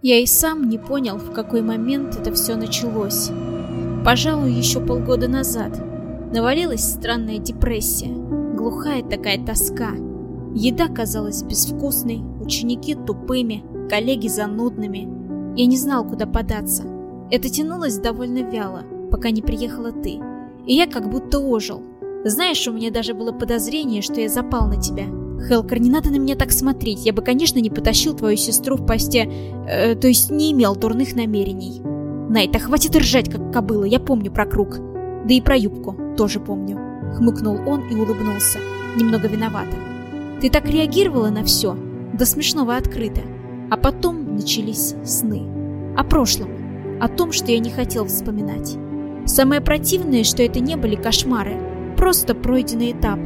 Я и сам не понял, в какой момент это все началось. Пожалуй, еще полгода назад. Навалилась странная депрессия, глухая такая тоска. Еда казалась безвкусной, ученики тупыми, коллеги занудными. Я не знал, куда податься. Это тянулось довольно вяло, пока не приехала ты. И я как будто ожил. Знаешь, у меня даже было подозрение, что я запал на тебя. Хелкер, не надо на меня так смотреть. Я бы, конечно, не потащил твою сестру в посте... Э, то есть не имел дурных намерений. Найта, хватит ржать, как кобыла, я помню про круг. Да и про юбку тоже помню. Хмыкнул он и улыбнулся. Немного виновато. Ты так реагировала на все, до смешного открыто. А потом начались сны. О прошлом. О том, что я не хотел вспоминать. Самое противное, что это не были кошмары. Просто пройденный этап.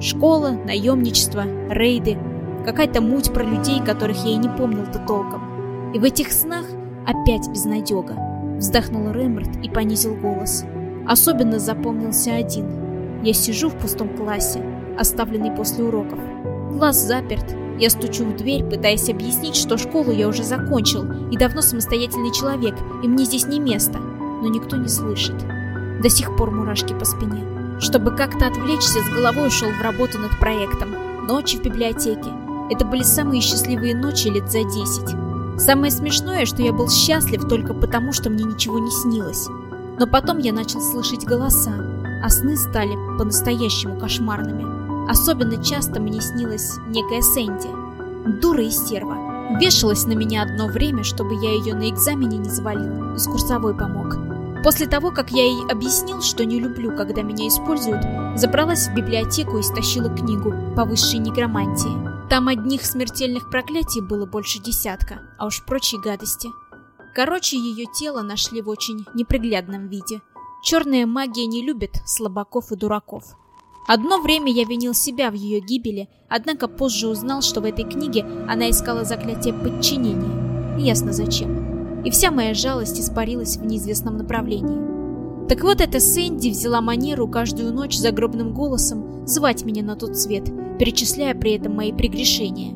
Школа, наемничество, рейды. Какая-то муть про людей, которых я и не помнил-то толком. И в этих снах опять безнадега. Вздохнул Рэмерт и понизил голос. Особенно запомнился один. Я сижу в пустом классе, оставленный после уроков. Класс заперт. Я стучу в дверь, пытаясь объяснить, что школу я уже закончил и давно самостоятельный человек, и мне здесь не место. Но никто не слышит. До сих пор мурашки по спине. Чтобы как-то отвлечься, с головой ушел в работу над проектом. Ночи в библиотеке. Это были самые счастливые ночи лет за десять. Самое смешное, что я был счастлив только потому, что мне ничего не снилось. Но потом я начал слышать голоса, а сны стали по-настоящему кошмарными. Особенно часто мне снилась некая Сэнди. Дура и стерва. Вешалась на меня одно время, чтобы я ее на экзамене не завалил, из курсовой помог. После того, как я ей объяснил, что не люблю, когда меня используют, забралась в библиотеку и стащила книгу по высшей негромантии. Там одних смертельных проклятий было больше десятка, а уж прочей гадости. Короче, ее тело нашли в очень неприглядном виде. Черная магия не любит слабаков и дураков. Одно время я винил себя в ее гибели, однако позже узнал, что в этой книге она искала заклятие подчинения. Ясно зачем и вся моя жалость испарилась в неизвестном направлении. Так вот эта Сэнди взяла манеру каждую ночь загробным голосом звать меня на тот свет, перечисляя при этом мои прегрешения.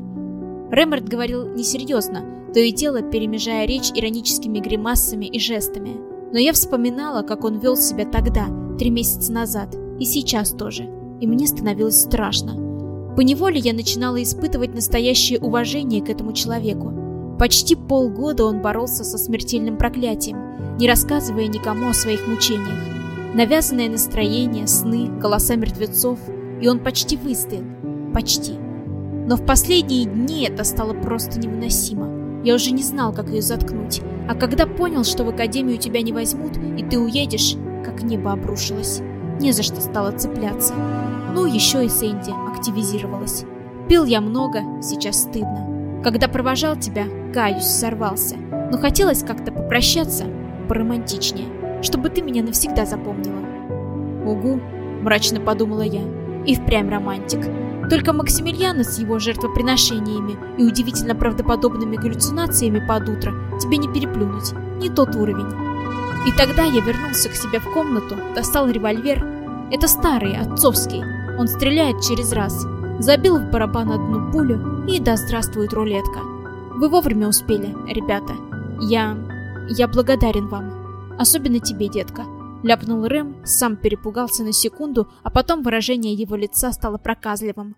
Рэмерт говорил несерьезно, то и дело перемежая речь ироническими гримасами и жестами. Но я вспоминала, как он вел себя тогда, три месяца назад, и сейчас тоже, и мне становилось страшно. Поневоле я начинала испытывать настоящее уважение к этому человеку, Почти полгода он боролся со смертельным проклятием, не рассказывая никому о своих мучениях. Навязанное настроение, сны, голоса мертвецов, и он почти выстоял. Почти. Но в последние дни это стало просто невыносимо. Я уже не знал, как ее заткнуть. А когда понял, что в академию тебя не возьмут, и ты уедешь, как небо обрушилось. Не за что стало цепляться. Ну, еще и Сэнди активизировалась. Пил я много, сейчас стыдно. Когда провожал тебя, каюсь, сорвался. Но хотелось как-то попрощаться поромантичнее, чтобы ты меня навсегда запомнила. Угу, мрачно подумала я. И впрямь романтик. Только Максимилиана с его жертвоприношениями и удивительно правдоподобными галлюцинациями под утро тебе не переплюнуть. Не тот уровень. И тогда я вернулся к себе в комнату, достал револьвер. Это старый, отцовский. Он стреляет через раз забил в барабан одну пулю и да здравствует рулетка. Вы вовремя успели, ребята. Я... я благодарен вам. Особенно тебе, детка. Ляпнул Рэм, сам перепугался на секунду, а потом выражение его лица стало проказливым.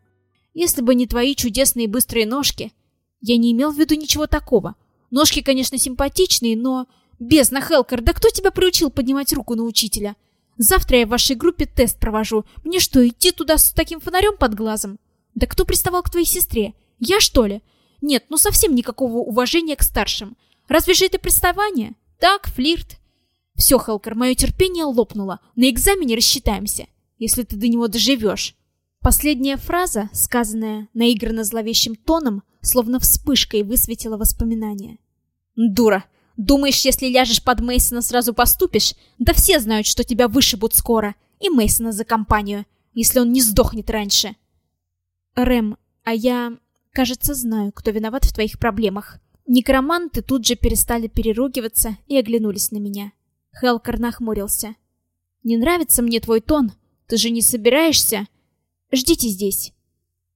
Если бы не твои чудесные быстрые ножки... Я не имел в виду ничего такого. Ножки, конечно, симпатичные, но... Бездна, Хелкер, да кто тебя приучил поднимать руку на учителя? Завтра я в вашей группе тест провожу. Мне что, идти туда с таким фонарем под глазом? Да кто приставал к твоей сестре? Я, что ли? Нет, ну совсем никакого уважения к старшим. Разве же это приставание? Так, флирт. Все, Хелкер, мое терпение лопнуло. На экзамене рассчитаемся, если ты до него доживешь. Последняя фраза, сказанная наигранно зловещим тоном, словно вспышкой высветила воспоминания. Дура. Думаешь, если ляжешь под Мейсона, сразу поступишь? Да все знают, что тебя вышибут скоро. И Мейсона за компанию, если он не сдохнет раньше. Рэм, а я, кажется, знаю, кто виноват в твоих проблемах. Некроманты тут же перестали переругиваться и оглянулись на меня. Хелкар нахмурился. «Не нравится мне твой тон. Ты же не собираешься? Ждите здесь».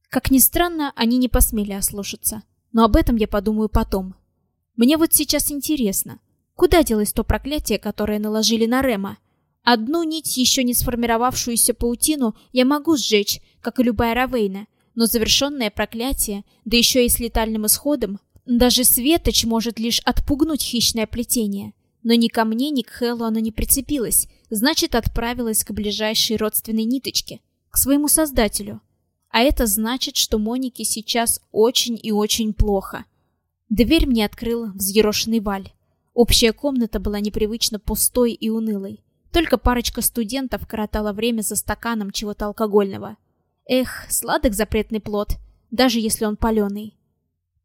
Как ни странно, они не посмели ослушаться. Но об этом я подумаю потом. Мне вот сейчас интересно, куда делось то проклятие, которое наложили на Рема? Одну нить, еще не сформировавшуюся паутину, я могу сжечь, как и любая Равейна, но завершенное проклятие, да еще и с летальным исходом, даже Светоч может лишь отпугнуть хищное плетение. Но ни ко мне, ни к Хеллу оно не прицепилось, значит, отправилось к ближайшей родственной ниточке, к своему создателю. А это значит, что Монике сейчас очень и очень плохо. Дверь мне открыл взъерошенный Валь. Общая комната была непривычно пустой и унылой. Только парочка студентов коротала время за стаканом чего-то алкогольного. Эх, сладок запретный плод, даже если он паленый.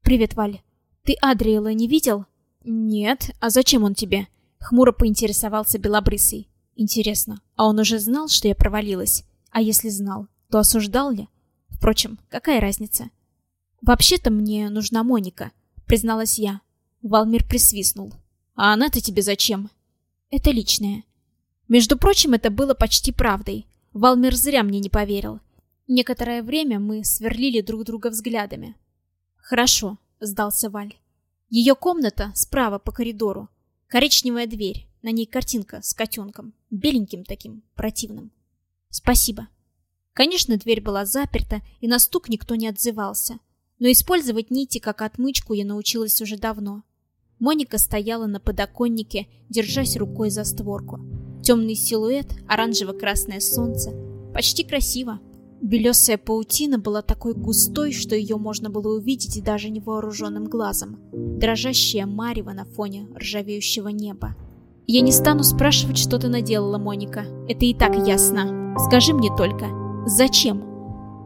«Привет, Валь. Ты Адриэла не видел?» «Нет. А зачем он тебе?» Хмуро поинтересовался Белобрысый. «Интересно, а он уже знал, что я провалилась? А если знал, то осуждал ли? Впрочем, какая разница?» «Вообще-то мне нужна Моника», — призналась я. Валмир присвистнул. «А она-то тебе зачем?» «Это личное». Между прочим, это было почти правдой. Валмир зря мне не поверил. Некоторое время мы сверлили друг друга взглядами. «Хорошо», — сдался Валь. «Ее комната справа по коридору. Коричневая дверь, на ней картинка с котенком, беленьким таким, противным. Спасибо». Конечно, дверь была заперта, и на стук никто не отзывался. Но использовать нити как отмычку я научилась уже давно. Моника стояла на подоконнике, держась рукой за створку. Темный силуэт, оранжево-красное солнце. Почти красиво, Белесая паутина была такой густой, что ее можно было увидеть даже невооруженным глазом. Дрожащая марево на фоне ржавеющего неба. «Я не стану спрашивать, что ты наделала, Моника. Это и так ясно. Скажи мне только, зачем?»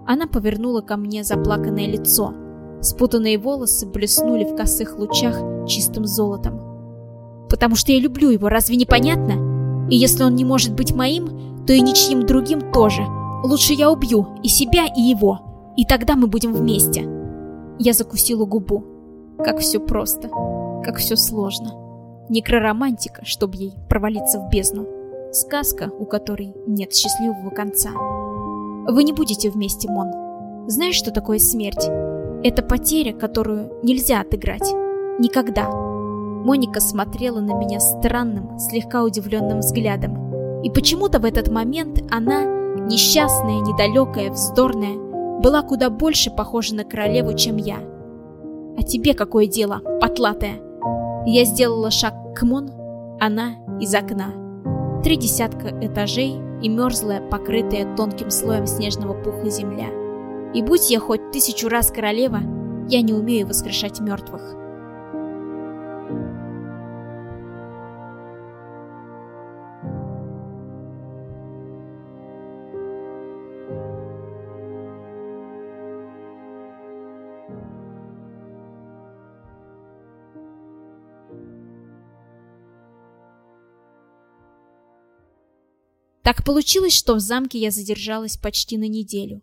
Она повернула ко мне заплаканное лицо. Спутанные волосы блеснули в косых лучах чистым золотом. «Потому что я люблю его, разве не понятно? И если он не может быть моим, то и ничьим другим тоже». Лучше я убью и себя, и его, и тогда мы будем вместе. Я закусила губу. Как все просто, как все сложно. Некроромантика, чтобы ей провалиться в бездну. Сказка, у которой нет счастливого конца. Вы не будете вместе, Мон. Знаешь, что такое смерть? Это потеря, которую нельзя отыграть. Никогда. Моника смотрела на меня странным, слегка удивленным взглядом. И почему-то в этот момент она несчастная, недалекая, вздорная, была куда больше похожа на королеву, чем я. А тебе какое дело, потлатая? Я сделала шаг к Мон, она из окна. Три десятка этажей и мерзлая, покрытая тонким слоем снежного пуха земля. И будь я хоть тысячу раз королева, я не умею воскрешать мертвых. Так получилось, что в замке я задержалась почти на неделю.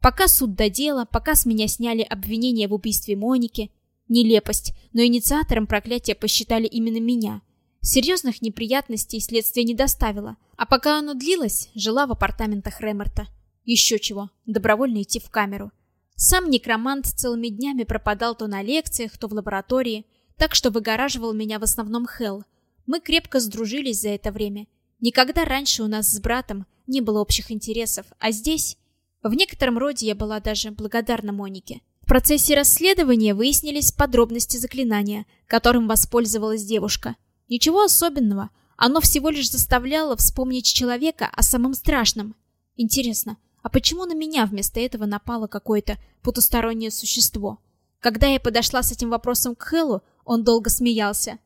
Пока суд до дела, пока с меня сняли обвинение в убийстве Моники, нелепость, но инициатором проклятия посчитали именно меня. Серьезных неприятностей следствие не доставило, а пока оно длилось, жила в апартаментах Ремерта. Еще чего, добровольно идти в камеру. Сам некромант целыми днями пропадал то на лекциях, то в лаборатории, так что выгораживал меня в основном Хелл. Мы крепко сдружились за это время, Никогда раньше у нас с братом не было общих интересов, а здесь... В некотором роде я была даже благодарна Монике. В процессе расследования выяснились подробности заклинания, которым воспользовалась девушка. Ничего особенного, оно всего лишь заставляло вспомнить человека о самом страшном. Интересно, а почему на меня вместо этого напало какое-то потустороннее существо? Когда я подошла с этим вопросом к Хэллу, он долго смеялся.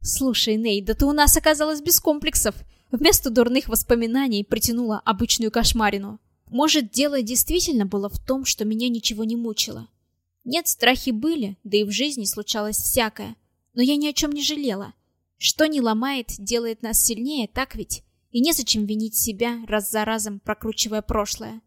«Слушай, Ней, да ты у нас оказалась без комплексов. Вместо дурных воспоминаний притянула обычную кошмарину. Может, дело действительно было в том, что меня ничего не мучило. Нет, страхи были, да и в жизни случалось всякое. Но я ни о чем не жалела. Что не ломает, делает нас сильнее, так ведь? И незачем винить себя, раз за разом прокручивая прошлое.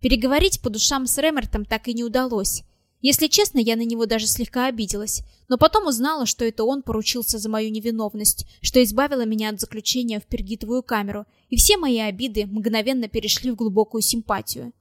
Переговорить по душам с Ремертом так и не удалось. Если честно, я на него даже слегка обиделась, но потом узнала, что это он поручился за мою невиновность, что избавило меня от заключения в пергитовую камеру, и все мои обиды мгновенно перешли в глубокую симпатию.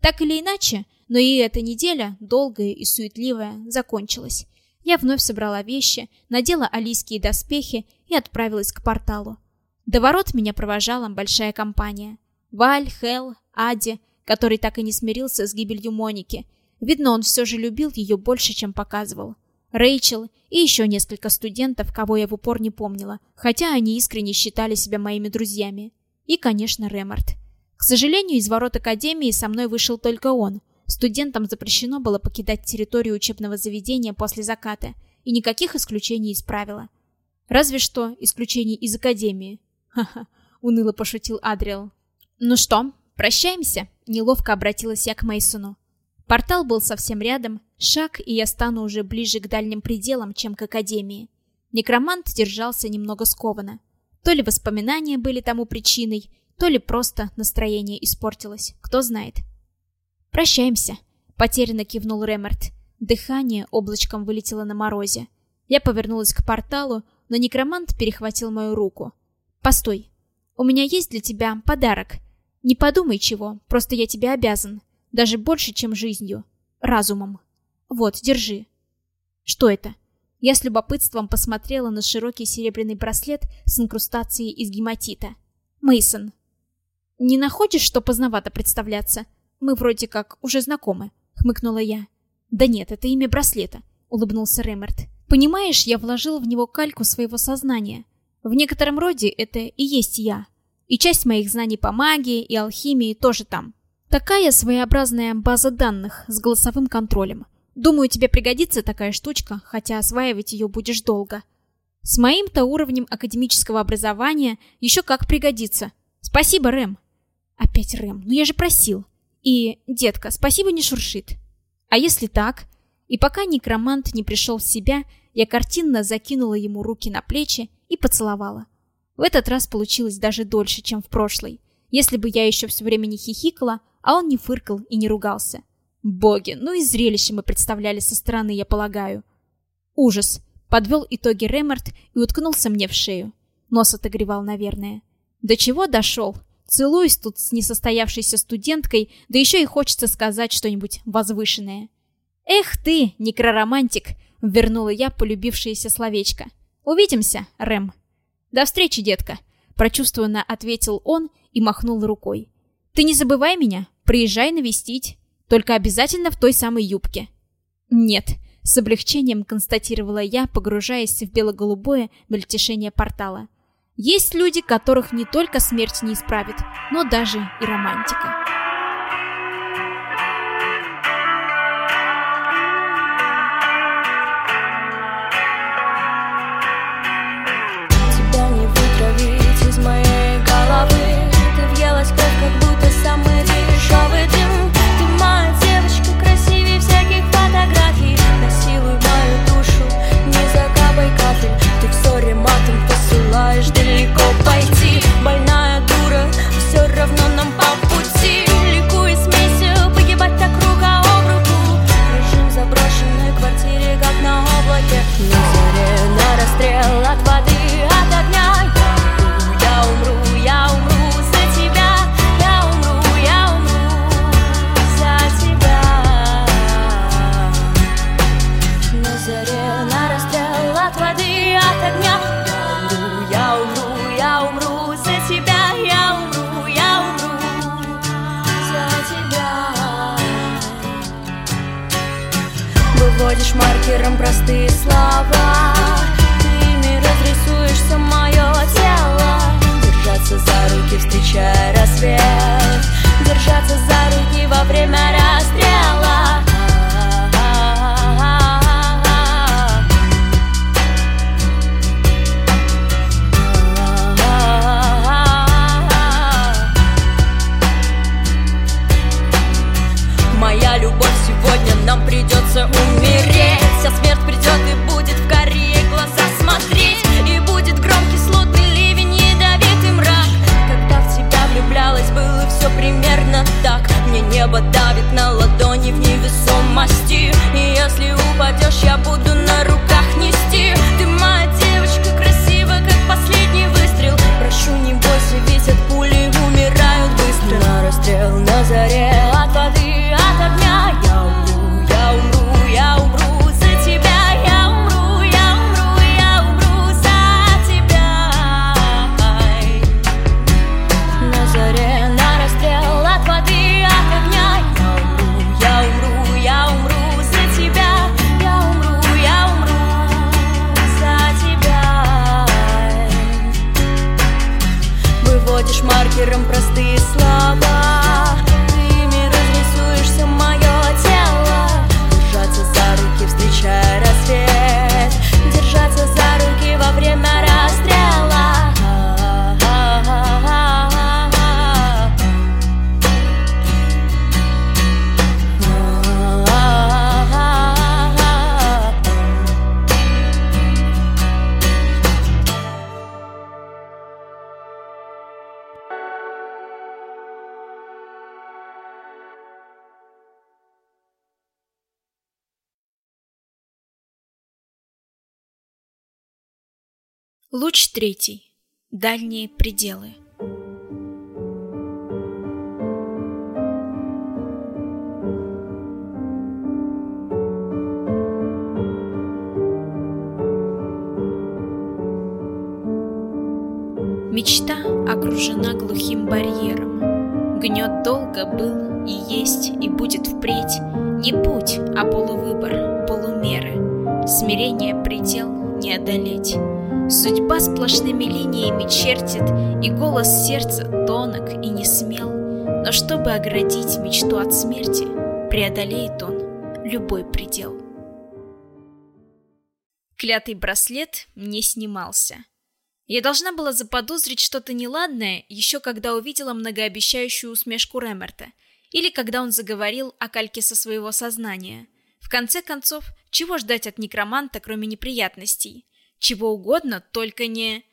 Так или иначе, но и эта неделя, долгая и суетливая, закончилась. Я вновь собрала вещи, надела алийские доспехи и отправилась к порталу. До ворот меня провожала большая компания. Валь, Хел, Ади, который так и не смирился с гибелью Моники. Видно, он все же любил ее больше, чем показывал. Рэйчел и еще несколько студентов, кого я в упор не помнила, хотя они искренне считали себя моими друзьями. И, конечно, Ремарт. К сожалению, из ворот Академии со мной вышел только он. Студентам запрещено было покидать территорию учебного заведения после заката, и никаких исключений из правила. Разве что исключений из Академии. Ха-ха, уныло пошутил Адриэл. Ну что, прощаемся? Неловко обратилась я к Мейсону. Портал был совсем рядом, шаг, и я стану уже ближе к дальним пределам, чем к Академии. Некромант держался немного скованно. То ли воспоминания были тому причиной, то ли просто настроение испортилось, кто знает. «Прощаемся», — потерянно кивнул Ремерт. Дыхание облачком вылетело на морозе. Я повернулась к порталу, но некромант перехватил мою руку. «Постой. У меня есть для тебя подарок. Не подумай чего, просто я тебе обязан. Даже больше, чем жизнью. Разумом. Вот, держи. Что это? Я с любопытством посмотрела на широкий серебряный браслет с инкрустацией из гематита. Мейсон. Не находишь, что поздновато представляться? Мы вроде как уже знакомы, хмыкнула я. Да нет, это имя браслета, улыбнулся Ремерт. Понимаешь, я вложил в него кальку своего сознания. В некотором роде это и есть я. И часть моих знаний по магии и алхимии тоже там. Такая своеобразная база данных с голосовым контролем. Думаю, тебе пригодится такая штучка, хотя осваивать ее будешь долго. С моим-то уровнем академического образования еще как пригодится. Спасибо, Рэм. Опять Рэм, ну я же просил. И, детка, спасибо не шуршит. А если так? И пока некромант не пришел в себя, я картинно закинула ему руки на плечи и поцеловала. В этот раз получилось даже дольше, чем в прошлый. Если бы я еще все время не хихикала, а он не фыркал и не ругался. Боги, ну и зрелище мы представляли со стороны, я полагаю. Ужас. Подвел итоги Ремарт и уткнулся мне в шею. Нос отогревал, наверное. До чего дошел? Целуюсь тут с несостоявшейся студенткой, да еще и хочется сказать что-нибудь возвышенное. «Эх ты, некроромантик!» — вернула я полюбившееся словечко. «Увидимся, Рэм!» «До встречи, детка!» — прочувствованно ответил он и махнул рукой. «Ты не забывай меня, приезжай навестить, только обязательно в той самой юбке». «Нет», — с облегчением констатировала я, погружаясь в бело-голубое мельтешение портала. «Есть люди, которых не только смерть не исправит, но даже и романтика». Выводишь простые слова. Ты ими разрисуешь все мое тело. Держаться за руки, встречая рассвет. Держаться за руки во время расстрела. Моя любовь сегодня нам придется умереть все примерно так. Мне небо давит на ладони в невесомости. И если упадешь, я буду на руках нести. Ты моя девочка, красива, как последний выстрел. Прошу, не бойся, ведь от пули умирают быстро. На расстрел, на заре. Маркером простые Луч третий. Дальние пределы. Мечта окружена глухим барьером. Гнет долго был и есть и будет впредь Не путь, а полувыбор, полумеры. Смирение предел не одолеть. Судьба сплошными линиями чертит, и голос сердца тонок и не смел. Но чтобы оградить мечту от смерти, преодолеет он любой предел. Клятый браслет не снимался. Я должна была заподозрить что-то неладное, еще когда увидела многообещающую усмешку Ремерта, или когда он заговорил о кальке со своего сознания. В конце концов, чего ждать от некроманта, кроме неприятностей? Чего угодно, только не...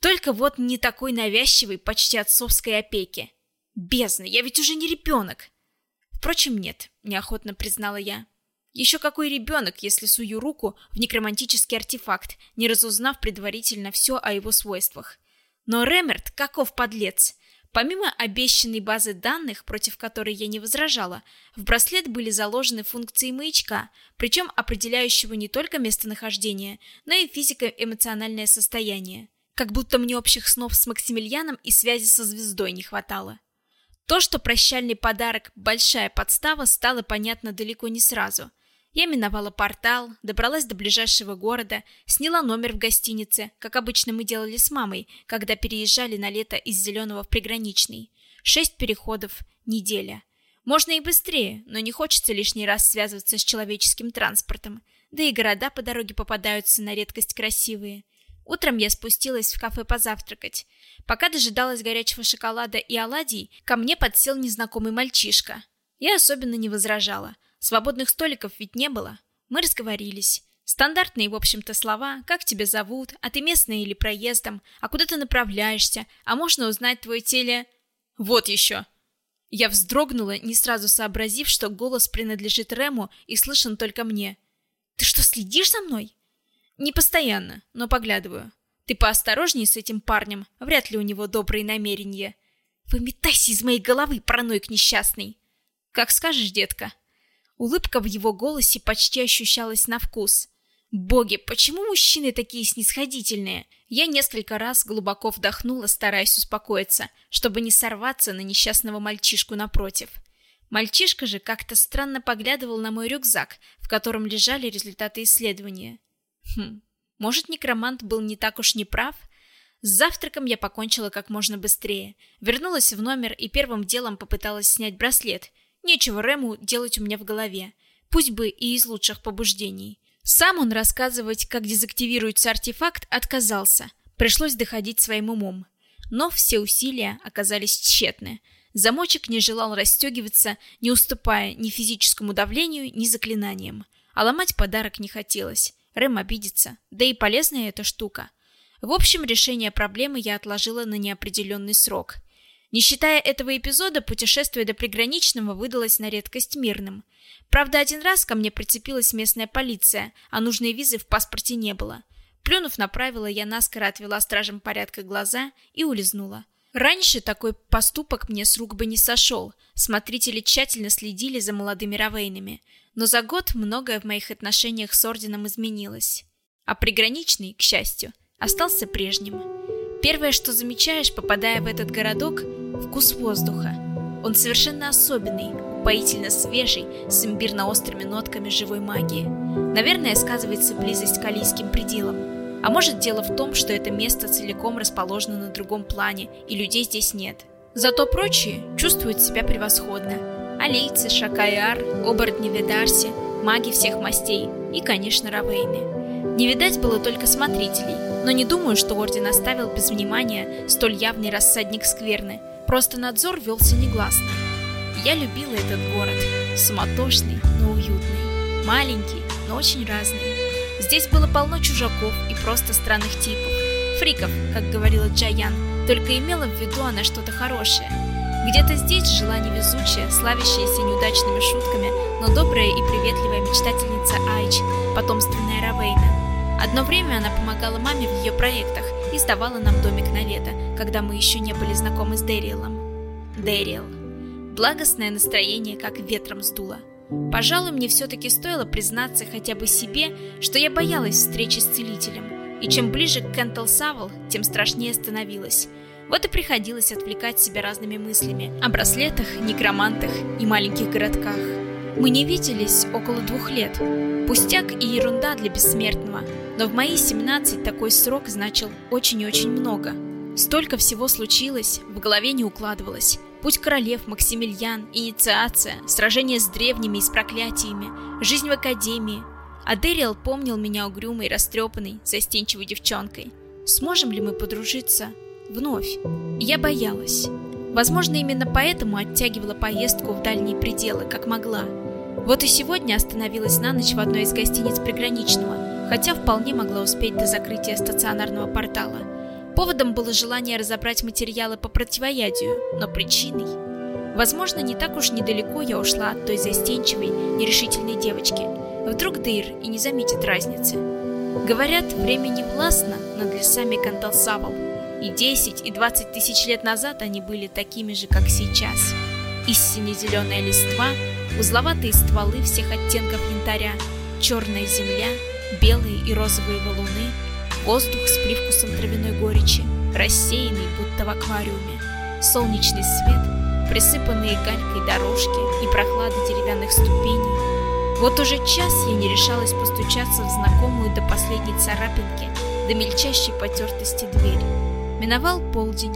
Только вот не такой навязчивой, почти отцовской опеки. Бездна, я ведь уже не ребенок. Впрочем, нет, неохотно признала я. Еще какой ребенок, если сую руку в некромантический артефакт, не разузнав предварительно все о его свойствах. Но Ремерт каков подлец. Помимо обещанной базы данных, против которой я не возражала, в браслет были заложены функции маячка, причем определяющего не только местонахождение, но и физико-эмоциональное состояние. Как будто мне общих снов с Максимилианом и связи со звездой не хватало. То, что прощальный подарок – большая подстава, стало понятно далеко не сразу – я миновала портал, добралась до ближайшего города, сняла номер в гостинице, как обычно мы делали с мамой, когда переезжали на лето из Зеленого в Приграничный. Шесть переходов, неделя. Можно и быстрее, но не хочется лишний раз связываться с человеческим транспортом. Да и города по дороге попадаются на редкость красивые. Утром я спустилась в кафе позавтракать. Пока дожидалась горячего шоколада и оладий, ко мне подсел незнакомый мальчишка. Я особенно не возражала. Свободных столиков ведь не было. Мы разговорились. Стандартные, в общем-то, слова, как тебя зовут, а ты местный или проездом, а куда ты направляешься, а можно узнать твое теле... Вот еще. Я вздрогнула, не сразу сообразив, что голос принадлежит Рему и слышен только мне. Ты что, следишь за мной? Не постоянно, но поглядываю. Ты поосторожнее с этим парнем, вряд ли у него добрые намерения. Выметайся из моей головы, параноик несчастный. Как скажешь, детка. Улыбка в его голосе почти ощущалась на вкус. Боги, почему мужчины такие снисходительные? Я несколько раз глубоко вдохнула, стараясь успокоиться, чтобы не сорваться на несчастного мальчишку напротив. Мальчишка же как-то странно поглядывал на мой рюкзак, в котором лежали результаты исследования. Хм, может, некромант был не так уж неправ? С завтраком я покончила как можно быстрее. Вернулась в номер и первым делом попыталась снять браслет – Нечего Рэму делать у меня в голове. Пусть бы и из лучших побуждений. Сам он рассказывать, как дезактивируется артефакт, отказался. Пришлось доходить своим умом. Но все усилия оказались тщетны. Замочек не желал расстегиваться, не уступая ни физическому давлению, ни заклинаниям. А ломать подарок не хотелось. Рэм обидится. Да и полезная эта штука. В общем, решение проблемы я отложила на неопределенный срок. Не считая этого эпизода, путешествие до приграничного выдалось на редкость мирным. Правда, один раз ко мне прицепилась местная полиция, а нужной визы в паспорте не было. Плюнув на правила, я наскоро отвела стражам порядка глаза и улизнула. Раньше такой поступок мне с рук бы не сошел. Смотрители тщательно следили за молодыми равейнами. Но за год многое в моих отношениях с орденом изменилось. А приграничный, к счастью, остался прежним. Первое, что замечаешь, попадая в этот городок, Вкус воздуха. Он совершенно особенный, упоительно свежий, с имбирно-острыми нотками живой магии. Наверное, сказывается близость к алийским пределам. А может дело в том, что это место целиком расположено на другом плане, и людей здесь нет. Зато прочие чувствуют себя превосходно. Алийцы, Шакайар, оборотни Ведарси, маги всех мастей и, конечно, Равейны. Не видать было только смотрителей, но не думаю, что Орден оставил без внимания столь явный рассадник скверны. Просто надзор велся негласно. Я любила этот город. Суматошный, но уютный. Маленький, но очень разный. Здесь было полно чужаков и просто странных типов. Фриков, как говорила Джаян, только имела в виду она что-то хорошее. Где-то здесь жила невезучая, славящаяся неудачными шутками, но добрая и приветливая мечтательница Айч, потомственная Равейна. Одно время она помогала маме в ее проектах и сдавала нам домик на лето, когда мы еще не были знакомы с Дэриэлом. Дэриэл. Благостное настроение как ветром сдуло. Пожалуй, мне все-таки стоило признаться хотя бы себе, что я боялась встречи с целителем. И чем ближе к Кентл Савл, тем страшнее становилось. Вот и приходилось отвлекать себя разными мыслями о браслетах, некромантах и маленьких городках. Мы не виделись около двух лет. Пустяк и ерунда для бессмертного, но в мои 17 такой срок значил очень-очень много. Столько всего случилось, в голове не укладывалось. Путь королев, Максимилиан, инициация, сражение с древними и с проклятиями, жизнь в академии. А Дэриэл помнил меня угрюмой, растрепанной, застенчивой девчонкой. Сможем ли мы подружиться вновь? Я боялась. Возможно, именно поэтому оттягивала поездку в дальние пределы, как могла. Вот и сегодня остановилась на ночь в одной из гостиниц приграничного, хотя вполне могла успеть до закрытия стационарного портала. Поводом было желание разобрать материалы по противоядию, но причиной... Возможно, не так уж недалеко я ушла от той застенчивой, нерешительной девочки. Вдруг Дейр и не заметит разницы. Говорят, время не властно над лесами Канталсавал. И 10, и 20 тысяч лет назад они были такими же, как сейчас. И сине-зеленая листва, узловатые стволы всех оттенков янтаря, черная земля, белые и розовые валуны — Воздух с привкусом травяной горечи, рассеянный, будто в аквариуме. Солнечный свет, присыпанные галькой дорожки и прохлада деревянных ступеней. Вот уже час я не решалась постучаться в знакомую до последней царапинки, до мельчайшей потертости дверь. Миновал полдень.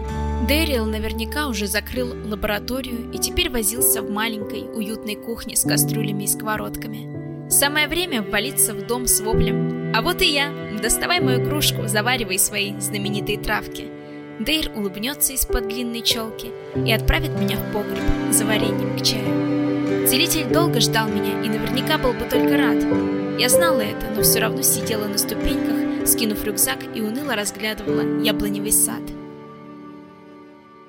Дэриэл наверняка уже закрыл лабораторию и теперь возился в маленькой, уютной кухне с кастрюлями и сковородками. Самое время ввалиться в дом с воплем. А вот и я, Доставай мою кружку, заваривай свои знаменитые травки. Дейр улыбнется из-под длинной челки и отправит меня в погреб за вареньем к чаю. Целитель долго ждал меня и наверняка был бы только рад. Я знала это, но все равно сидела на ступеньках, скинув рюкзак и уныло разглядывала яблоневый сад.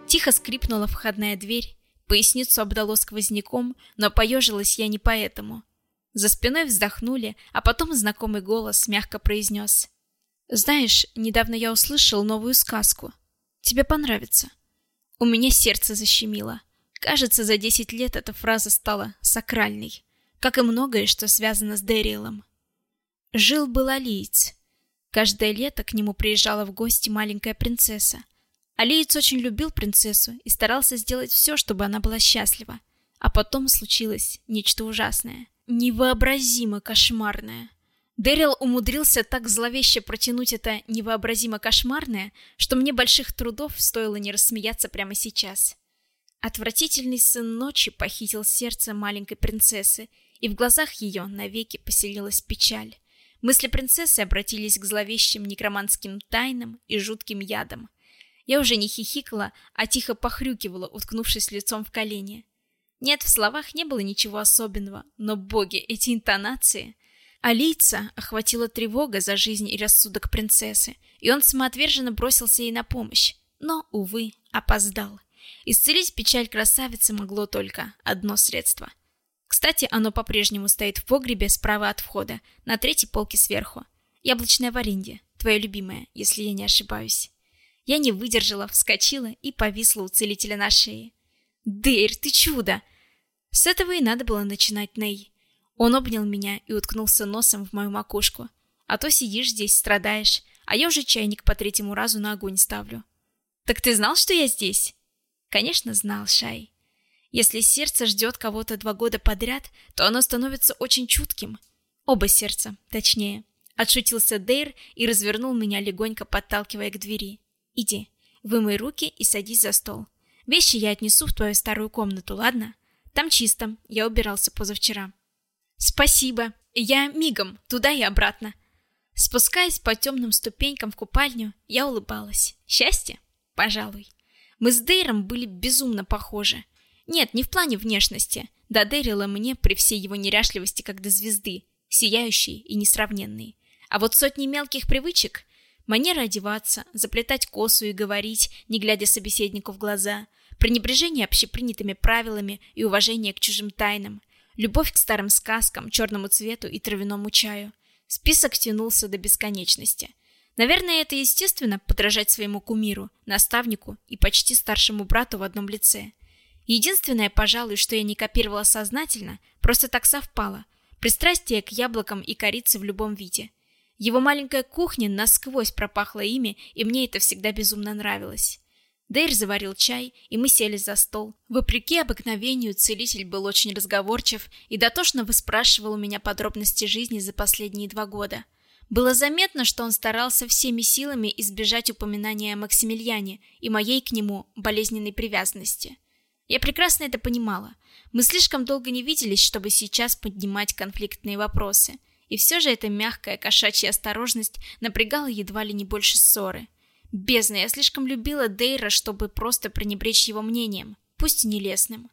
Тихо скрипнула входная дверь, поясницу обдало сквозняком, но поежилась я не поэтому. За спиной вздохнули, а потом знакомый голос мягко произнес. «Знаешь, недавно я услышал новую сказку. Тебе понравится». У меня сердце защемило. Кажется, за десять лет эта фраза стала сакральной, как и многое, что связано с Дэриэлом. Жил-был Алиец. Каждое лето к нему приезжала в гости маленькая принцесса. Алиец очень любил принцессу и старался сделать все, чтобы она была счастлива. А потом случилось нечто ужасное — невообразимо кошмарное. Дэрил умудрился так зловеще протянуть это невообразимо кошмарное, что мне больших трудов стоило не рассмеяться прямо сейчас. Отвратительный сын ночи похитил сердце маленькой принцессы, и в глазах ее навеки поселилась печаль. Мысли принцессы обратились к зловещим некроманским тайнам и жутким ядам. Я уже не хихикала, а тихо похрюкивала, уткнувшись лицом в колени. Нет, в словах не было ничего особенного, но боги, эти интонации... Алийца охватила тревога за жизнь и рассудок принцессы, и он самоотверженно бросился ей на помощь, но, увы, опоздал. Исцелить печаль красавицы могло только одно средство. Кстати, оно по-прежнему стоит в погребе справа от входа, на третьей полке сверху. Яблочное варенье, твое любимое, если я не ошибаюсь. Я не выдержала, вскочила и повисла у целителя на шее. «Дейр, ты чудо!» С этого и надо было начинать, Ней. Он обнял меня и уткнулся носом в мою макушку. А то сидишь здесь, страдаешь, а я уже чайник по третьему разу на огонь ставлю. Так ты знал, что я здесь? Конечно, знал, Шай. Если сердце ждет кого-то два года подряд, то оно становится очень чутким. Оба сердца, точнее. Отшутился Дейр и развернул меня легонько, подталкивая к двери. Иди, вымой руки и садись за стол. Вещи я отнесу в твою старую комнату, ладно? Там чисто, я убирался позавчера. Спасибо. Я мигом, туда и обратно. Спускаясь по темным ступенькам в купальню, я улыбалась. Счастье? Пожалуй. Мы с Дейром были безумно похожи. Нет, не в плане внешности. До Дэрила мне при всей его неряшливости как до звезды, сияющей и несравненной. А вот сотни мелких привычек, манера одеваться, заплетать косу и говорить, не глядя собеседнику в глаза, пренебрежение общепринятыми правилами и уважение к чужим тайнам, любовь к старым сказкам, черному цвету и травяному чаю. Список тянулся до бесконечности. Наверное, это естественно подражать своему кумиру, наставнику и почти старшему брату в одном лице. Единственное, пожалуй, что я не копировала сознательно, просто так совпало. Пристрастие к яблокам и корице в любом виде. Его маленькая кухня насквозь пропахла ими, и мне это всегда безумно нравилось. Дейр заварил чай, и мы сели за стол. Вопреки обыкновению, целитель был очень разговорчив и дотошно выспрашивал у меня подробности жизни за последние два года – было заметно, что он старался всеми силами избежать упоминания о Максимилиане и моей к нему болезненной привязанности. Я прекрасно это понимала. Мы слишком долго не виделись, чтобы сейчас поднимать конфликтные вопросы. И все же эта мягкая кошачья осторожность напрягала едва ли не больше ссоры. Бездна, я слишком любила Дейра, чтобы просто пренебречь его мнением, пусть и нелестным.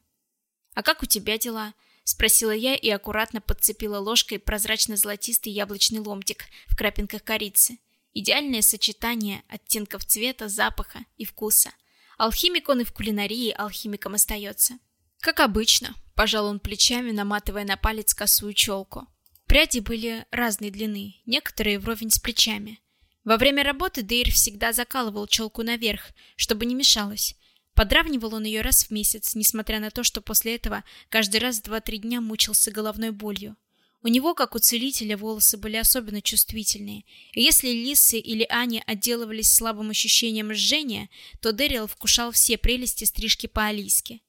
«А как у тебя дела?» Спросила я и аккуратно подцепила ложкой прозрачно-золотистый яблочный ломтик в крапинках корицы. Идеальное сочетание оттенков цвета, запаха и вкуса. Алхимик он и в кулинарии алхимиком остается. Как обычно, пожал он плечами, наматывая на палец косую челку. Пряди были разной длины, некоторые вровень с плечами. Во время работы Дейр всегда закалывал челку наверх, чтобы не мешалось, Подравнивал он ее раз в месяц, несмотря на то, что после этого каждый раз два-три дня мучился головной болью. У него, как у целителя, волосы были особенно чувствительные, и если Лисы или Аня отделывались слабым ощущением жжения, то Дэрил вкушал все прелести стрижки по-алийски.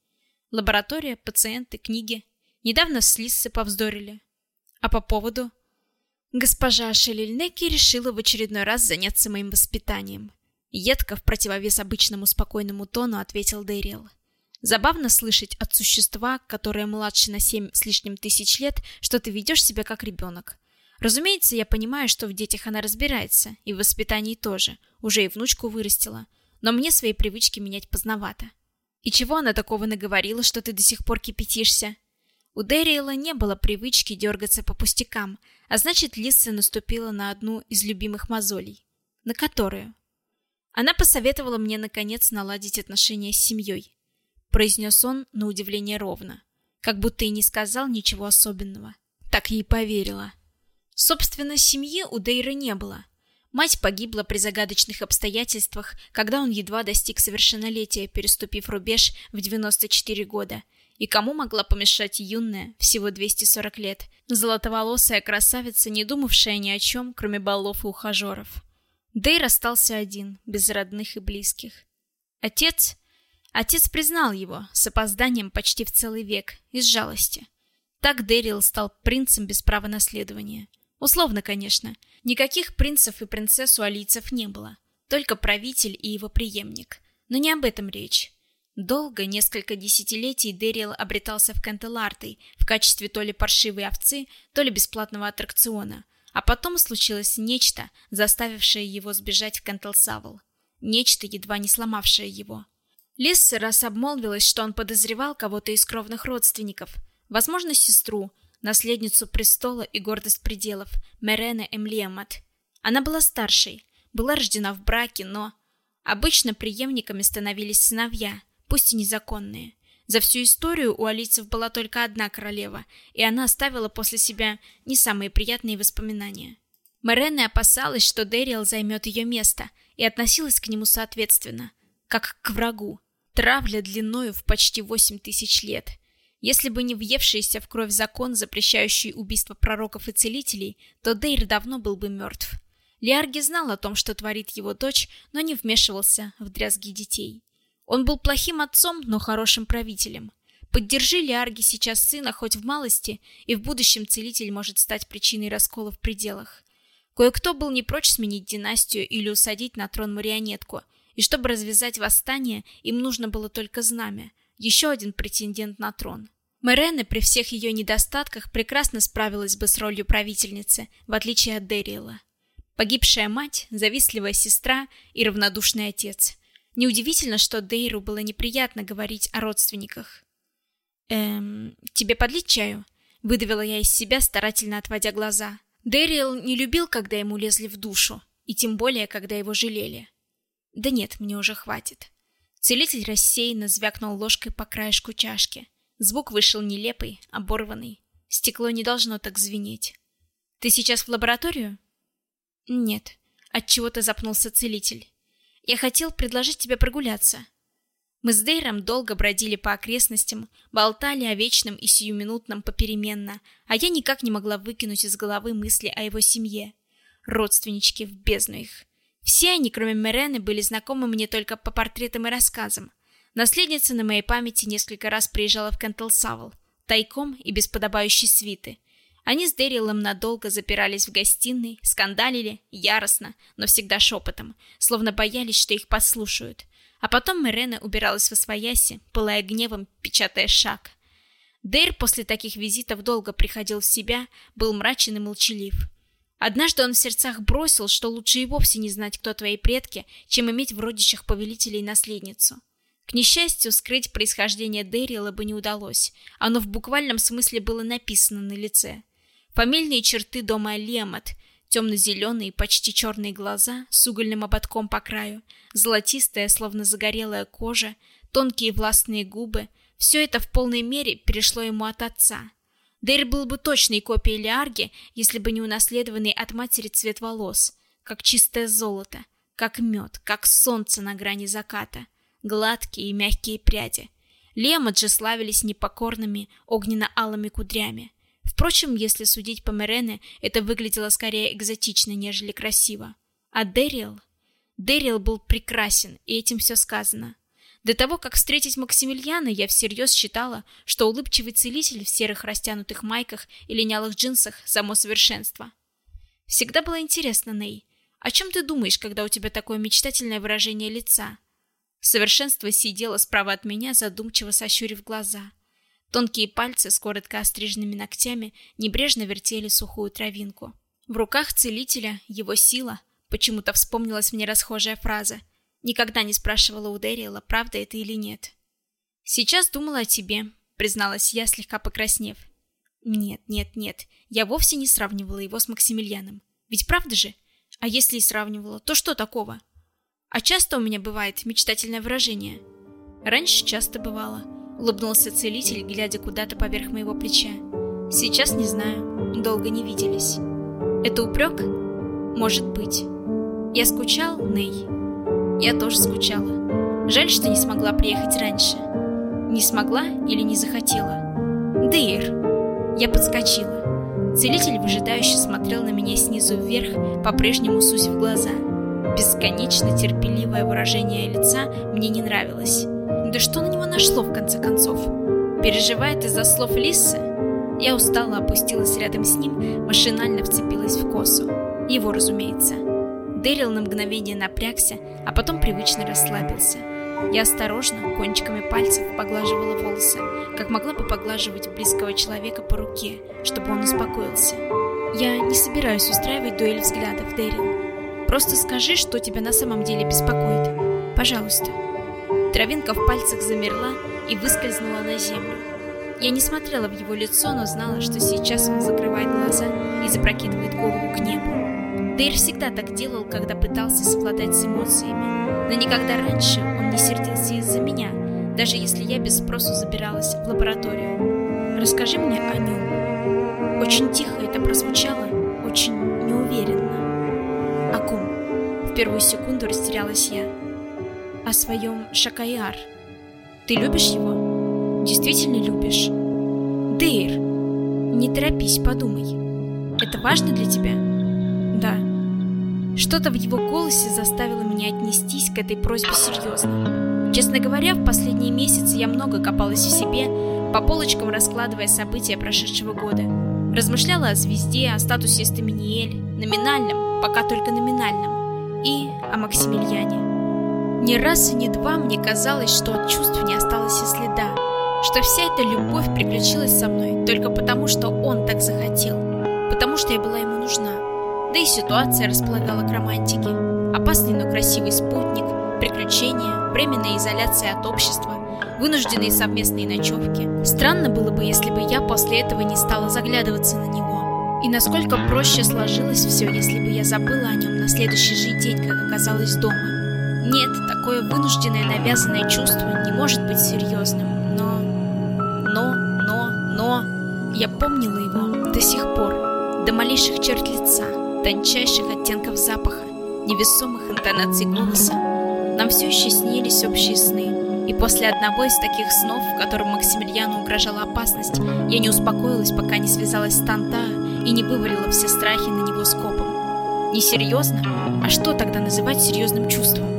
Лаборатория, пациенты, книги. Недавно с Лиссы повздорили. А по поводу... Госпожа Шелильнеки решила в очередной раз заняться моим воспитанием. Едко в противовес обычному спокойному тону ответил Дэриэл. Забавно слышать от существа, которое младше на семь с лишним тысяч лет, что ты ведешь себя как ребенок. Разумеется, я понимаю, что в детях она разбирается, и в воспитании тоже, уже и внучку вырастила, но мне свои привычки менять поздновато. И чего она такого наговорила, что ты до сих пор кипятишься? У Дэриэла не было привычки дергаться по пустякам, а значит, Лиса наступила на одну из любимых мозолей. На которую? Она посоветовала мне наконец наладить отношения с семьей. Произнес он на удивление ровно, как будто и не сказал ничего особенного. Так ей поверила. Собственно, семьи у Дейры не было. Мать погибла при загадочных обстоятельствах, когда он едва достиг совершеннолетия, переступив рубеж в 94 года. И кому могла помешать юная, всего 240 лет, золотоволосая красавица, не думавшая ни о чем, кроме балов и ухажеров? Дейр остался один, без родных и близких. Отец... Отец признал его, с опозданием почти в целый век, из жалости. Так Дэрил стал принцем без права наследования. Условно, конечно. Никаких принцев и принцесс у алийцев не было. Только правитель и его преемник. Но не об этом речь. Долго, несколько десятилетий, Дэрил обретался в Кентелартой в качестве то ли паршивой овцы, то ли бесплатного аттракциона – а потом случилось нечто, заставившее его сбежать в Кентелсавл. Нечто, едва не сломавшее его. Лисса раз обмолвилась, что он подозревал кого-то из кровных родственников, возможно, сестру, наследницу престола и гордость пределов, Мерене Эмлиемат. Она была старшей, была рождена в браке, но... Обычно преемниками становились сыновья, пусть и незаконные. За всю историю у алийцев была только одна королева, и она оставила после себя не самые приятные воспоминания. Морене опасалась, что Дэриэл займет ее место, и относилась к нему соответственно, как к врагу. Травля длиною в почти восемь тысяч лет. Если бы не въевшийся в кровь закон, запрещающий убийство пророков и целителей, то Дейр давно был бы мертв. Лиарги знал о том, что творит его дочь, но не вмешивался в дрязги детей. Он был плохим отцом, но хорошим правителем. Поддержи Лиарги сейчас сына хоть в малости, и в будущем целитель может стать причиной раскола в пределах. Кое-кто был не прочь сменить династию или усадить на трон марионетку, И чтобы развязать восстание, им нужно было только знамя, еще один претендент на трон. Мэрене при всех ее недостатках прекрасно справилась бы с ролью правительницы, в отличие от Дэриэла. Погибшая мать, завистливая сестра и равнодушный отец. Неудивительно, что Дейру было неприятно говорить о родственниках. «Эм, тебе подлить чаю?» — выдавила я из себя, старательно отводя глаза. Дэриэл не любил, когда ему лезли в душу, и тем более, когда его жалели. «Да нет, мне уже хватит». Целитель рассеянно звякнул ложкой по краешку чашки. Звук вышел нелепый, оборванный. Стекло не должно так звенеть. «Ты сейчас в лабораторию?» «Нет». Отчего-то запнулся целитель. «Я хотел предложить тебе прогуляться». Мы с Дейром долго бродили по окрестностям, болтали о вечном и сиюминутном попеременно, а я никак не могла выкинуть из головы мысли о его семье. Родственнички в бездну их. Все они, кроме Мерены, были знакомы мне только по портретам и рассказам. Наследница на моей памяти несколько раз приезжала в Кентелсавл, тайком и без подобающей свиты. Они с Дэрилом надолго запирались в гостиной, скандалили, яростно, но всегда шепотом, словно боялись, что их подслушают. А потом Мерена убиралась во свояси, пылая гневом, печатая шаг. Дейр после таких визитов долго приходил в себя, был мрачен и молчалив. Однажды он в сердцах бросил, что лучше и вовсе не знать, кто твои предки, чем иметь в родичах повелителей наследницу. К несчастью, скрыть происхождение Дэрила бы не удалось. Оно в буквальном смысле было написано на лице. Фамильные черты дома Лемот, темно-зеленые, почти черные глаза с угольным ободком по краю, золотистая, словно загорелая кожа, тонкие властные губы — все это в полной мере перешло ему от отца. Дейр был бы точной копией Лиарги, если бы не унаследованный от матери цвет волос, как чистое золото, как мед, как солнце на грани заката — гладкие и мягкие пряди. Лемаджи славились непокорными огненно-алыми кудрями. Впрочем, если судить по Мерене, это выглядело скорее экзотично, нежели красиво. А Дэриэл? Дэриэл был прекрасен, и этим все сказано. До того, как встретить Максимилиана, я всерьез считала, что улыбчивый целитель в серых растянутых майках и линялых джинсах – само совершенство. Всегда было интересно, Ней, о чем ты думаешь, когда у тебя такое мечтательное выражение лица? Совершенство сидело справа от меня, задумчиво сощурив глаза. Тонкие пальцы с коротко остриженными ногтями небрежно вертели сухую травинку. В руках целителя его сила. Почему-то вспомнилась мне расхожая фраза. Никогда не спрашивала у Дэриэла, правда это или нет. «Сейчас думала о тебе», — призналась я, слегка покраснев. «Нет, нет, нет, я вовсе не сравнивала его с Максимилианом. Ведь правда же? А если и сравнивала, то что такого?» А часто у меня бывает мечтательное выражение. Раньше часто бывало. Улыбнулся целитель, глядя куда-то поверх моего плеча. Сейчас не знаю, долго не виделись. Это упрек? Может быть. Я скучал, Ней? Я тоже скучала. Жаль, что не смогла приехать раньше. Не смогла или не захотела? Дейр. Я подскочила. Целитель выжидающе смотрел на меня снизу вверх, по-прежнему сусив глаза бесконечно терпеливое выражение лица мне не нравилось. Да что на него нашло в конце концов? Переживает из-за слов Лисы? Я устала, опустилась рядом с ним, машинально вцепилась в косу. Его, разумеется. Дэрил на мгновение напрягся, а потом привычно расслабился. Я осторожно, кончиками пальцев поглаживала волосы, как могла бы поглаживать близкого человека по руке, чтобы он успокоился. Я не собираюсь устраивать дуэль взглядов, Дэрил. Просто скажи, что тебя на самом деле беспокоит. Пожалуйста. Травинка в пальцах замерла и выскользнула на землю. Я не смотрела в его лицо, но знала, что сейчас он закрывает глаза и запрокидывает голову к небу. Дейр всегда так делал, когда пытался совладать с эмоциями. Но никогда раньше он не сердился из-за меня, даже если я без спросу забиралась в лабораторию. Расскажи мне о нем. Очень тихо это прозвучало, очень неуверенно. О ком? В первую секунду растерялась я. О своем Шакаяр. Ты любишь его? Действительно любишь? Дейр, не торопись, подумай. Это важно для тебя? Да. Что-то в его голосе заставило меня отнестись к этой просьбе серьезно. Честно говоря, в последние месяцы я много копалась в себе, по полочкам раскладывая события прошедшего года. Размышляла о звезде, о статусе Стаминиэль, номинальном, пока только номинальном, и о Максимилиане. Ни раз и ни два мне казалось, что от чувств не осталось и следа, что вся эта любовь приключилась со мной только потому, что он так захотел, потому что я была ему нужна. Да и ситуация располагала к романтике. Опасный, но красивый спутник, приключения, временная изоляция от общества, вынужденные совместные ночевки. Странно было бы, если бы я после этого не стала заглядываться на него. И насколько проще сложилось все, если бы я забыла о нем на следующий же день, как оказалась дома. Нет, такое вынужденное навязанное чувство не может быть серьезным, но... Но, но, но... Я помнила его до сих пор, до малейших черт лица, тончайших оттенков запаха, невесомых интонаций голоса. Нам все еще снились общие сны, и после одного из таких снов, в котором Максимилиану угрожала опасность, я не успокоилась, пока не связалась с Тантаю и не вывалила все страхи на него скопом. Несерьезно? А что тогда называть серьезным чувством?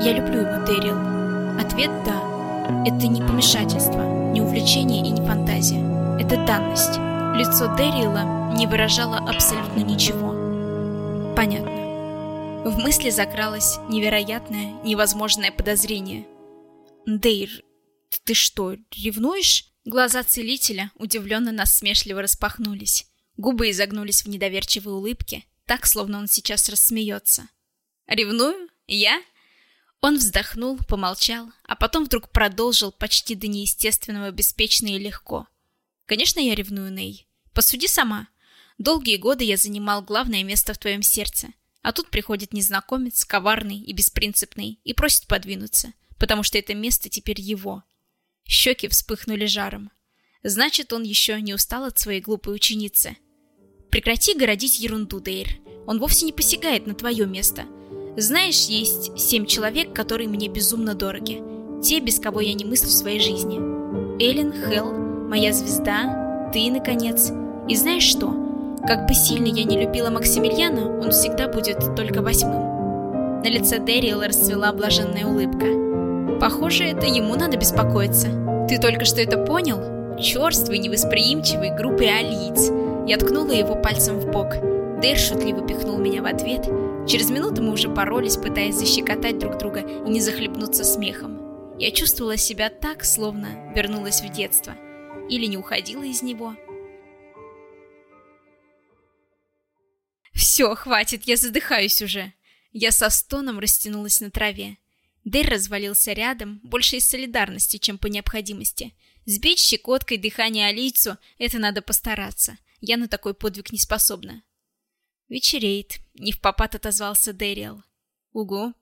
Я люблю его, Дэрил. Ответ – да. Это не помешательство, не увлечение и не фантазия. Это данность. Лицо Дэрила не выражало абсолютно ничего. Понятно. В мысли закралось невероятное, невозможное подозрение – Дейр, ты что, ревнуешь? Глаза целителя удивленно насмешливо распахнулись. Губы изогнулись в недоверчивой улыбке, так, словно он сейчас рассмеется. «Ревную? Я?» Он вздохнул, помолчал, а потом вдруг продолжил почти до неестественного беспечно и легко. «Конечно, я ревную, Ней. Посуди сама. Долгие годы я занимал главное место в твоем сердце, а тут приходит незнакомец, коварный и беспринципный, и просит подвинуться потому что это место теперь его. Щеки вспыхнули жаром. Значит, он еще не устал от своей глупой ученицы. Прекрати городить ерунду, Дейр. Он вовсе не посягает на твое место. Знаешь, есть семь человек, которые мне безумно дороги. Те, без кого я не мыслю в своей жизни. Эллен, Хелл, моя звезда, ты, наконец. И знаешь что? Как бы сильно я не любила Максимилиана, он всегда будет только восьмым. На лице Дэрил расцвела блаженная улыбка. Похоже, это ему надо беспокоиться. Ты только что это понял? Черствый, невосприимчивый, грубый алиец. Я ткнула его пальцем в бок. Дэйр шутливо пихнул меня в ответ. Через минуту мы уже боролись, пытаясь защекотать друг друга и не захлебнуться смехом. Я чувствовала себя так, словно вернулась в детство. Или не уходила из него. Все, хватит, я задыхаюсь уже. Я со стоном растянулась на траве. Дэр развалился рядом, больше из солидарности, чем по необходимости. Сбить щекоткой дыхание Алийцу — это надо постараться. Я на такой подвиг не способна. Вечереет. Не в попад отозвался Дэриэл. Угу.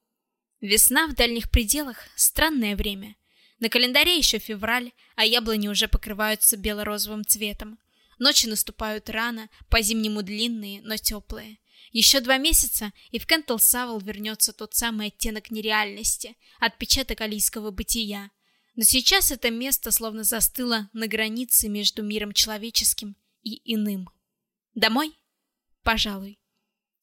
Весна в дальних пределах — странное время. На календаре еще февраль, а яблони уже покрываются бело-розовым цветом. Ночи наступают рано, по-зимнему длинные, но теплые. Еще два месяца, и в Кентл Савл вернется тот самый оттенок нереальности, отпечаток алийского бытия. Но сейчас это место словно застыло на границе между миром человеческим и иным. Домой? Пожалуй.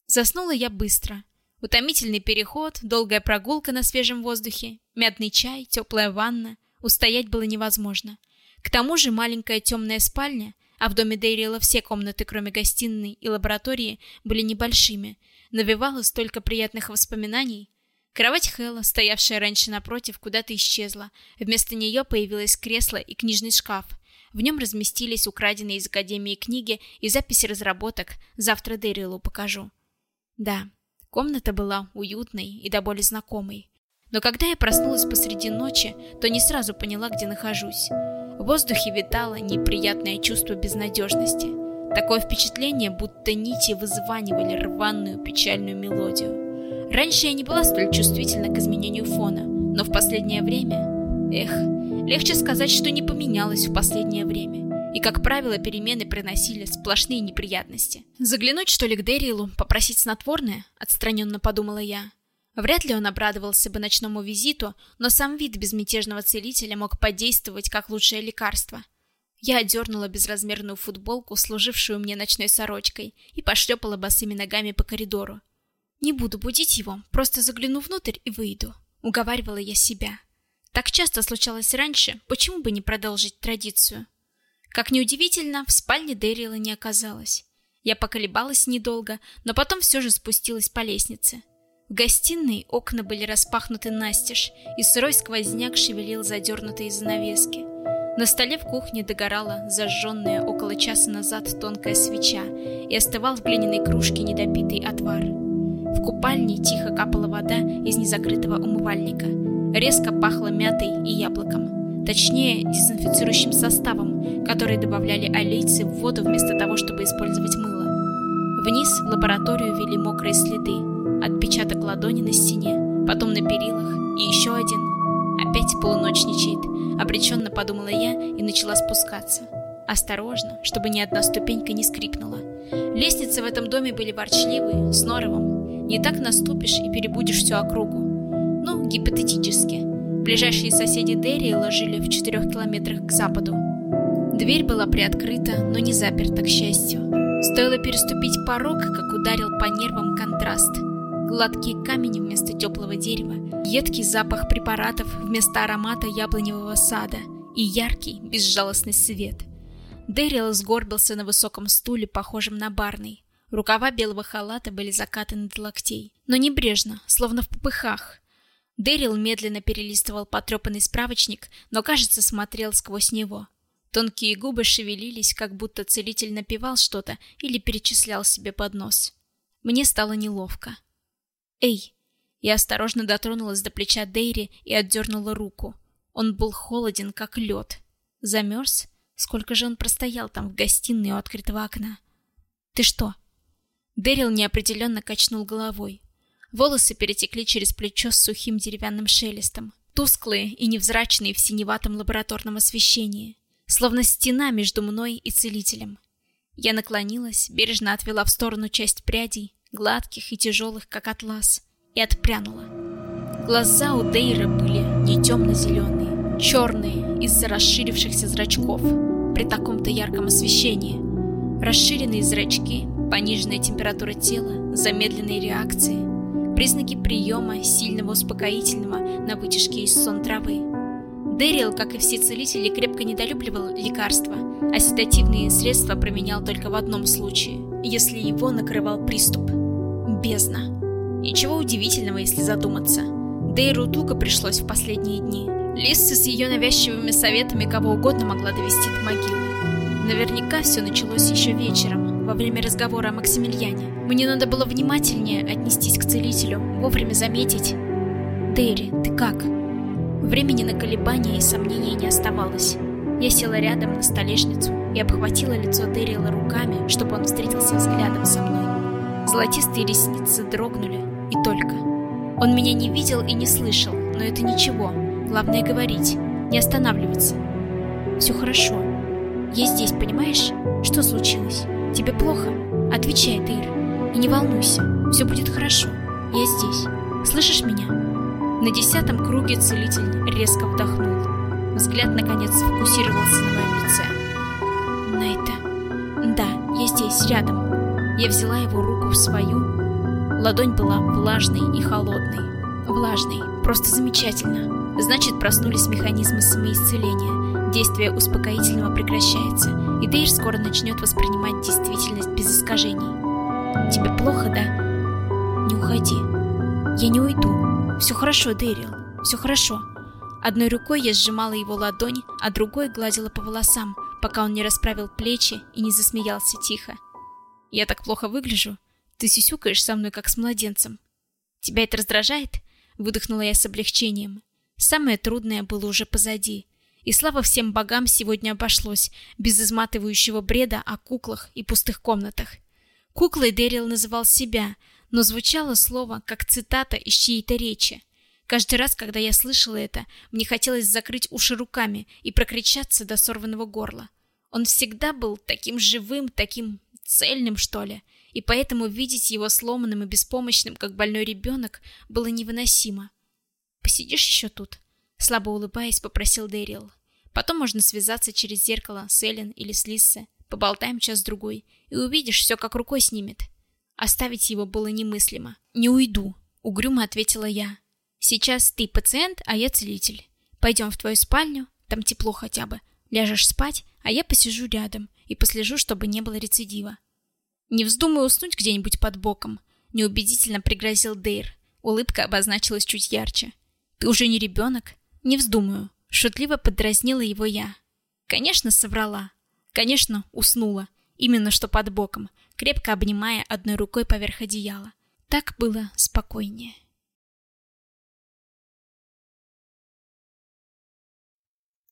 Заснула я быстро. Утомительный переход, долгая прогулка на свежем воздухе, мятный чай, теплая ванна. Устоять было невозможно. К тому же маленькая темная спальня — а в доме Дейрила все комнаты, кроме гостиной и лаборатории, были небольшими, навевало столько приятных воспоминаний. Кровать Хэлла, стоявшая раньше напротив, куда-то исчезла. Вместо нее появилось кресло и книжный шкаф. В нем разместились украденные из Академии книги и записи разработок. Завтра Дэрилу покажу. Да, комната была уютной и до боли знакомой. Но когда я проснулась посреди ночи, то не сразу поняла, где нахожусь. В воздухе витало неприятное чувство безнадежности. Такое впечатление, будто нити вызванивали рваную печальную мелодию. Раньше я не была столь чувствительна к изменению фона, но в последнее время... Эх, легче сказать, что не поменялось в последнее время. И, как правило, перемены приносили сплошные неприятности. Заглянуть, что ли, к Дэрилу, попросить снотворное? Отстраненно подумала я. Вряд ли он обрадовался бы ночному визиту, но сам вид безмятежного целителя мог подействовать как лучшее лекарство. Я одернула безразмерную футболку, служившую мне ночной сорочкой, и пошлепала босыми ногами по коридору. «Не буду будить его, просто загляну внутрь и выйду», — уговаривала я себя. Так часто случалось раньше, почему бы не продолжить традицию? Как неудивительно, в спальне Дэрила не оказалось. Я поколебалась недолго, но потом все же спустилась по лестнице. В гостиной окна были распахнуты настежь, и сырой сквозняк шевелил задернутые занавески. На столе в кухне догорала зажженная около часа назад тонкая свеча и остывал в глиняной кружке недопитый отвар. В купальне тихо капала вода из незакрытого умывальника. Резко пахло мятой и яблоком. Точнее, дезинфицирующим составом, который добавляли алийцы в воду вместо того, чтобы использовать мыло. Вниз в лабораторию вели мокрые следы, отпечаток ладони на стене, потом на перилах и еще один. Опять полуночничает, обреченно подумала я и начала спускаться. Осторожно, чтобы ни одна ступенька не скрипнула. Лестницы в этом доме были ворчливые, с норовом. Не так наступишь и перебудешь всю округу. Ну, гипотетически. Ближайшие соседи Дерри ложили в четырех километрах к западу. Дверь была приоткрыта, но не заперта, к счастью. Стоило переступить порог, как ударил по нервам контраст – гладкий камень вместо теплого дерева, едкий запах препаратов вместо аромата яблоневого сада и яркий, безжалостный свет. Дэрил сгорбился на высоком стуле, похожем на барный. Рукава белого халата были закатаны до локтей, но небрежно, словно в попыхах. Дэрил медленно перелистывал потрепанный справочник, но, кажется, смотрел сквозь него. Тонкие губы шевелились, как будто целитель напевал что-то или перечислял себе под нос. Мне стало неловко. «Эй!» Я осторожно дотронулась до плеча Дейри и отдернула руку. Он был холоден, как лед. Замерз? Сколько же он простоял там в гостиной у открытого окна? «Ты что?» Дэрил неопределенно качнул головой. Волосы перетекли через плечо с сухим деревянным шелестом, тусклые и невзрачные в синеватом лабораторном освещении, словно стена между мной и целителем. Я наклонилась, бережно отвела в сторону часть прядей, гладких и тяжелых, как атлас, и отпрянула. Глаза у Дейра были не темно-зеленые, черные из-за расширившихся зрачков при таком-то ярком освещении. Расширенные зрачки, пониженная температура тела, замедленные реакции, признаки приема сильного успокоительного на вытяжке из сон травы. Дэрил, как и все целители, крепко недолюбливал лекарства, а седативные средства применял только в одном случае, если его накрывал приступ бездна. Ничего удивительного, если задуматься. Дейру туго пришлось в последние дни. Лисса с ее навязчивыми советами кого угодно могла довести до могилы. Наверняка все началось еще вечером, во время разговора о Максимилиане. Мне надо было внимательнее отнестись к целителю, вовремя заметить. «Дейри, ты как?» Времени на колебания и сомнения не оставалось. Я села рядом на столешницу и обхватила лицо Дэрила руками, чтобы он встретился взглядом со мной. Золотистые ресницы дрогнули, и только. Он меня не видел и не слышал, но это ничего. Главное говорить, не останавливаться. Все хорошо. Я здесь, понимаешь? Что случилось? Тебе плохо? Отвечай, Тейр. И не волнуйся, все будет хорошо. Я здесь. Слышишь меня? На десятом круге целитель резко вдохнул. Взгляд, наконец, сфокусировался на моем лице. Найта. Да, я здесь, рядом. Я взяла его руку в свою. Ладонь была влажной и холодной. Влажной. Просто замечательно. Значит, проснулись механизмы самоисцеления. Действие успокоительного прекращается, и Дейр скоро начнет воспринимать действительность без искажений. Тебе плохо, да? Не уходи. Я не уйду. Все хорошо, Дейрил. Все хорошо. Одной рукой я сжимала его ладонь, а другой гладила по волосам, пока он не расправил плечи и не засмеялся тихо. Я так плохо выгляжу. Ты сюсюкаешь со мной, как с младенцем. Тебя это раздражает? Выдохнула я с облегчением. Самое трудное было уже позади. И слава всем богам сегодня обошлось, без изматывающего бреда о куклах и пустых комнатах. Куклой Дэрил называл себя, но звучало слово, как цитата из чьей-то речи. Каждый раз, когда я слышала это, мне хотелось закрыть уши руками и прокричаться до сорванного горла. Он всегда был таким живым, таким цельным, что ли, и поэтому видеть его сломанным и беспомощным, как больной ребенок, было невыносимо. «Посидишь еще тут?» — слабо улыбаясь, попросил Дэрил. «Потом можно связаться через зеркало с Эллен или с Лиссе, поболтаем час-другой, и увидишь, все как рукой снимет». Оставить его было немыслимо. «Не уйду», — угрюмо ответила я. «Сейчас ты пациент, а я целитель. Пойдем в твою спальню, там тепло хотя бы. Ляжешь спать, а я посижу рядом и послежу, чтобы не было рецидива. Не вздумай уснуть где-нибудь под боком, неубедительно пригрозил Дейр. Улыбка обозначилась чуть ярче. «Ты уже не ребенок?» «Не вздумаю», — шутливо подразнила его я. Конечно, соврала. Конечно, уснула. Именно что под боком, крепко обнимая одной рукой поверх одеяла. Так было спокойнее.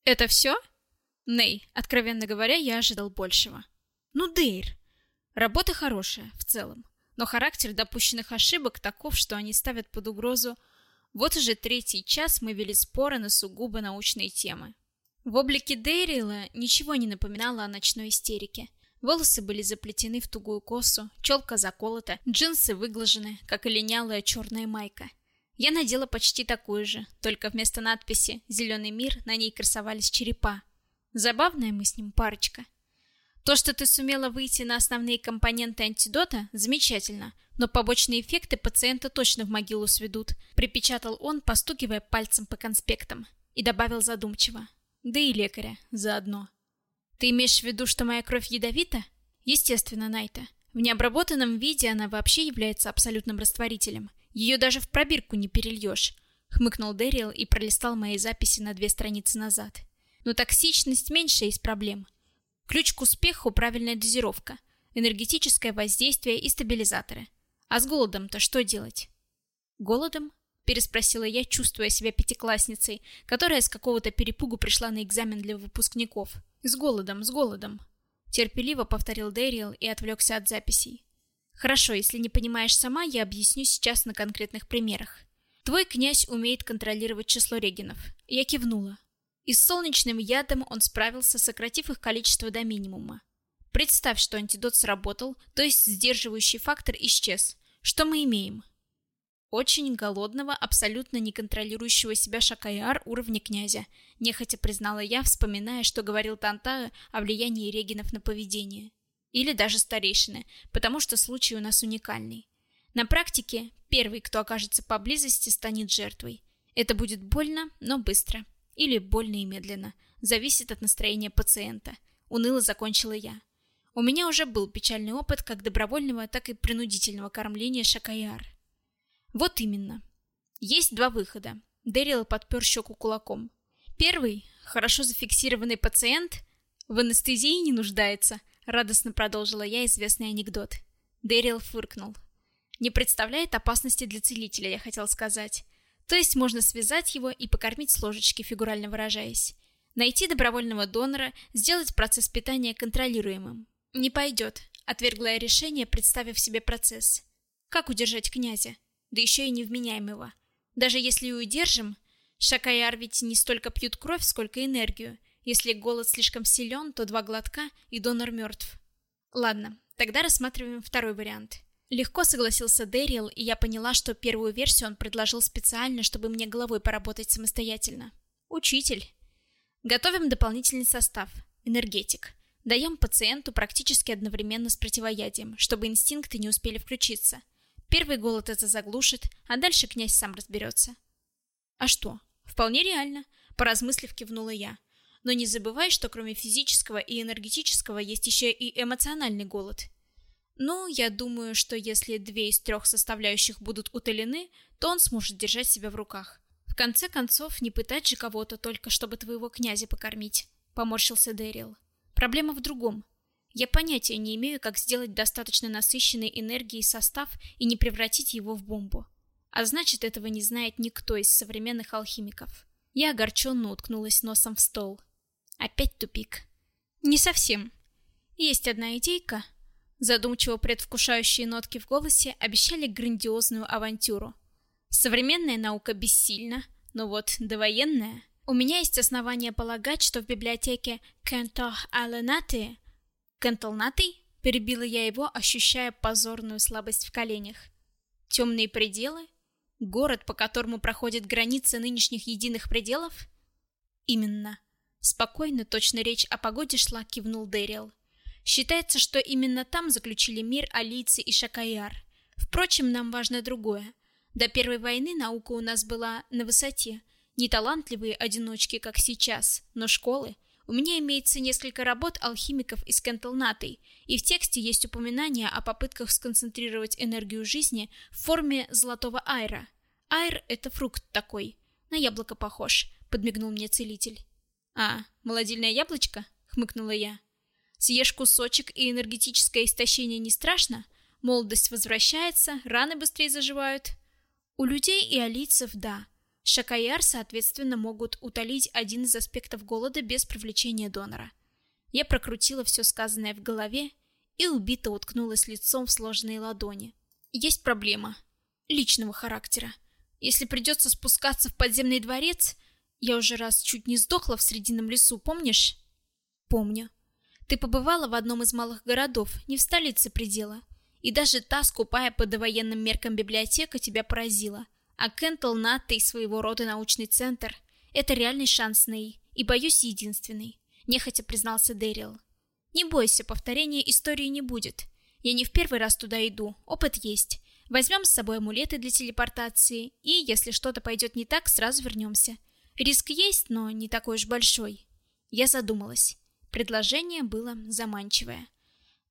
«Это все?» Ней, откровенно говоря, я ожидал большего. Ну, Дейр. Работа хорошая, в целом. Но характер допущенных ошибок таков, что они ставят под угрозу... Вот уже третий час мы вели споры на сугубо научные темы. В облике Дейрила ничего не напоминало о ночной истерике. Волосы были заплетены в тугую косу, челка заколота, джинсы выглажены, как и линялая черная майка. Я надела почти такую же, только вместо надписи «Зеленый мир» на ней красовались черепа. Забавная мы с ним парочка. То, что ты сумела выйти на основные компоненты антидота, замечательно, но побочные эффекты пациента точно в могилу сведут, припечатал он, постукивая пальцем по конспектам, и добавил задумчиво. Да и лекаря заодно. Ты имеешь в виду, что моя кровь ядовита? Естественно, Найта. В необработанном виде она вообще является абсолютным растворителем. Ее даже в пробирку не перельешь. Хмыкнул Дэрил и пролистал мои записи на две страницы назад. Но токсичность меньше из проблем. Ключ к успеху – правильная дозировка, энергетическое воздействие и стабилизаторы. А с голодом-то что делать? Голодом? Переспросила я, чувствуя себя пятиклассницей, которая с какого-то перепугу пришла на экзамен для выпускников. С голодом, с голодом. Терпеливо повторил Дэриэл и отвлекся от записей. Хорошо, если не понимаешь сама, я объясню сейчас на конкретных примерах. Твой князь умеет контролировать число регенов. Я кивнула. И с солнечным ядом он справился, сократив их количество до минимума. Представь, что антидот сработал, то есть сдерживающий фактор исчез. Что мы имеем? Очень голодного, абсолютно не контролирующего себя Шакаяр уровня князя, нехотя признала я, вспоминая, что говорил Тантаю о влиянии регенов на поведение. Или даже старейшины, потому что случай у нас уникальный. На практике первый, кто окажется поблизости, станет жертвой. Это будет больно, но быстро. Или больно и медленно. Зависит от настроения пациента. Уныло закончила я. У меня уже был печальный опыт как добровольного, так и принудительного кормления шакаяр. Вот именно. Есть два выхода. Дэрил подпер щеку кулаком. Первый – хорошо зафиксированный пациент в анестезии не нуждается, радостно продолжила я известный анекдот. Дэрил фыркнул. Не представляет опасности для целителя, я хотел сказать. То есть можно связать его и покормить с ложечки, фигурально выражаясь. Найти добровольного донора, сделать процесс питания контролируемым. Не пойдет, отвергла я решение, представив себе процесс. Как удержать князя? Да еще и невменяемого. Даже если и удержим, Шакаяр ведь не столько пьют кровь, сколько энергию. Если голод слишком силен, то два глотка, и донор мертв. Ладно, тогда рассматриваем второй вариант. Легко согласился Дэриэл, и я поняла, что первую версию он предложил специально, чтобы мне головой поработать самостоятельно. Учитель. Готовим дополнительный состав. Энергетик. Даем пациенту практически одновременно с противоядием, чтобы инстинкты не успели включиться. Первый голод это заглушит, а дальше князь сам разберется. А что? Вполне реально, поразмыслив, кивнула я. Но не забывай, что кроме физического и энергетического есть еще и эмоциональный голод. Ну, я думаю, что если две из трех составляющих будут утолены, то он сможет держать себя в руках. В конце концов, не пытать же кого-то только, чтобы твоего князя покормить, поморщился Дэрил. Проблема в другом. Я понятия не имею, как сделать достаточно насыщенной энергией состав и не превратить его в бомбу. А значит, этого не знает никто из современных алхимиков. Я огорченно уткнулась носом в стол. Опять тупик. Не совсем. Есть одна идейка, Задумчиво предвкушающие нотки в голосе обещали грандиозную авантюру. Современная наука бессильна, но вот довоенная... У меня есть основания полагать, что в библиотеке Кентох Аленаты... Кентолнатый? Перебила я его, ощущая позорную слабость в коленях. Темные пределы? Город, по которому проходит граница нынешних единых пределов? Именно. Спокойно, точно речь о погоде шла, кивнул Дэрил. Считается, что именно там заключили мир алийцы и шакаяр. Впрочем, нам важно другое. До Первой войны наука у нас была на высоте. Не талантливые одиночки, как сейчас, но школы. У меня имеется несколько работ алхимиков из Кентелнатой, и в тексте есть упоминание о попытках сконцентрировать энергию жизни в форме золотого айра. Айр — это фрукт такой. На яблоко похож, подмигнул мне целитель. А, молодильное яблочко? Хмыкнула я. Съешь кусочек, и энергетическое истощение не страшно? Молодость возвращается, раны быстрее заживают. У людей и алийцев – да. Шакаяр, соответственно, могут утолить один из аспектов голода без привлечения донора. Я прокрутила все сказанное в голове и убито уткнулась лицом в сложенные ладони. Есть проблема. Личного характера. Если придется спускаться в подземный дворец, я уже раз чуть не сдохла в Срединном лесу, помнишь? Помню. Ты побывала в одном из малых городов, не в столице предела. И даже та скупая по довоенным меркам библиотека тебя поразила. А Кентл Наттой своего рода научный центр — это реальный шанс Ней, и, боюсь, единственный. Нехотя признался Дэрил. Не бойся, повторения истории не будет. Я не в первый раз туда иду, опыт есть. Возьмем с собой амулеты для телепортации, и, если что-то пойдет не так, сразу вернемся. Риск есть, но не такой уж большой. Я задумалась. Предложение было заманчивое.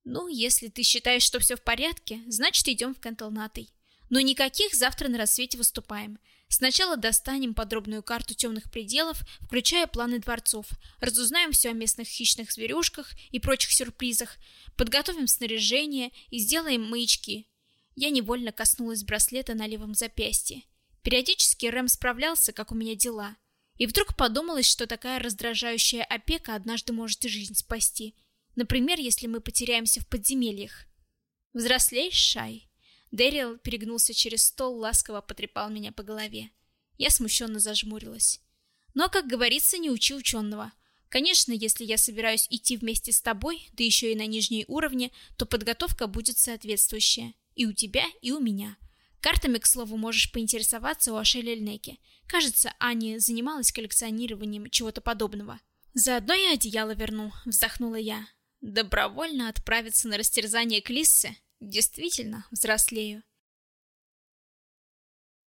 Ну, если ты считаешь, что все в порядке, значит идем в Кенталнатой. Но никаких завтра на рассвете выступаем. Сначала достанем подробную карту темных пределов, включая планы дворцов, разузнаем все о местных хищных зверюшках и прочих сюрпризах, подготовим снаряжение и сделаем маячки. Я невольно коснулась браслета на левом запястье. Периодически Рэм справлялся, как у меня дела. И вдруг подумалось, что такая раздражающая опека однажды может и жизнь спасти – Например, если мы потеряемся в подземельях. Взрослеешь, Шай? Дэрил перегнулся через стол, ласково потрепал меня по голове. Я смущенно зажмурилась. Но, как говорится, не учи ученого. Конечно, если я собираюсь идти вместе с тобой, да еще и на нижние уровни, то подготовка будет соответствующая. И у тебя, и у меня. Картами, к слову, можешь поинтересоваться у Ашели Эльнеки. Кажется, Аня занималась коллекционированием чего-то подобного. Заодно и одеяло верну, вздохнула я. Добровольно отправиться на растерзание Клиссы? Действительно, взрослею.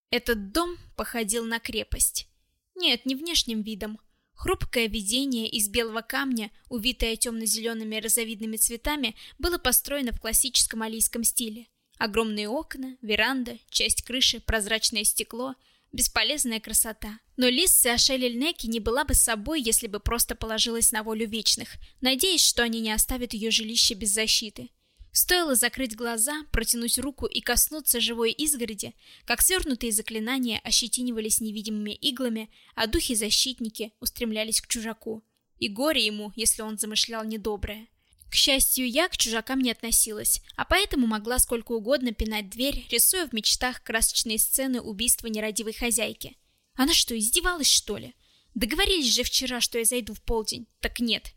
Этот дом походил на крепость. Нет, не внешним видом. Хрупкое видение из белого камня, увитое темно-зелеными розовидными цветами, было построено в классическом алийском стиле. Огромные окна, веранда, часть крыши, прозрачное стекло — Бесполезная красота. Но Лисса Ашель-Эльнеки не была бы собой, если бы просто положилась на волю вечных, надеясь, что они не оставят ее жилище без защиты. Стоило закрыть глаза, протянуть руку и коснуться живой изгороди, как свернутые заклинания ощетинивались невидимыми иглами, а духи-защитники устремлялись к чужаку. И горе ему, если он замышлял недоброе. К счастью, я к чужакам не относилась, а поэтому могла сколько угодно пинать дверь, рисуя в мечтах красочные сцены убийства нерадивой хозяйки. Она что, издевалась, что ли? Договорились же вчера, что я зайду в полдень. Так нет.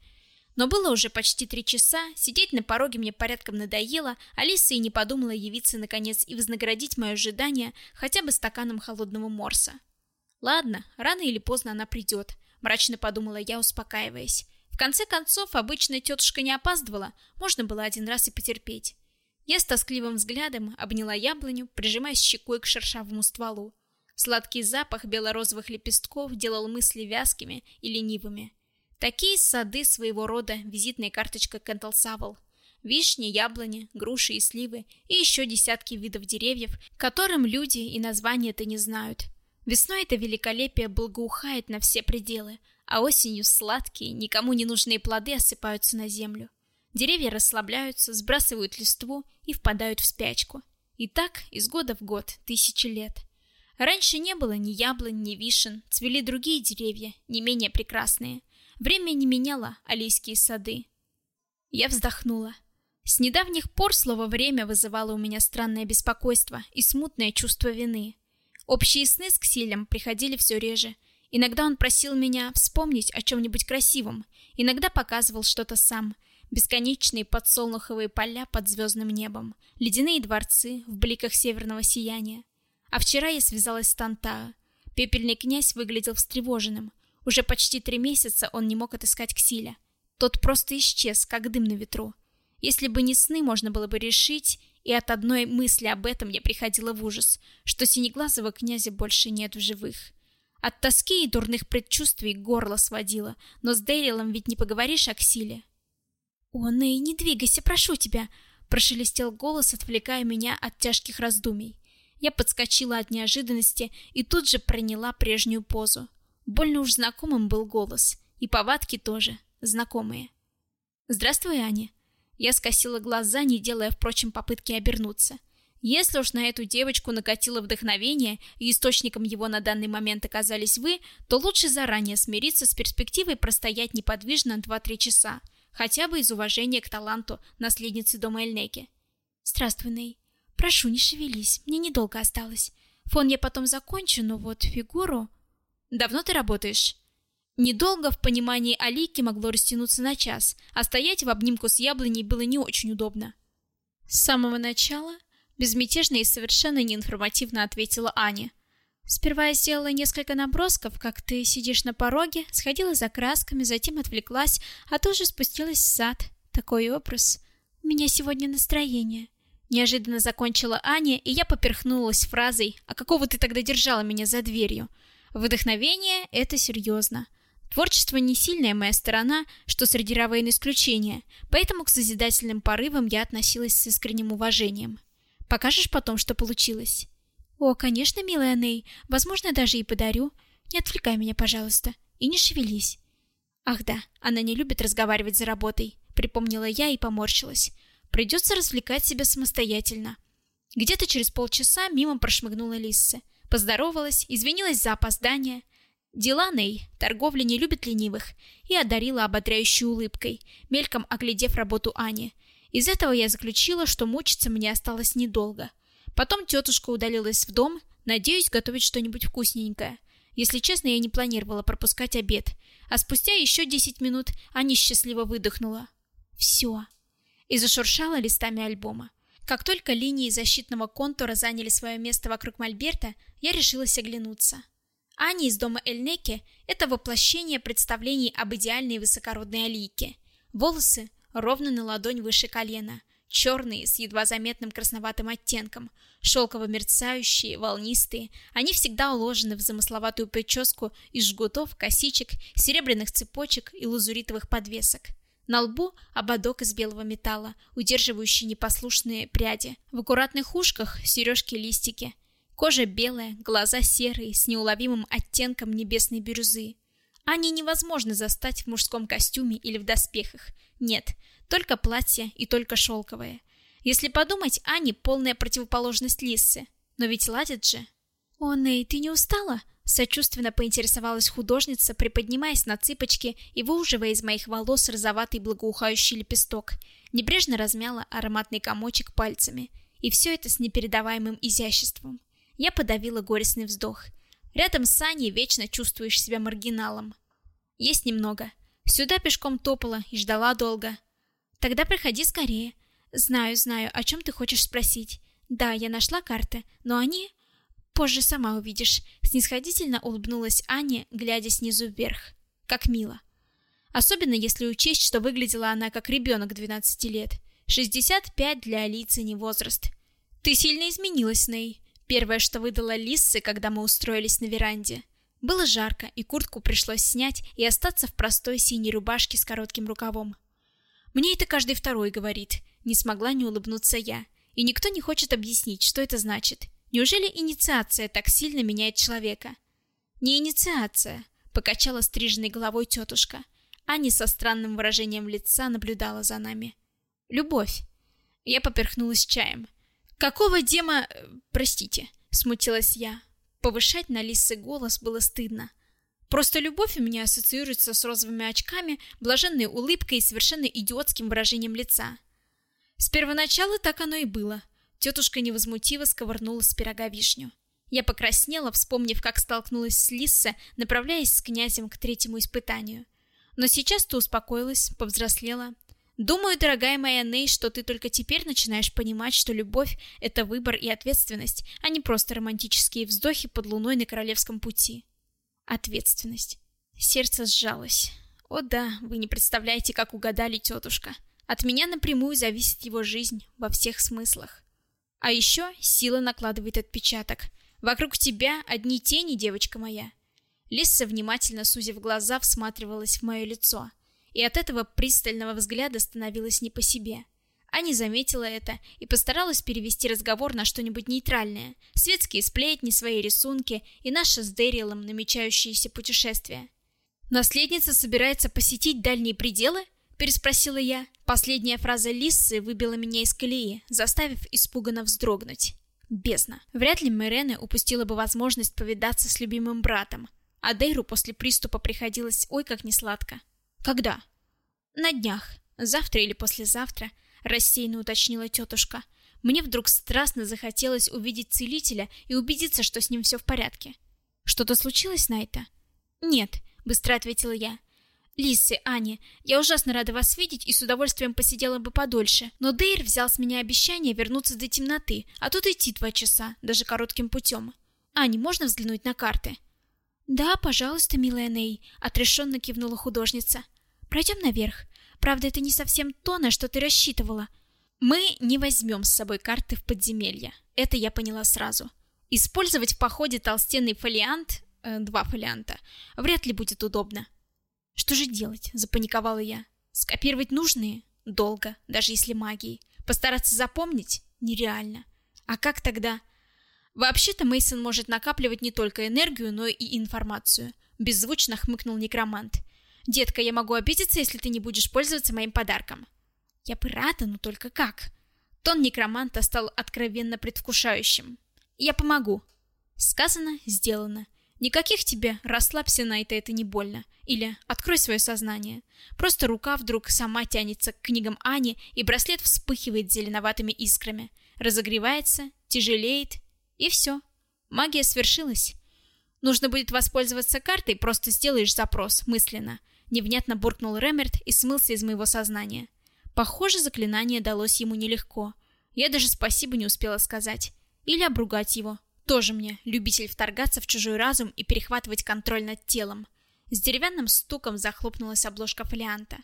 Но было уже почти три часа, сидеть на пороге мне порядком надоело, Алиса и не подумала явиться наконец и вознаградить мое ожидание хотя бы стаканом холодного морса. Ладно, рано или поздно она придет, мрачно подумала я, успокаиваясь конце концов, обычная тетушка не опаздывала, можно было один раз и потерпеть. Я с тоскливым взглядом обняла яблоню, прижимаясь щекой к шершавому стволу. Сладкий запах белорозовых лепестков делал мысли вязкими и ленивыми. Такие сады своего рода визитная карточка Кентл Савл. Вишни, яблони, груши и сливы и еще десятки видов деревьев, которым люди и названия-то не знают. Весной это великолепие благоухает на все пределы, а осенью сладкие, никому не нужные плоды осыпаются на землю. Деревья расслабляются, сбрасывают листву и впадают в спячку. И так из года в год, тысячи лет. Раньше не было ни яблонь, ни вишен, цвели другие деревья, не менее прекрасные. Время не меняло алийские сады. Я вздохнула. С недавних пор слово «время» вызывало у меня странное беспокойство и смутное чувство вины. Общие сны с Ксилем приходили все реже — Иногда он просил меня вспомнить о чем-нибудь красивом, иногда показывал что-то сам. Бесконечные подсолнуховые поля под звездным небом, ледяные дворцы в бликах северного сияния. А вчера я связалась с Тантаа. Пепельный князь выглядел встревоженным. Уже почти три месяца он не мог отыскать Ксиля. Тот просто исчез, как дым на ветру. Если бы не сны, можно было бы решить, и от одной мысли об этом я приходила в ужас, что синеглазого князя больше нет в живых. От тоски и дурных предчувствий горло сводило, но с Дэрилом ведь не поговоришь о Ксиле. «О, Ней, не двигайся, прошу тебя!» Прошелестел голос, отвлекая меня от тяжких раздумий. Я подскочила от неожиданности и тут же приняла прежнюю позу. Больно уж знакомым был голос, и повадки тоже знакомые. «Здравствуй, Аня». Я скосила глаза, не делая, впрочем, попытки обернуться. Если уж на эту девочку накатило вдохновение, и источником его на данный момент оказались вы, то лучше заранее смириться с перспективой простоять неподвижно 2-3 часа, хотя бы из уважения к таланту наследницы дома Эльнеки. «Здравствуй, Ней. Прошу, не шевелись, мне недолго осталось. Фон я потом закончу, но вот фигуру...» «Давно ты работаешь?» Недолго в понимании Алики могло растянуться на час, а стоять в обнимку с яблоней было не очень удобно. С самого начала безмятежно и совершенно неинформативно ответила Аня. Сперва я сделала несколько набросков, как ты сидишь на пороге, сходила за красками, затем отвлеклась, а тоже спустилась в сад. Такой образ. У меня сегодня настроение. Неожиданно закончила Аня, и я поперхнулась фразой «А какого ты тогда держала меня за дверью?» Вдохновение — это серьезно. Творчество не сильная моя сторона, что среди равен исключения, поэтому к созидательным порывам я относилась с искренним уважением. Покажешь потом, что получилось? О, конечно, милая Ней, возможно, даже и подарю. Не отвлекай меня, пожалуйста, и не шевелись. Ах да, она не любит разговаривать за работой, припомнила я и поморщилась. Придется развлекать себя самостоятельно. Где-то через полчаса мимо прошмыгнула Лисса. Поздоровалась, извинилась за опоздание. Дела Ней, торговля не любит ленивых, и одарила ободряющей улыбкой, мельком оглядев работу Ани. Из этого я заключила, что мучиться мне осталось недолго. Потом тетушка удалилась в дом, надеюсь готовить что-нибудь вкусненькое. Если честно, я не планировала пропускать обед. А спустя еще десять минут Аня счастливо выдохнула. Все. И зашуршала листами альбома. Как только линии защитного контура заняли свое место вокруг мольберта, я решилась оглянуться. Аня из дома Эльнеки – это воплощение представлений об идеальной высокородной Алике. Волосы ровно на ладонь выше колена, черные, с едва заметным красноватым оттенком, шелково мерцающие, волнистые, они всегда уложены в замысловатую прическу из жгутов, косичек, серебряных цепочек и лазуритовых подвесок. На лбу ободок из белого металла, удерживающий непослушные пряди. В аккуратных ушках сережки-листики. Кожа белая, глаза серые, с неуловимым оттенком небесной бирюзы. Ани невозможно застать в мужском костюме или в доспехах. Нет, только платье и только шелковое. Если подумать, Ани полная противоположность Лиссы. Но ведь ладит же. «О, Ней, ты не устала?» Сочувственно поинтересовалась художница, приподнимаясь на цыпочки и выуживая из моих волос розоватый благоухающий лепесток. Небрежно размяла ароматный комочек пальцами. И все это с непередаваемым изяществом. Я подавила горестный вздох. Рядом с Аней вечно чувствуешь себя маргиналом. Есть немного. Сюда пешком топала и ждала долго. Тогда приходи скорее. Знаю, знаю, о чем ты хочешь спросить. Да, я нашла карты, но они... Позже сама увидишь. Снисходительно улыбнулась Аня, глядя снизу вверх. Как мило. Особенно если учесть, что выглядела она как ребенок 12 лет. 65 для Алисы не возраст. Ты сильно изменилась, Ней. Первое, что выдала Лиссы, когда мы устроились на веранде. Было жарко, и куртку пришлось снять и остаться в простой синей рубашке с коротким рукавом. Мне это каждый второй говорит. Не смогла не улыбнуться я. И никто не хочет объяснить, что это значит. Неужели инициация так сильно меняет человека? Не инициация, покачала стриженной головой тетушка. Аня со странным выражением лица наблюдала за нами. Любовь. Я поперхнулась чаем. «Какого дема... Э, простите», — смутилась я. Повышать на Лисы голос было стыдно. Просто любовь у меня ассоциируется с розовыми очками, блаженной улыбкой и совершенно идиотским выражением лица. С первоначала так оно и было. Тетушка невозмутиво сковырнула с пирога вишню. Я покраснела, вспомнив, как столкнулась с Лисса, направляясь с князем к третьему испытанию. Но сейчас ты успокоилась, повзрослела, Думаю, дорогая моя Ней, что ты только теперь начинаешь понимать, что любовь — это выбор и ответственность, а не просто романтические вздохи под луной на королевском пути. Ответственность. Сердце сжалось. О да, вы не представляете, как угадали, тетушка. От меня напрямую зависит его жизнь во всех смыслах. А еще сила накладывает отпечаток. Вокруг тебя одни тени, девочка моя. Лисса, внимательно сузив глаза, всматривалась в мое лицо — и от этого пристального взгляда становилось не по себе. Аня заметила это и постаралась перевести разговор на что-нибудь нейтральное. Светские сплетни, свои рисунки и наше с Дэрилом намечающееся путешествие. «Наследница собирается посетить дальние пределы?» – переспросила я. Последняя фраза Лиссы выбила меня из колеи, заставив испуганно вздрогнуть. Бездна. Вряд ли Мэрене упустила бы возможность повидаться с любимым братом. А Дейру после приступа приходилось ой как несладко. «Когда?» «На днях. Завтра или послезавтра», — рассеянно уточнила тетушка. Мне вдруг страстно захотелось увидеть целителя и убедиться, что с ним все в порядке. «Что-то случилось, Найта?» «Нет», — быстро ответила я. «Лисы, Аня, я ужасно рада вас видеть и с удовольствием посидела бы подольше, но Дейр взял с меня обещание вернуться до темноты, а тут идти два часа, даже коротким путем. Аня, можно взглянуть на карты?» «Да, пожалуйста, милая Ней», — отрешенно кивнула художница. «Пройдем наверх. Правда, это не совсем то, на что ты рассчитывала. Мы не возьмем с собой карты в подземелье. Это я поняла сразу. Использовать в походе толстенный фолиант, э, два фолианта, вряд ли будет удобно. Что же делать? Запаниковала я. Скопировать нужные? Долго, даже если магией. Постараться запомнить? Нереально. А как тогда? Вообще-то Мейсон может накапливать не только энергию, но и информацию. Беззвучно хмыкнул некромант. Детка, я могу обидеться, если ты не будешь пользоваться моим подарком. Я бы рада, но только как? Тон некроманта стал откровенно предвкушающим. Я помогу. Сказано, сделано. Никаких тебе «расслабься, Найта, это не больно» или «открой свое сознание». Просто рука вдруг сама тянется к книгам Ани, и браслет вспыхивает зеленоватыми искрами, разогревается, тяжелеет, и все. Магия свершилась. Нужно будет воспользоваться картой, просто сделаешь запрос мысленно. Невнятно буркнул Ремерт и смылся из моего сознания. Похоже, заклинание далось ему нелегко. Я даже спасибо не успела сказать. Или обругать его. Тоже мне, любитель вторгаться в чужой разум и перехватывать контроль над телом. С деревянным стуком захлопнулась обложка фолианта.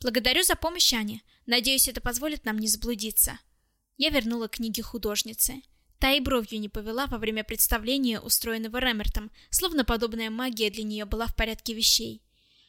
«Благодарю за помощь, Аня. Надеюсь, это позволит нам не заблудиться». Я вернула книги художнице. Та и бровью не повела во время представления, устроенного Ремертом, словно подобная магия для нее была в порядке вещей.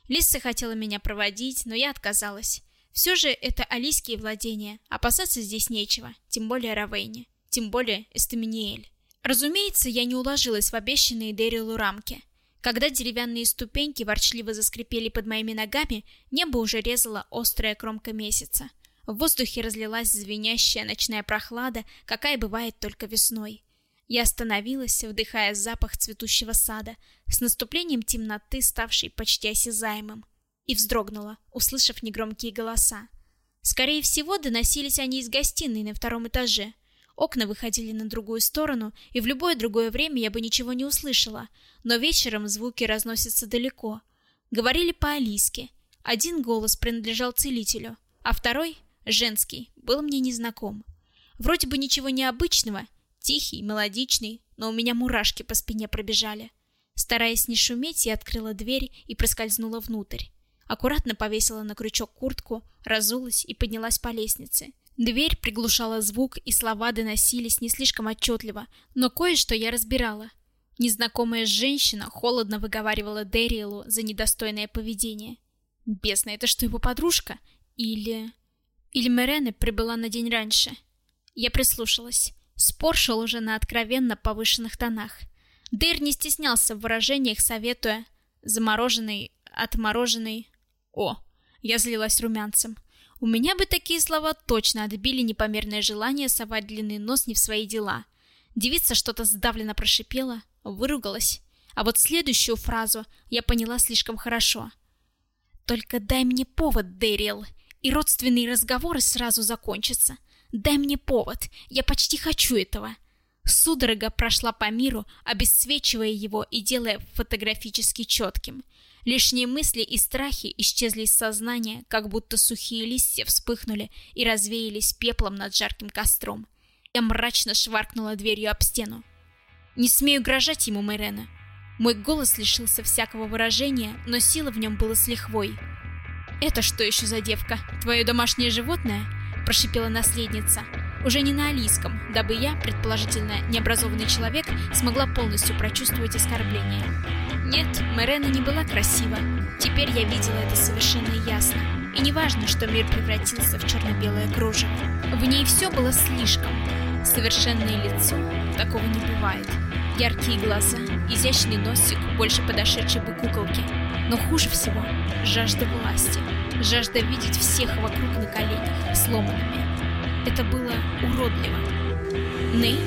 Лисса хотела меня проводить, но я отказалась. Все же это алийские владения, опасаться здесь нечего, тем более Равейне, тем более Эстаминиэль. Разумеется, я не уложилась в обещанные Дэрилу рамки. Когда деревянные ступеньки ворчливо заскрипели под моими ногами, небо уже резала острая кромка месяца. В воздухе разлилась звенящая ночная прохлада, какая бывает только весной. Я остановилась, вдыхая запах цветущего сада, с наступлением темноты, ставшей почти осязаемым, и вздрогнула, услышав негромкие голоса. Скорее всего, доносились они из гостиной на втором этаже — Окна выходили на другую сторону, и в любое другое время я бы ничего не услышала, но вечером звуки разносятся далеко. Говорили по-алийски. Один голос принадлежал целителю, а второй, женский, был мне незнаком. Вроде бы ничего необычного, тихий, мелодичный, но у меня мурашки по спине пробежали. Стараясь не шуметь, я открыла дверь и проскользнула внутрь. Аккуратно повесила на крючок куртку, разулась и поднялась по лестнице. Дверь приглушала звук, и слова доносились не слишком отчетливо, но кое-что я разбирала. Незнакомая женщина холодно выговаривала Дэриэлу за недостойное поведение. Бесна, это что, его подружка? Или... Или Мерене прибыла на день раньше? Я прислушалась. Спор шел уже на откровенно повышенных тонах. Дейр не стеснялся в выражениях, советуя «замороженный», «отмороженный». О, я злилась румянцем. У меня бы такие слова точно отбили непомерное желание совать длинный нос не в свои дела. Девица что-то сдавленно прошипела, выругалась. А вот следующую фразу я поняла слишком хорошо. «Только дай мне повод, Дэрил, и родственные разговоры сразу закончатся. Дай мне повод, я почти хочу этого». Судорога прошла по миру, обесцвечивая его и делая фотографически четким – Лишние мысли и страхи исчезли из сознания, как будто сухие листья вспыхнули и развеялись пеплом над жарким костром. Я мрачно шваркнула дверью об стену. Не смею угрожать ему, Мэрена. Мой голос лишился всякого выражения, но сила в нем была с лихвой. «Это что еще за девка? Твое домашнее животное?» – прошипела наследница. Уже не на алийском, дабы я, предположительно необразованный человек, смогла полностью прочувствовать оскорбление. Нет, Мэрена не была красива. Теперь я видела это совершенно ясно. И не важно, что мир превратился в черно-белое кружево. В ней все было слишком. Совершенное лицо, такого не бывает. Яркие глаза, изящный носик, больше подошедший бы куколке. Но хуже всего — жажда власти. Жажда видеть всех вокруг на коленях, сломанными. Это было уродливо. Ней?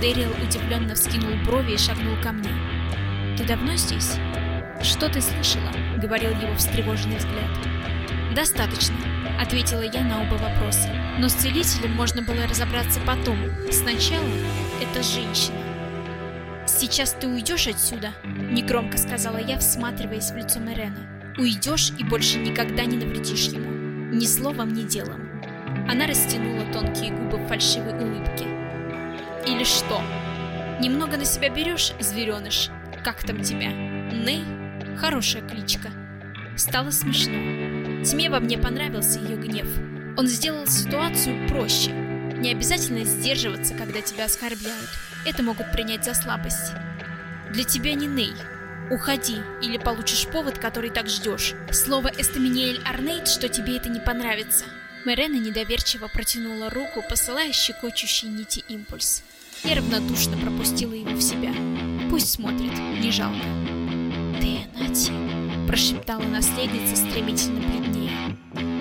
Дэрил удивленно вскинул брови и шагнул ко мне. «Ты давно здесь?» «Что ты слышала?» — говорил его встревоженный взгляд. «Достаточно», — ответила я на оба вопроса. Но с целителем можно было разобраться потом. Сначала это женщина. «Сейчас ты уйдешь отсюда?» — негромко сказала я, всматриваясь в лицо Мерена. «Уйдешь и больше никогда не навредишь ему. Ни словом, ни делом». Она растянула тонкие губы в фальшивой улыбке. «Или что? Немного на себя берешь, звереныш? Как там тебя? Ней? Хорошая кличка». Стало смешно. Тьме во мне понравился ее гнев. Он сделал ситуацию проще. Не обязательно сдерживаться, когда тебя оскорбляют. Это могут принять за слабость. Для тебя не Ней. Уходи, или получишь повод, который так ждешь. Слово Эстаминиэль Арнейт, что тебе это не понравится. Мерена недоверчиво протянула руку, посылая щекочущий нити импульс. Я равнодушно пропустила его в себя. Пусть смотрит, не жалко. «Ты, Нати!» – прошептала наследница стремительно бледнее.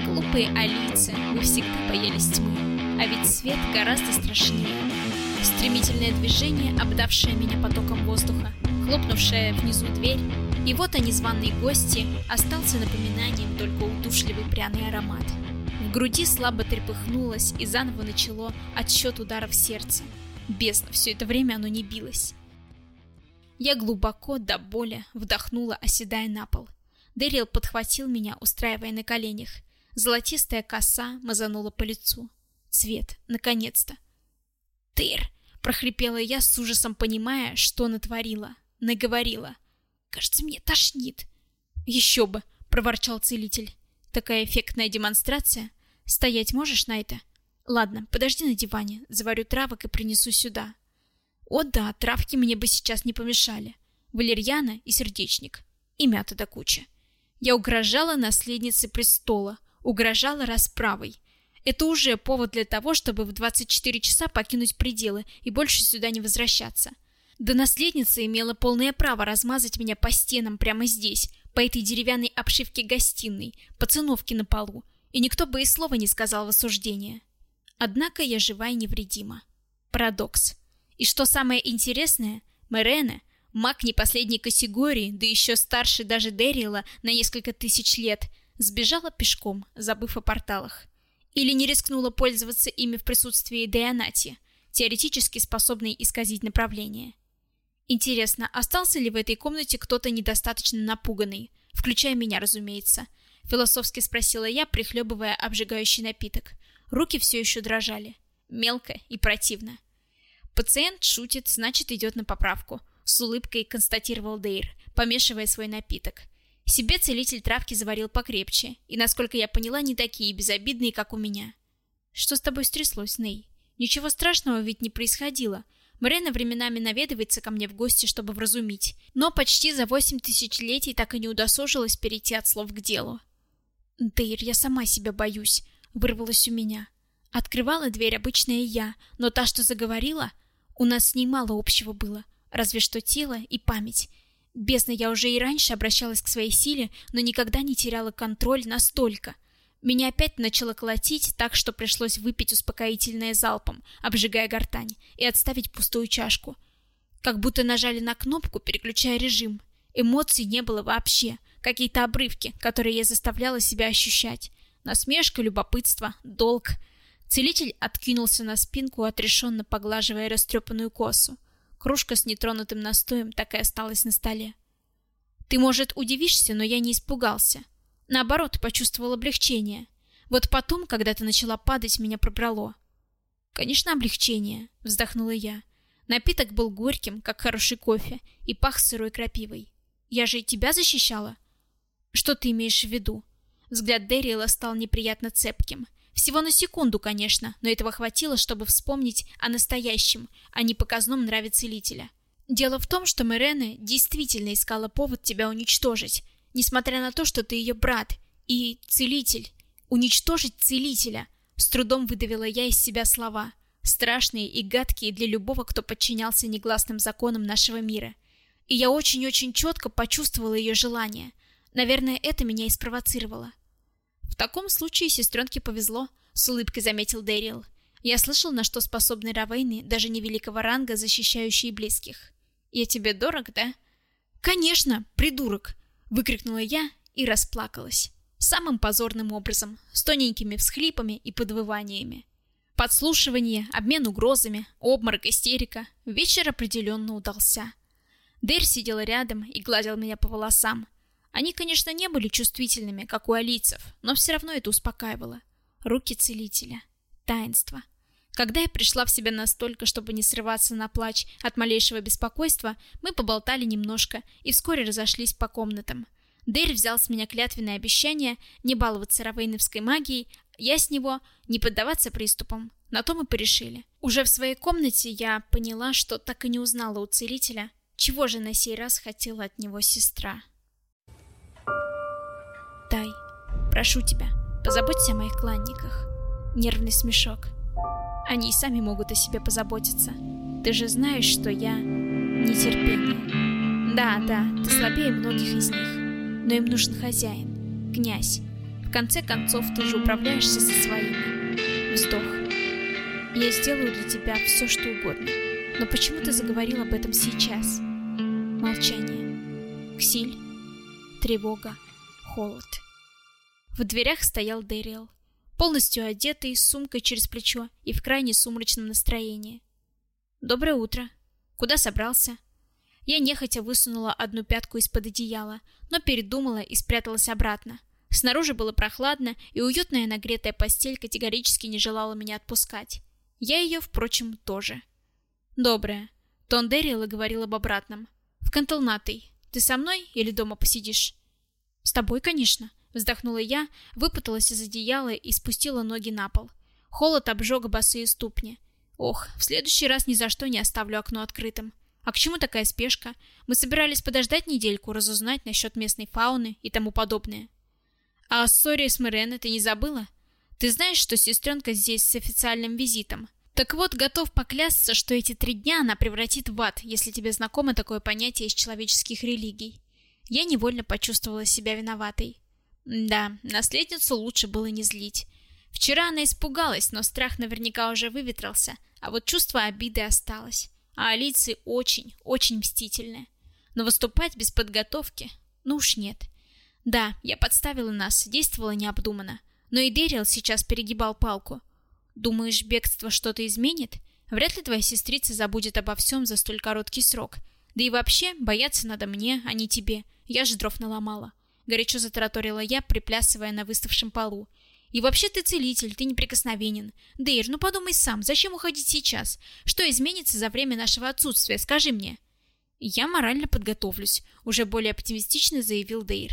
Глупые алицы, вы всегда боялись тьмы, а ведь свет гораздо страшнее. Стремительное движение, обдавшее меня потоком воздуха, хлопнувшая внизу дверь, и вот они, званые гости, остался напоминанием только удушливый пряный аромат. В груди слабо трепыхнулось и заново начало отсчет ударов сердца. Бездна, все это время оно не билось. Я глубоко, до боли, вдохнула, оседая на пол. Дэрил подхватил меня, устраивая на коленях. Золотистая коса мазанула по лицу. Цвет, наконец-то. «Тыр!» — прохрипела я с ужасом, понимая, что натворила. Наговорила. «Кажется, мне тошнит». «Еще бы!» — проворчал целитель. «Такая эффектная демонстрация. Стоять можешь на это?» «Ладно, подожди на диване. Заварю травок и принесу сюда». «О да, травки мне бы сейчас не помешали. Валерьяна и сердечник. И мята до кучи». Я угрожала наследнице престола, угрожала расправой. Это уже повод для того, чтобы в 24 часа покинуть пределы и больше сюда не возвращаться. Да наследница имела полное право размазать меня по стенам прямо здесь, по этой деревянной обшивке гостиной, по циновке на полу, и никто бы и слова не сказал в осуждение. Однако я жива и невредима. Парадокс. И что самое интересное, Мерена, маг не последней категории, да еще старше даже Дэрила на несколько тысяч лет, сбежала пешком, забыв о порталах. Или не рискнула пользоваться ими в присутствии Деонати, теоретически способной исказить направление. Интересно, остался ли в этой комнате кто-то недостаточно напуганный, включая меня, разумеется, философски спросила я, прихлебывая обжигающий напиток. Руки все еще дрожали. Мелко и противно. Пациент шутит, значит идет на поправку. С улыбкой констатировал Дейр, помешивая свой напиток. Себе целитель травки заварил покрепче, и, насколько я поняла, не такие безобидные, как у меня. Что с тобой стряслось, Ней? Ничего страшного ведь не происходило. Марена временами наведывается ко мне в гости, чтобы вразумить, но почти за восемь тысячелетий так и не удосужилась перейти от слов к делу. Дейр, я сама себя боюсь, вырвалось у меня. Открывала дверь обычная я, но та, что заговорила, у нас с ней мало общего было, разве что тело и память. Бездна я уже и раньше обращалась к своей силе, но никогда не теряла контроль настолько. Меня опять начало колотить, так что пришлось выпить успокоительное залпом, обжигая гортань, и отставить пустую чашку. Как будто нажали на кнопку, переключая режим. Эмоций не было вообще, какие-то обрывки, которые я заставляла себя ощущать. Насмешка, любопытство, долг. Целитель откинулся на спинку, отрешенно поглаживая растрепанную косу. Кружка с нетронутым настоем так и осталась на столе. Ты, может, удивишься, но я не испугался. Наоборот, почувствовал облегчение. Вот потом, когда ты начала падать, меня пробрало. Конечно, облегчение, вздохнула я. Напиток был горьким, как хороший кофе, и пах сырой крапивой. Я же и тебя защищала. Что ты имеешь в виду? Взгляд Дэрила стал неприятно цепким. Всего на секунду, конечно, но этого хватило, чтобы вспомнить о настоящем, а не показном нраве целителя. Дело в том, что Мерене действительно искала повод тебя уничтожить, несмотря на то, что ты ее брат и целитель, уничтожить целителя. С трудом выдавила я из себя слова, страшные и гадкие для любого, кто подчинялся негласным законам нашего мира. И я очень-очень четко почувствовала ее желание. Наверное, это меня и спровоцировало. В таком случае сестренке повезло, с улыбкой заметил Дэрил. Я слышал, на что способны равейны, даже невеликого ранга, защищающие близких. Я тебе дорог, да? Конечно, придурок! Выкрикнула я и расплакалась. Самым позорным образом, с тоненькими всхлипами и подвываниями. Подслушивание, обмен угрозами, обморок, истерика. Вечер определенно удался. Дэр сидел рядом и гладил меня по волосам. Они, конечно, не были чувствительными, как у алийцев, но все равно это успокаивало. Руки целителя. Таинство. Когда я пришла в себя настолько, чтобы не срываться на плач от малейшего беспокойства, мы поболтали немножко и вскоре разошлись по комнатам. Дейр взял с меня клятвенное обещание не баловаться равейновской магией, я с него не поддаваться приступам. На то мы порешили. Уже в своей комнате я поняла, что так и не узнала у целителя, чего же на сей раз хотела от него сестра. Прошу тебя, позаботься о моих кланниках. Нервный смешок. Они и сами могут о себе позаботиться. Ты же знаешь, что я нетерпение. Да, да, ты слабее многих из них но им нужен хозяин, князь. В конце концов, ты же управляешься со своими. Вздох. Я сделаю для тебя все, что угодно. Но почему ты заговорил об этом сейчас? Молчание. Ксиль. Тревога. Холод. В дверях стоял Дэриэл, полностью одетый, с сумкой через плечо и в крайне сумрачном настроении. «Доброе утро. Куда собрался?» Я нехотя высунула одну пятку из-под одеяла, но передумала и спряталась обратно. Снаружи было прохладно, и уютная нагретая постель категорически не желала меня отпускать. Я ее, впрочем, тоже. «Доброе». Тон Дэрила говорил об обратном. «В Кантелнатый. Ты со мной или дома посидишь?» «С тобой, конечно», — вздохнула я, выпуталась из одеяла и спустила ноги на пол. Холод обжег босые ступни. Ох, в следующий раз ни за что не оставлю окно открытым. А к чему такая спешка? Мы собирались подождать недельку, разузнать насчет местной фауны и тому подобное. А о ссоре с Миреной ты не забыла? Ты знаешь, что сестренка здесь с официальным визитом? Так вот, готов поклясться, что эти три дня она превратит в ад, если тебе знакомо такое понятие из человеческих религий. Я невольно почувствовала себя виноватой. Да, наследницу лучше было не злить. Вчера она испугалась, но страх наверняка уже выветрился, а вот чувство обиды осталось. А Алицы очень, очень мстительная. Но выступать без подготовки? Ну уж нет. Да, я подставила нас, действовала необдуманно. Но и Дэрил сейчас перегибал палку. Думаешь, бегство что-то изменит? Вряд ли твоя сестрица забудет обо всем за столь короткий срок. Да и вообще, бояться надо мне, а не тебе. Я же дров наломала. Горячо затараторила я, приплясывая на выставшем полу. И вообще ты целитель, ты неприкосновенен. Дейр, ну подумай сам, зачем уходить сейчас? Что изменится за время нашего отсутствия, скажи мне. Я морально подготовлюсь, уже более оптимистично заявил Дейр.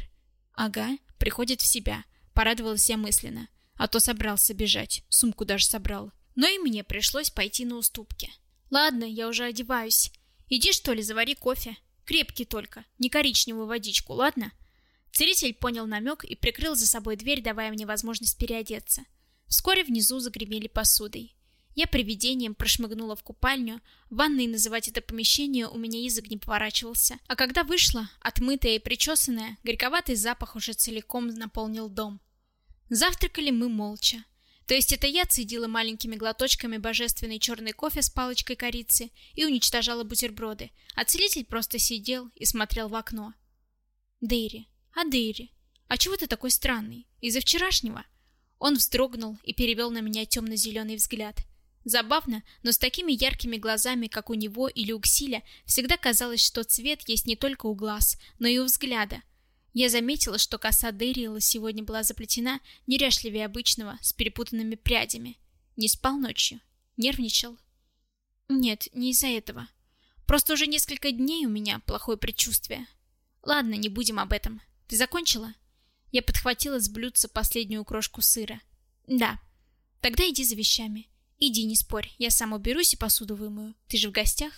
Ага, приходит в себя. Порадовалась я мысленно. А то собрался бежать, сумку даже собрал. Но и мне пришлось пойти на уступки. Ладно, я уже одеваюсь. Иди что ли, завари кофе. Крепкий только, не коричневую водичку, ладно? Целитель понял намек и прикрыл за собой дверь, давая мне возможность переодеться. Вскоре внизу загремели посудой. Я привидением прошмыгнула в купальню, ванной называть это помещение у меня язык не поворачивался. А когда вышла, отмытая и причесанная, горьковатый запах уже целиком наполнил дом. Завтракали мы молча. То есть это я цедила маленькими глоточками божественный черный кофе с палочкой корицы и уничтожала бутерброды, а целитель просто сидел и смотрел в окно. Дейри, «А Дейри? А чего ты такой странный? Из-за вчерашнего?» Он вздрогнул и перевел на меня темно-зеленый взгляд. Забавно, но с такими яркими глазами, как у него или у Ксиля, всегда казалось, что цвет есть не только у глаз, но и у взгляда. Я заметила, что коса Дэрила сегодня была заплетена неряшливее обычного, с перепутанными прядями. Не спал ночью? Нервничал? Нет, не из-за этого. Просто уже несколько дней у меня плохое предчувствие. Ладно, не будем об этом. Ты закончила? Я подхватила с блюдца последнюю крошку сыра. Да. Тогда иди за вещами. Иди, не спорь. Я сам уберусь и посуду вымою. Ты же в гостях?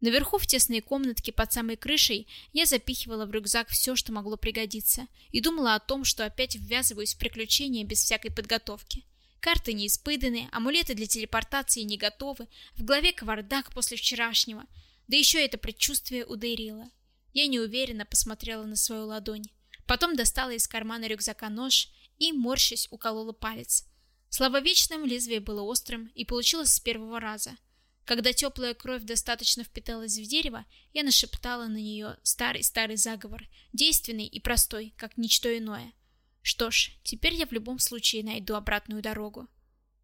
Наверху в тесной комнатке под самой крышей я запихивала в рюкзак все, что могло пригодиться, и думала о том, что опять ввязываюсь в приключения без всякой подготовки. Карты не испытаны, амулеты для телепортации не готовы, в голове кавардак после вчерашнего. Да еще это предчувствие удырило. Я неуверенно посмотрела на свою ладонь. Потом достала из кармана рюкзака нож и, морщась, уколола палец. Слава вечным, лезвие было острым и получилось с первого раза – когда теплая кровь достаточно впиталась в дерево, я нашептала на нее старый-старый заговор, действенный и простой, как ничто иное. Что ж, теперь я в любом случае найду обратную дорогу.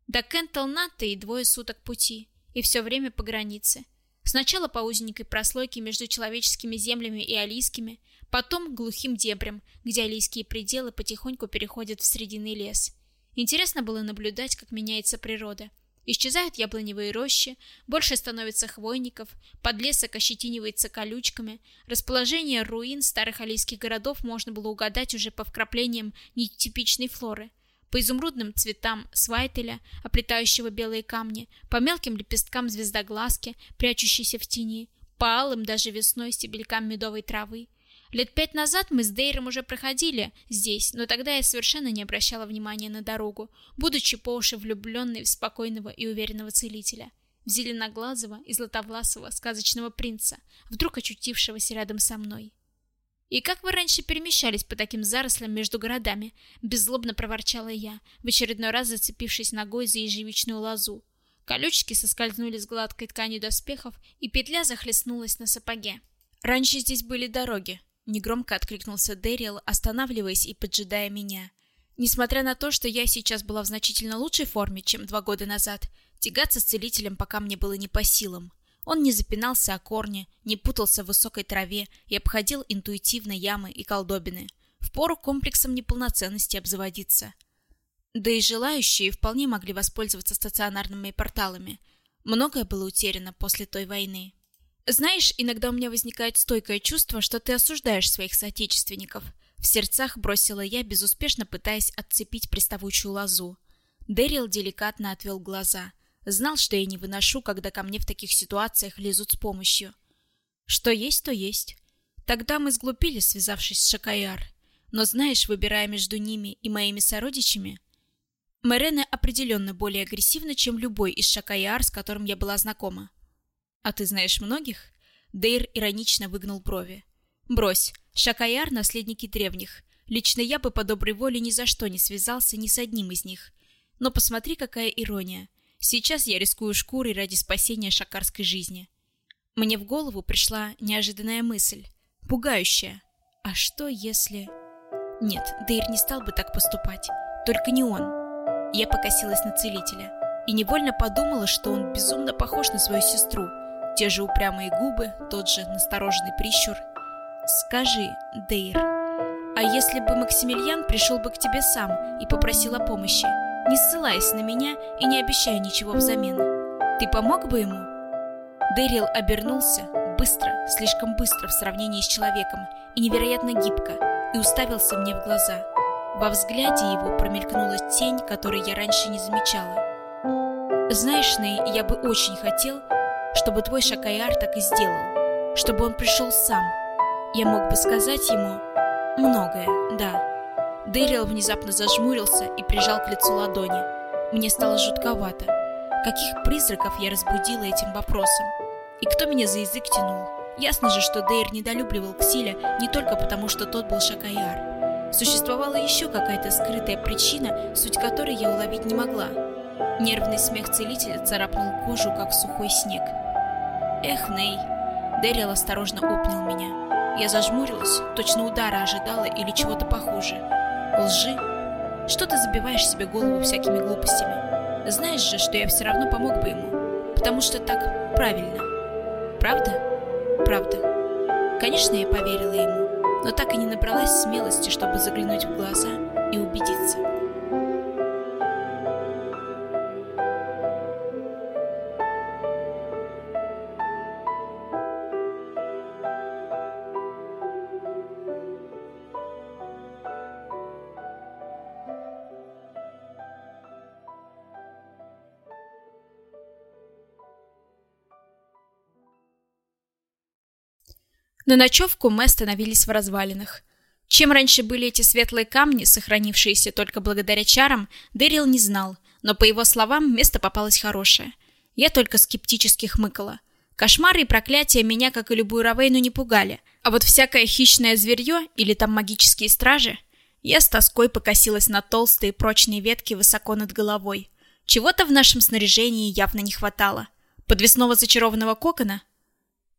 До Кентл-Натта и двое суток пути, и все время по границе. Сначала по узенькой прослойке между человеческими землями и алийскими, потом глухим дебрям, где алийские пределы потихоньку переходят в срединный лес. Интересно было наблюдать, как меняется природа – Исчезают яблоневые рощи, больше становится хвойников, подлесок ощетинивается колючками. Расположение руин старых алийских городов можно было угадать уже по вкраплениям нетипичной флоры. По изумрудным цветам свайтеля, оплетающего белые камни, по мелким лепесткам звездоглазки, прячущейся в тени, по алым даже весной стебелькам медовой травы. Лет пять назад мы с Дейром уже проходили здесь, но тогда я совершенно не обращала внимания на дорогу, будучи по уши влюбленной в спокойного и уверенного целителя, в зеленоглазого и златовласого сказочного принца, вдруг очутившегося рядом со мной. «И как вы раньше перемещались по таким зарослям между городами?» – беззлобно проворчала я, в очередной раз зацепившись ногой за ежевичную лозу. Колючки соскользнули с гладкой ткани доспехов, и петля захлестнулась на сапоге. «Раньше здесь были дороги», Негромко откликнулся Дэрил, останавливаясь и поджидая меня. Несмотря на то, что я сейчас была в значительно лучшей форме, чем два года назад, тягаться с целителем пока мне было не по силам. Он не запинался о корне, не путался в высокой траве и обходил интуитивно ямы и колдобины. Впору комплексом неполноценности обзаводиться. Да и желающие вполне могли воспользоваться стационарными порталами. Многое было утеряно после той войны. Знаешь, иногда у меня возникает стойкое чувство, что ты осуждаешь своих соотечественников. В сердцах бросила я, безуспешно пытаясь отцепить приставучую лозу. Дэрил деликатно отвел глаза. Знал, что я не выношу, когда ко мне в таких ситуациях лезут с помощью. Что есть, то есть. Тогда мы сглупили, связавшись с Шакаяр. Но знаешь, выбирая между ними и моими сородичами, Мерена определенно более агрессивна, чем любой из Шакаяр, с которым я была знакома. «А ты знаешь многих?» Дейр иронично выгнул брови. «Брось, Шакаяр — наследники древних. Лично я бы по доброй воле ни за что не связался ни с одним из них. Но посмотри, какая ирония. Сейчас я рискую шкурой ради спасения шакарской жизни». Мне в голову пришла неожиданная мысль, пугающая. А что если... Нет, Дейр не стал бы так поступать. Только не он. Я покосилась на целителя и невольно подумала, что он безумно похож на свою сестру — те же упрямые губы, тот же настороженный прищур. «Скажи, Дейр, а если бы Максимилиан пришел бы к тебе сам и попросил о помощи, не ссылаясь на меня и не обещая ничего взамен, ты помог бы ему?» Дэрил обернулся быстро, слишком быстро в сравнении с человеком, и невероятно гибко, и уставился мне в глаза. Во взгляде его промелькнула тень, которой я раньше не замечала. «Знаешь, Ней, я бы очень хотел, чтобы твой Шакаяр так и сделал, чтобы он пришел сам. Я мог бы сказать ему многое, да. Дэрил внезапно зажмурился и прижал к лицу ладони. Мне стало жутковато. Каких призраков я разбудила этим вопросом? И кто меня за язык тянул? Ясно же, что Дейр недолюбливал Ксиля не только потому, что тот был Шакаяр. Существовала еще какая-то скрытая причина, суть которой я уловить не могла. Нервный смех целителя царапнул кожу, как сухой снег. Эх, Ней. Дэрил осторожно обнял меня. Я зажмурилась, точно удара ожидала или чего-то похуже. Лжи? Что ты забиваешь себе голову всякими глупостями? Знаешь же, что я все равно помог бы ему, потому что так правильно. Правда? Правда. Конечно, я поверила ему, но так и не набралась смелости, чтобы заглянуть в глаза и убедиться. На ночевку мы остановились в развалинах. Чем раньше были эти светлые камни, сохранившиеся только благодаря чарам, Дэрил не знал, но по его словам место попалось хорошее. Я только скептически хмыкала. Кошмары и проклятия меня, как и любую Равейну, не пугали, а вот всякое хищное зверье или там магические стражи... Я с тоской покосилась на толстые прочные ветки высоко над головой. Чего-то в нашем снаряжении явно не хватало. Подвесного зачарованного кокона?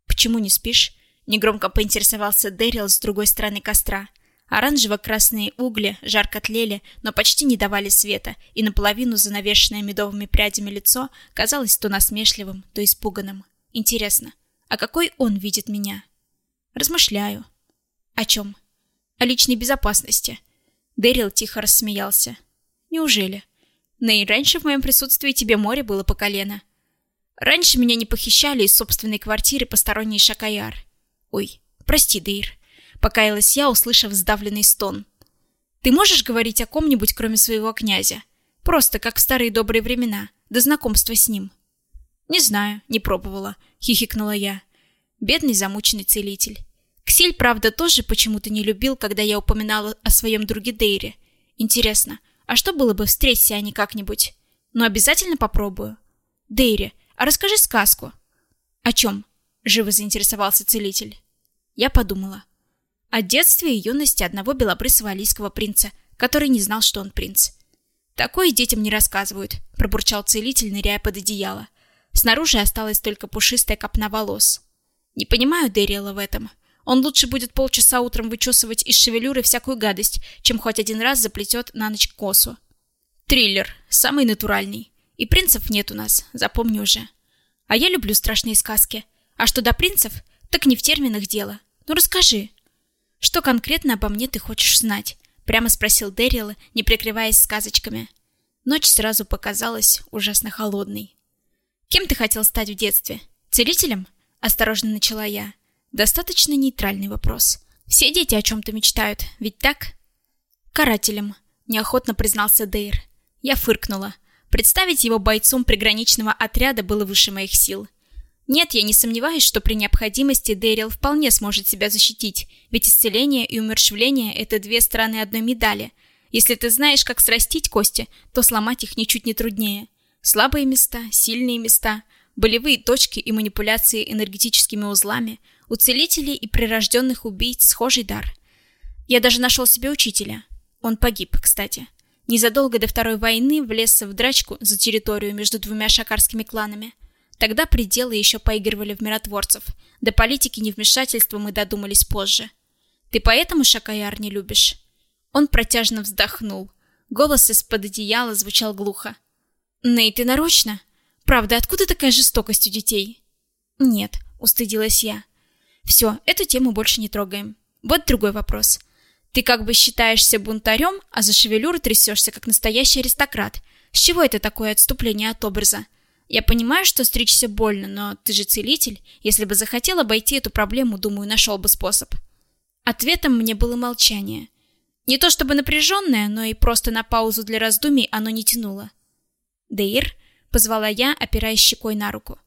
Почему не спишь? Негромко поинтересовался Дэрил с другой стороны костра. Оранжево-красные угли жарко тлели, но почти не давали света, и наполовину занавешенное медовыми прядями лицо казалось то насмешливым, то испуганным. Интересно, а какой он видит меня? Размышляю. О чем? О личной безопасности. Дэрил тихо рассмеялся. Неужели? Но и раньше в моем присутствии тебе море было по колено. Раньше меня не похищали из собственной квартиры посторонний шакаяр. Ой, прости, Дейр. Покаялась я, услышав сдавленный стон. Ты можешь говорить о ком-нибудь, кроме своего князя? Просто как в старые добрые времена, до знакомства с ним. Не знаю, не пробовала, хихикнула я. Бедный замученный целитель. Ксиль, правда, тоже почему-то не любил, когда я упоминала о своем друге Дейре. Интересно, а что было бы, встреться они как-нибудь? Но обязательно попробую. Дейре, а расскажи сказку. О чем? Живо заинтересовался целитель. Я подумала. О детстве и юности одного белобрысого алийского принца, который не знал, что он принц. Такое детям не рассказывают, пробурчал целитель, ныряя под одеяло. Снаружи осталась только пушистая копна волос. Не понимаю Дэриэла в этом. Он лучше будет полчаса утром вычесывать из шевелюры всякую гадость, чем хоть один раз заплетет на ночь косу. Триллер. Самый натуральный. И принцев нет у нас, запомни уже. А я люблю страшные сказки. А что до принцев, так не в терминах дело. Ну расскажи. Что конкретно обо мне ты хочешь знать? Прямо спросил Дэриэл, не прикрываясь сказочками. Ночь сразу показалась ужасно холодной. Кем ты хотел стать в детстве? Целителем? Осторожно начала я. Достаточно нейтральный вопрос. Все дети о чем-то мечтают, ведь так? Карателем, неохотно признался Дейр. Я фыркнула. Представить его бойцом приграничного отряда было выше моих сил. Нет, я не сомневаюсь, что при необходимости Дэрил вполне сможет себя защитить, ведь исцеление и умерщвление – это две стороны одной медали. Если ты знаешь, как срастить кости, то сломать их ничуть не труднее. Слабые места, сильные места, болевые точки и манипуляции энергетическими узлами – у целителей и прирожденных убийц схожий дар. Я даже нашел себе учителя. Он погиб, кстати. Незадолго до Второй войны влез в драчку за территорию между двумя шакарскими кланами. Тогда пределы еще поигрывали в миротворцев. До политики невмешательства мы додумались позже. Ты поэтому Шакаяр не любишь? Он протяжно вздохнул. Голос из-под одеяла звучал глухо. Ней, ты нарочно? Правда, откуда такая жестокость у детей? Нет, устыдилась я. Все, эту тему больше не трогаем. Вот другой вопрос. Ты как бы считаешься бунтарем, а за шевелюру трясешься, как настоящий аристократ. С чего это такое отступление от образа? Я понимаю, что стричься больно, но ты же целитель. Если бы захотел обойти эту проблему, думаю, нашел бы способ. Ответом мне было молчание. Не то чтобы напряженное, но и просто на паузу для раздумий оно не тянуло. «Дейр?» — позвала я, опираясь щекой на руку.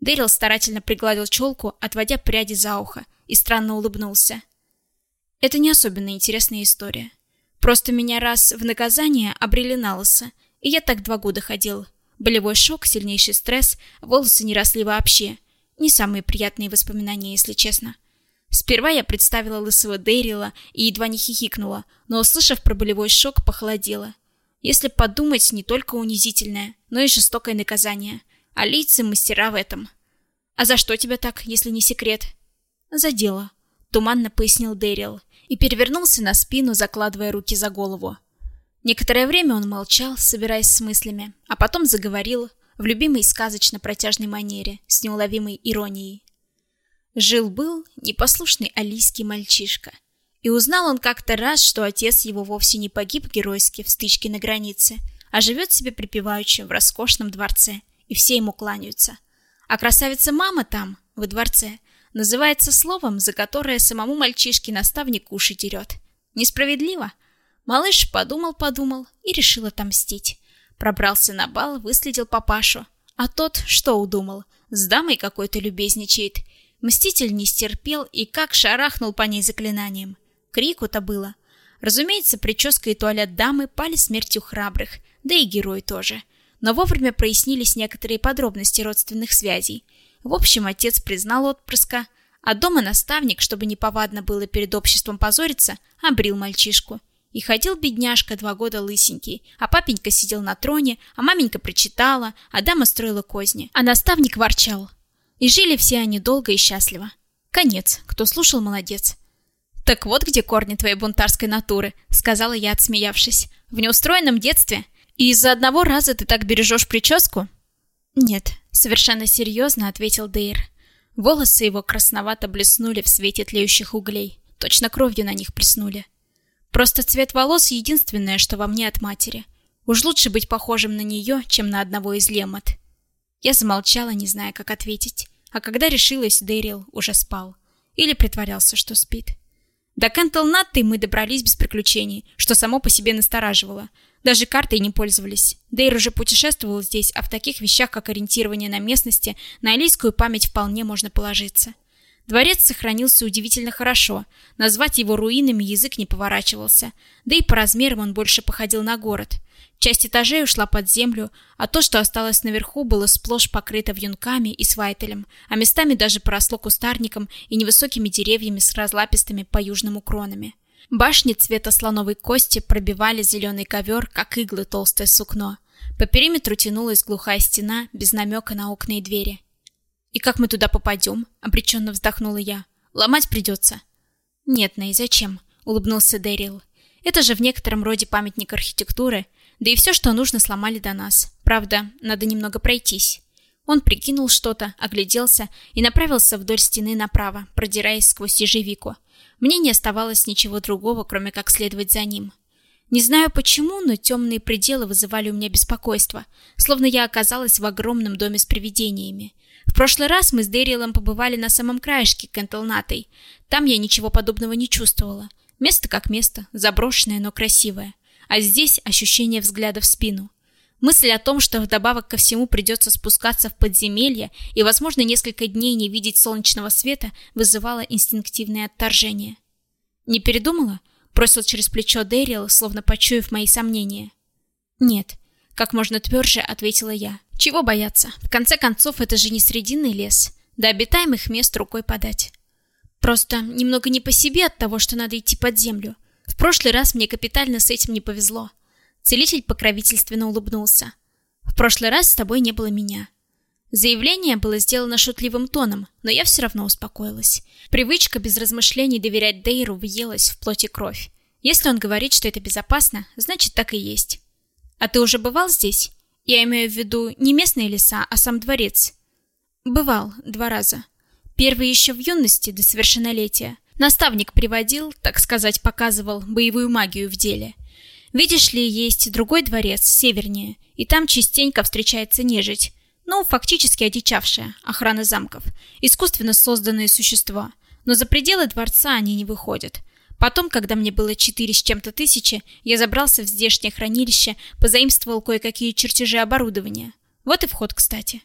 Дэрил старательно пригладил челку, отводя пряди за ухо, и странно улыбнулся. Это не особенно интересная история. Просто меня раз в наказание обрели на лысо, и я так два года ходил. Болевой шок, сильнейший стресс, волосы не росли вообще. Не самые приятные воспоминания, если честно. Сперва я представила лысого Дэрила и едва не хихикнула, но, услышав про болевой шок, похолодела. Если подумать, не только унизительное, но и жестокое наказание – а лица мастера в этом. А за что тебя так, если не секрет? За дело, туманно пояснил Дэрил и перевернулся на спину, закладывая руки за голову. Некоторое время он молчал, собираясь с мыслями, а потом заговорил в любимой сказочно-протяжной манере, с неуловимой иронией. Жил-был непослушный алийский мальчишка. И узнал он как-то раз, что отец его вовсе не погиб геройски в стычке на границе, а живет себе припеваючи в роскошном дворце – и все ему кланяются. А красавица-мама там, во дворце, называется словом, за которое самому мальчишке наставник уши дерет. Несправедливо? Малыш подумал-подумал и решил отомстить. Пробрался на бал, выследил папашу. А тот что удумал? С дамой какой-то любезничает. Мститель не стерпел и как шарахнул по ней заклинанием. Крику-то было. Разумеется, прическа и туалет дамы пали смертью храбрых, да и герой тоже. Но вовремя прояснились некоторые подробности родственных связей. В общем, отец признал отпрыска, а дома наставник, чтобы неповадно было перед обществом позориться, обрил мальчишку. И ходил бедняжка два года лысенький, а папенька сидел на троне, а маменька прочитала, а дама строила козни, а наставник ворчал. И жили все они долго и счастливо. Конец. Кто слушал, молодец. «Так вот где корни твоей бунтарской натуры», — сказала я, отсмеявшись. «В неустроенном детстве? И из-за одного раза ты так бережешь прическу?» «Нет», — совершенно серьезно ответил Дейр. Волосы его красновато блеснули в свете тлеющих углей. Точно кровью на них плеснули. Просто цвет волос — единственное, что во мне от матери. Уж лучше быть похожим на нее, чем на одного из лемот. Я замолчала, не зная, как ответить. А когда решилась, Дэрил уже спал. Или притворялся, что спит. До Кентл-Натты мы добрались без приключений, что само по себе настораживало. Даже картой не пользовались. Дейр уже путешествовал здесь, а в таких вещах, как ориентирование на местности, на алийскую память вполне можно положиться. Дворец сохранился удивительно хорошо. Назвать его руинами язык не поворачивался. Да и по размерам он больше походил на город. Часть этажей ушла под землю, а то, что осталось наверху, было сплошь покрыто вьюнками и свайтелем, а местами даже поросло кустарником и невысокими деревьями с разлапистыми по-южному кронами. Башни цвета слоновой кости пробивали зеленый ковер, как иглы толстое сукно. По периметру тянулась глухая стена, без намека на окна и двери. «И как мы туда попадем?» — обреченно вздохнула я. «Ломать придется». «Нет, Ней, зачем?» — улыбнулся Дэрил. «Это же в некотором роде памятник архитектуры, да и все, что нужно, сломали до нас. Правда, надо немного пройтись. Он прикинул что-то, огляделся и направился вдоль стены направо, продираясь сквозь ежевику. Мне не оставалось ничего другого, кроме как следовать за ним. Не знаю почему, но темные пределы вызывали у меня беспокойство, словно я оказалась в огромном доме с привидениями. В прошлый раз мы с Дэрилом побывали на самом краешке Кентлнатой. Там я ничего подобного не чувствовала. Место как место, заброшенное, но красивое а здесь ощущение взгляда в спину. Мысль о том, что вдобавок ко всему придется спускаться в подземелье и, возможно, несколько дней не видеть солнечного света, вызывала инстинктивное отторжение. «Не передумала?» — бросил через плечо Дэрил, словно почуяв мои сомнения. «Нет», — как можно тверже ответила я. «Чего бояться? В конце концов, это же не срединный лес. До обитаемых мест рукой подать. Просто немного не по себе от того, что надо идти под землю. В прошлый раз мне капитально с этим не повезло. Целитель покровительственно улыбнулся. В прошлый раз с тобой не было меня. Заявление было сделано шутливым тоном, но я все равно успокоилась. Привычка без размышлений доверять Дейру въелась в плоть и кровь. Если он говорит, что это безопасно, значит так и есть. А ты уже бывал здесь? Я имею в виду не местные леса, а сам дворец. Бывал два раза. Первый еще в юности до совершеннолетия. Наставник приводил, так сказать, показывал боевую магию в деле. Видишь ли, есть другой дворец, севернее, и там частенько встречается нежить. Ну, фактически одичавшая, охрана замков. Искусственно созданные существа. Но за пределы дворца они не выходят. Потом, когда мне было четыре с чем-то тысячи, я забрался в здешнее хранилище, позаимствовал кое-какие чертежи оборудования. Вот и вход, кстати.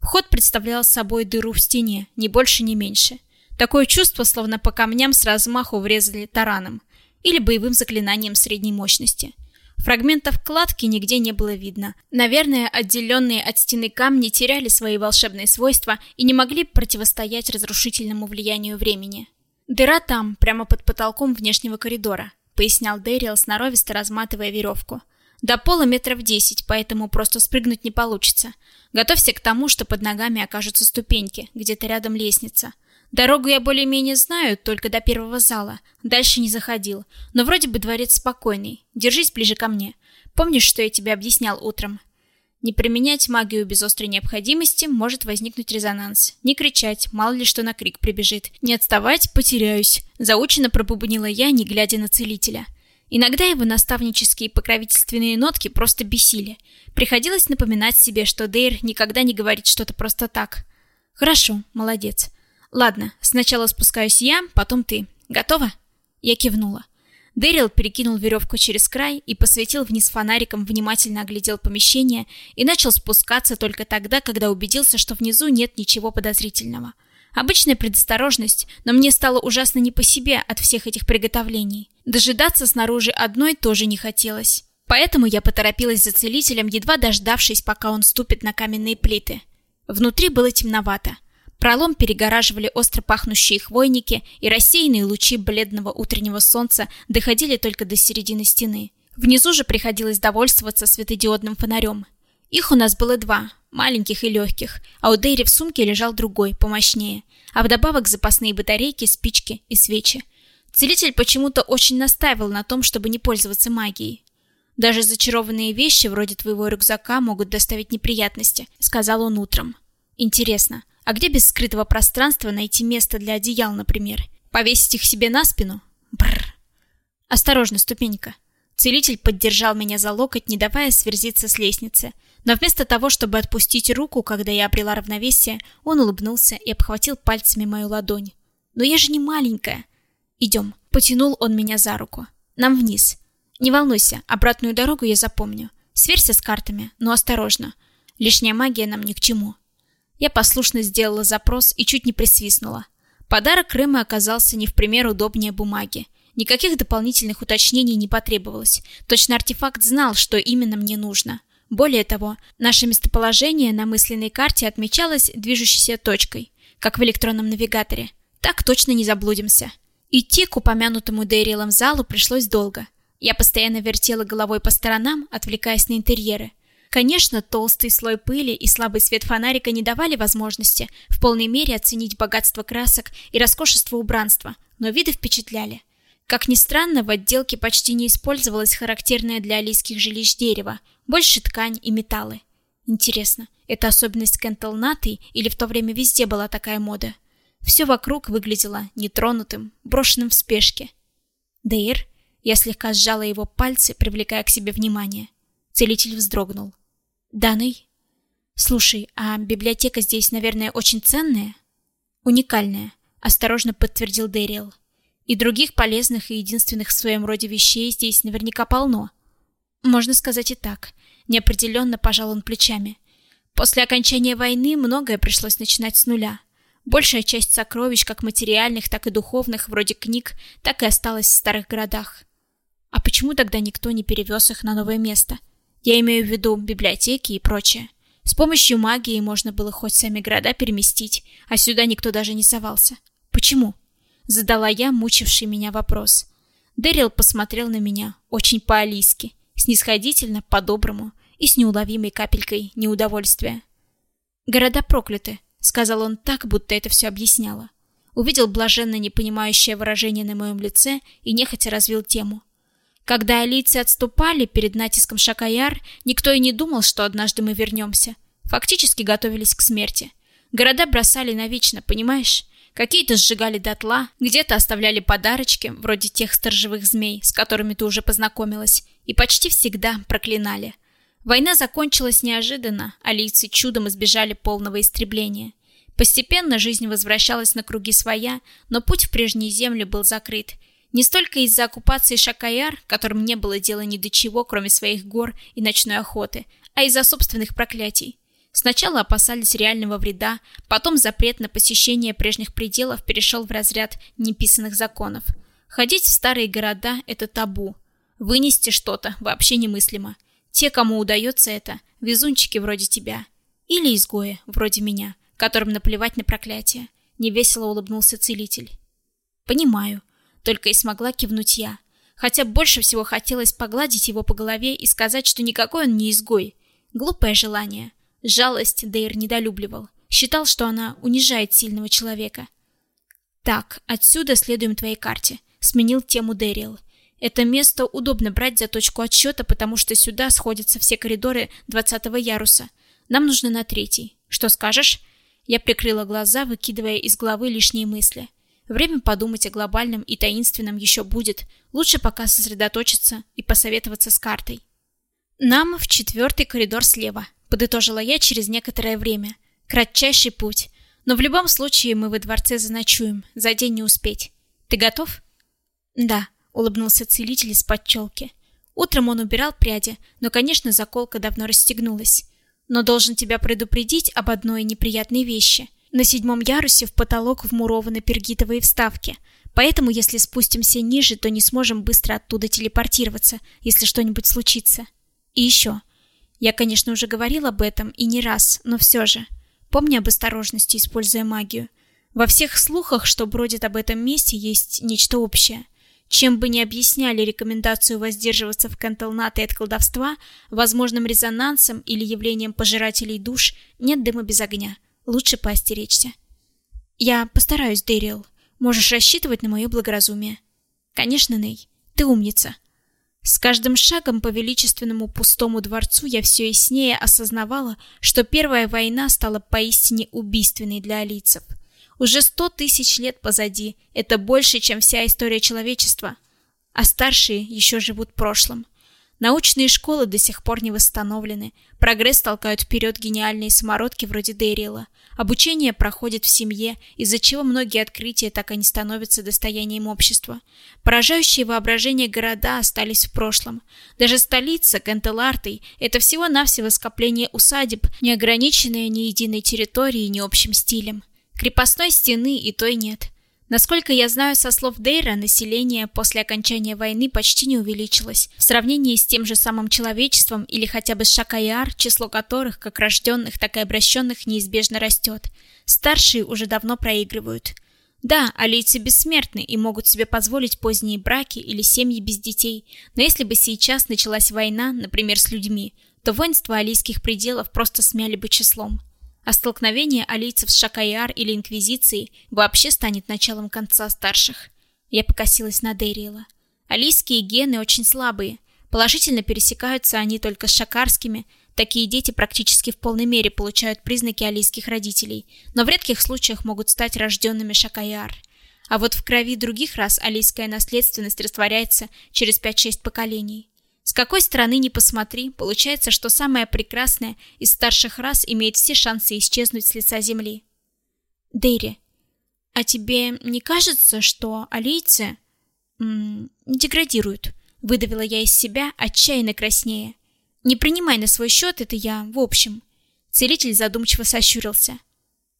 Вход представлял собой дыру в стене, ни больше, ни меньше. Такое чувство, словно по камням с размаху врезали тараном или боевым заклинанием средней мощности. Фрагментов кладки нигде не было видно. Наверное, отделенные от стены камни теряли свои волшебные свойства и не могли противостоять разрушительному влиянию времени. «Дыра там, прямо под потолком внешнего коридора», — пояснял Дэриэл, сноровисто разматывая веревку. «До пола метров десять, поэтому просто спрыгнуть не получится. Готовься к тому, что под ногами окажутся ступеньки, где-то рядом лестница. Дорогу я более-менее знаю, только до первого зала. Дальше не заходил. Но вроде бы дворец спокойный. Держись ближе ко мне. Помнишь, что я тебе объяснял утром? Не применять магию без острой необходимости может возникнуть резонанс. Не кричать, мало ли что на крик прибежит. Не отставать, потеряюсь. Заучено пробубнила я, не глядя на целителя. Иногда его наставнические покровительственные нотки просто бесили. Приходилось напоминать себе, что Дейр никогда не говорит что-то просто так. Хорошо, молодец. Ладно, сначала спускаюсь я, потом ты. Готова? Я кивнула. Дэрил перекинул веревку через край и посветил вниз фонариком, внимательно оглядел помещение и начал спускаться только тогда, когда убедился, что внизу нет ничего подозрительного. Обычная предосторожность, но мне стало ужасно не по себе от всех этих приготовлений. Дожидаться снаружи одной тоже не хотелось. Поэтому я поторопилась за целителем, едва дождавшись, пока он ступит на каменные плиты. Внутри было темновато. Пролом перегораживали остро пахнущие хвойники, и рассеянные лучи бледного утреннего солнца доходили только до середины стены. Внизу же приходилось довольствоваться светодиодным фонарем. Их у нас было два, маленьких и легких, а у Дэйри в сумке лежал другой, помощнее, а вдобавок запасные батарейки, спички и свечи. Целитель почему-то очень настаивал на том, чтобы не пользоваться магией. Даже зачарованные вещи, вроде твоего рюкзака, могут доставить неприятности, сказал он утром. Интересно, а где без скрытого пространства найти место для одеял, например? Повесить их себе на спину? Бррр. Осторожно, ступенька. Целитель поддержал меня за локоть, не давая сверзиться с лестницы. Но вместо того, чтобы отпустить руку, когда я обрела равновесие, он улыбнулся и обхватил пальцами мою ладонь. «Но я же не маленькая!» «Идем!» Потянул он меня за руку. «Нам вниз!» «Не волнуйся, обратную дорогу я запомню. Сверься с картами, но осторожно. Лишняя магия нам ни к чему». Я послушно сделала запрос и чуть не присвистнула. Подарок Крыма оказался не в пример удобнее бумаги. Никаких дополнительных уточнений не потребовалось. Точно артефакт знал, что именно мне нужно. Более того, наше местоположение на мысленной карте отмечалось движущейся точкой, как в электронном навигаторе. Так точно не заблудимся. Идти к упомянутому Дэрилом залу пришлось долго. Я постоянно вертела головой по сторонам, отвлекаясь на интерьеры. Конечно, толстый слой пыли и слабый свет фонарика не давали возможности в полной мере оценить богатство красок и роскошество убранства, но виды впечатляли. Как ни странно, в отделке почти не использовалось характерное для алийских жилищ дерево, больше ткань и металлы. Интересно, это особенность Кентл-Наты или в то время везде была такая мода? Все вокруг выглядело нетронутым, брошенным в спешке. Дейр, я слегка сжала его пальцы, привлекая к себе внимание. Целитель вздрогнул. Данный? Слушай, а библиотека здесь, наверное, очень ценная? Уникальная, осторожно подтвердил Дэриэл. И других полезных и единственных в своем роде вещей здесь наверняка полно. Можно сказать и так. Неопределенно пожал он плечами. После окончания войны многое пришлось начинать с нуля. Большая часть сокровищ, как материальных, так и духовных, вроде книг, так и осталась в старых городах. А почему тогда никто не перевез их на новое место? Я имею в виду библиотеки и прочее. С помощью магии можно было хоть сами города переместить, а сюда никто даже не совался. Почему? Задала я мучивший меня вопрос. Дэрил посмотрел на меня очень по-алийски, снисходительно, по-доброму и с неуловимой капелькой неудовольствия. «Города прокляты», — сказал он так, будто это все объясняло. Увидел блаженно непонимающее выражение на моем лице и нехотя развил тему. Когда алийцы отступали перед натиском Шакаяр, никто и не думал, что однажды мы вернемся. Фактически готовились к смерти. Города бросали навечно, понимаешь? Какие-то сжигали дотла, где-то оставляли подарочки, вроде тех сторожевых змей, с которыми ты уже познакомилась, и почти всегда проклинали. Война закончилась неожиданно, а лица чудом избежали полного истребления. Постепенно жизнь возвращалась на круги своя, но путь в прежние земли был закрыт. Не столько из-за оккупации Шакаяр, которым не было дела ни до чего, кроме своих гор и ночной охоты, а из-за собственных проклятий. Сначала опасались реального вреда, потом запрет на посещение прежних пределов перешел в разряд неписанных законов. Ходить в старые города – это табу. Вынести что-то вообще немыслимо. Те, кому удается это, везунчики вроде тебя. Или изгои, вроде меня, которым наплевать на проклятие. Невесело улыбнулся целитель. Понимаю. Только и смогла кивнуть я. Хотя больше всего хотелось погладить его по голове и сказать, что никакой он не изгой. Глупое желание – Жалость Дейр недолюбливал. Считал, что она унижает сильного человека. «Так, отсюда следуем твоей карте», — сменил тему Дэрил. «Это место удобно брать за точку отсчета, потому что сюда сходятся все коридоры двадцатого яруса. Нам нужно на третий. Что скажешь?» Я прикрыла глаза, выкидывая из головы лишние мысли. Время подумать о глобальном и таинственном еще будет. Лучше пока сосредоточиться и посоветоваться с картой. Нам в четвертый коридор слева подытожила я через некоторое время. Кратчайший путь. Но в любом случае мы во дворце заночуем, за день не успеть. Ты готов? Да, улыбнулся целитель из-под челки. Утром он убирал пряди, но, конечно, заколка давно расстегнулась. Но должен тебя предупредить об одной неприятной вещи. На седьмом ярусе в потолок вмурованы пергитовые вставки, поэтому если спустимся ниже, то не сможем быстро оттуда телепортироваться, если что-нибудь случится. И еще. Я, конечно, уже говорил об этом и не раз, но все же. Помни об осторожности, используя магию. Во всех слухах, что бродит об этом месте, есть нечто общее. Чем бы ни объясняли рекомендацию воздерживаться в Кентелнате от колдовства, возможным резонансом или явлением пожирателей душ нет дыма без огня. Лучше поостеречься. Я постараюсь, Дэрил. Можешь рассчитывать на мое благоразумие. Конечно, Ней. Ты умница. С каждым шагом по величественному пустому дворцу я все яснее осознавала, что Первая война стала поистине убийственной для алийцев – уже сто тысяч лет позади. Это больше, чем вся история человечества. А старшие еще живут в прошлом. Научные школы до сих пор не восстановлены. Прогресс толкают вперед гениальные самородки вроде Дэрила. Обучение проходит в семье, из-за чего многие открытия так и не становятся достоянием общества. Поражающие воображение города остались в прошлом. Даже столица, Кантелартой, это всего-навсего скопление усадеб, не ограниченное ни единой территорией, ни общим стилем. Крепостной стены и той нет. Насколько я знаю со слов Дейра, население после окончания войны почти не увеличилось. В сравнении с тем же самым человечеством или хотя бы с Шакаяр, число которых, как рожденных, так и обращенных, неизбежно растет. Старшие уже давно проигрывают. Да, алийцы бессмертны и могут себе позволить поздние браки или семьи без детей, но если бы сейчас началась война, например, с людьми, то воинство алийских пределов просто смяли бы числом. А столкновение алийцев с Шакаяр или Инквизицией вообще станет началом конца старших. Я покосилась на Дэриэла. Алийские гены очень слабые. Положительно пересекаются они только с шакарскими. Такие дети практически в полной мере получают признаки алийских родителей, но в редких случаях могут стать рожденными Шакаяр. А вот в крови других рас алийская наследственность растворяется через 5-6 поколений. С какой стороны ни посмотри, получается, что самая прекрасная из старших рас имеет все шансы исчезнуть с лица земли. Дейри, а тебе не кажется, что алийцы м деградируют? Выдавила я из себя, отчаянно краснее. Не принимай на свой счет, это я, в общем. Целитель задумчиво сощурился.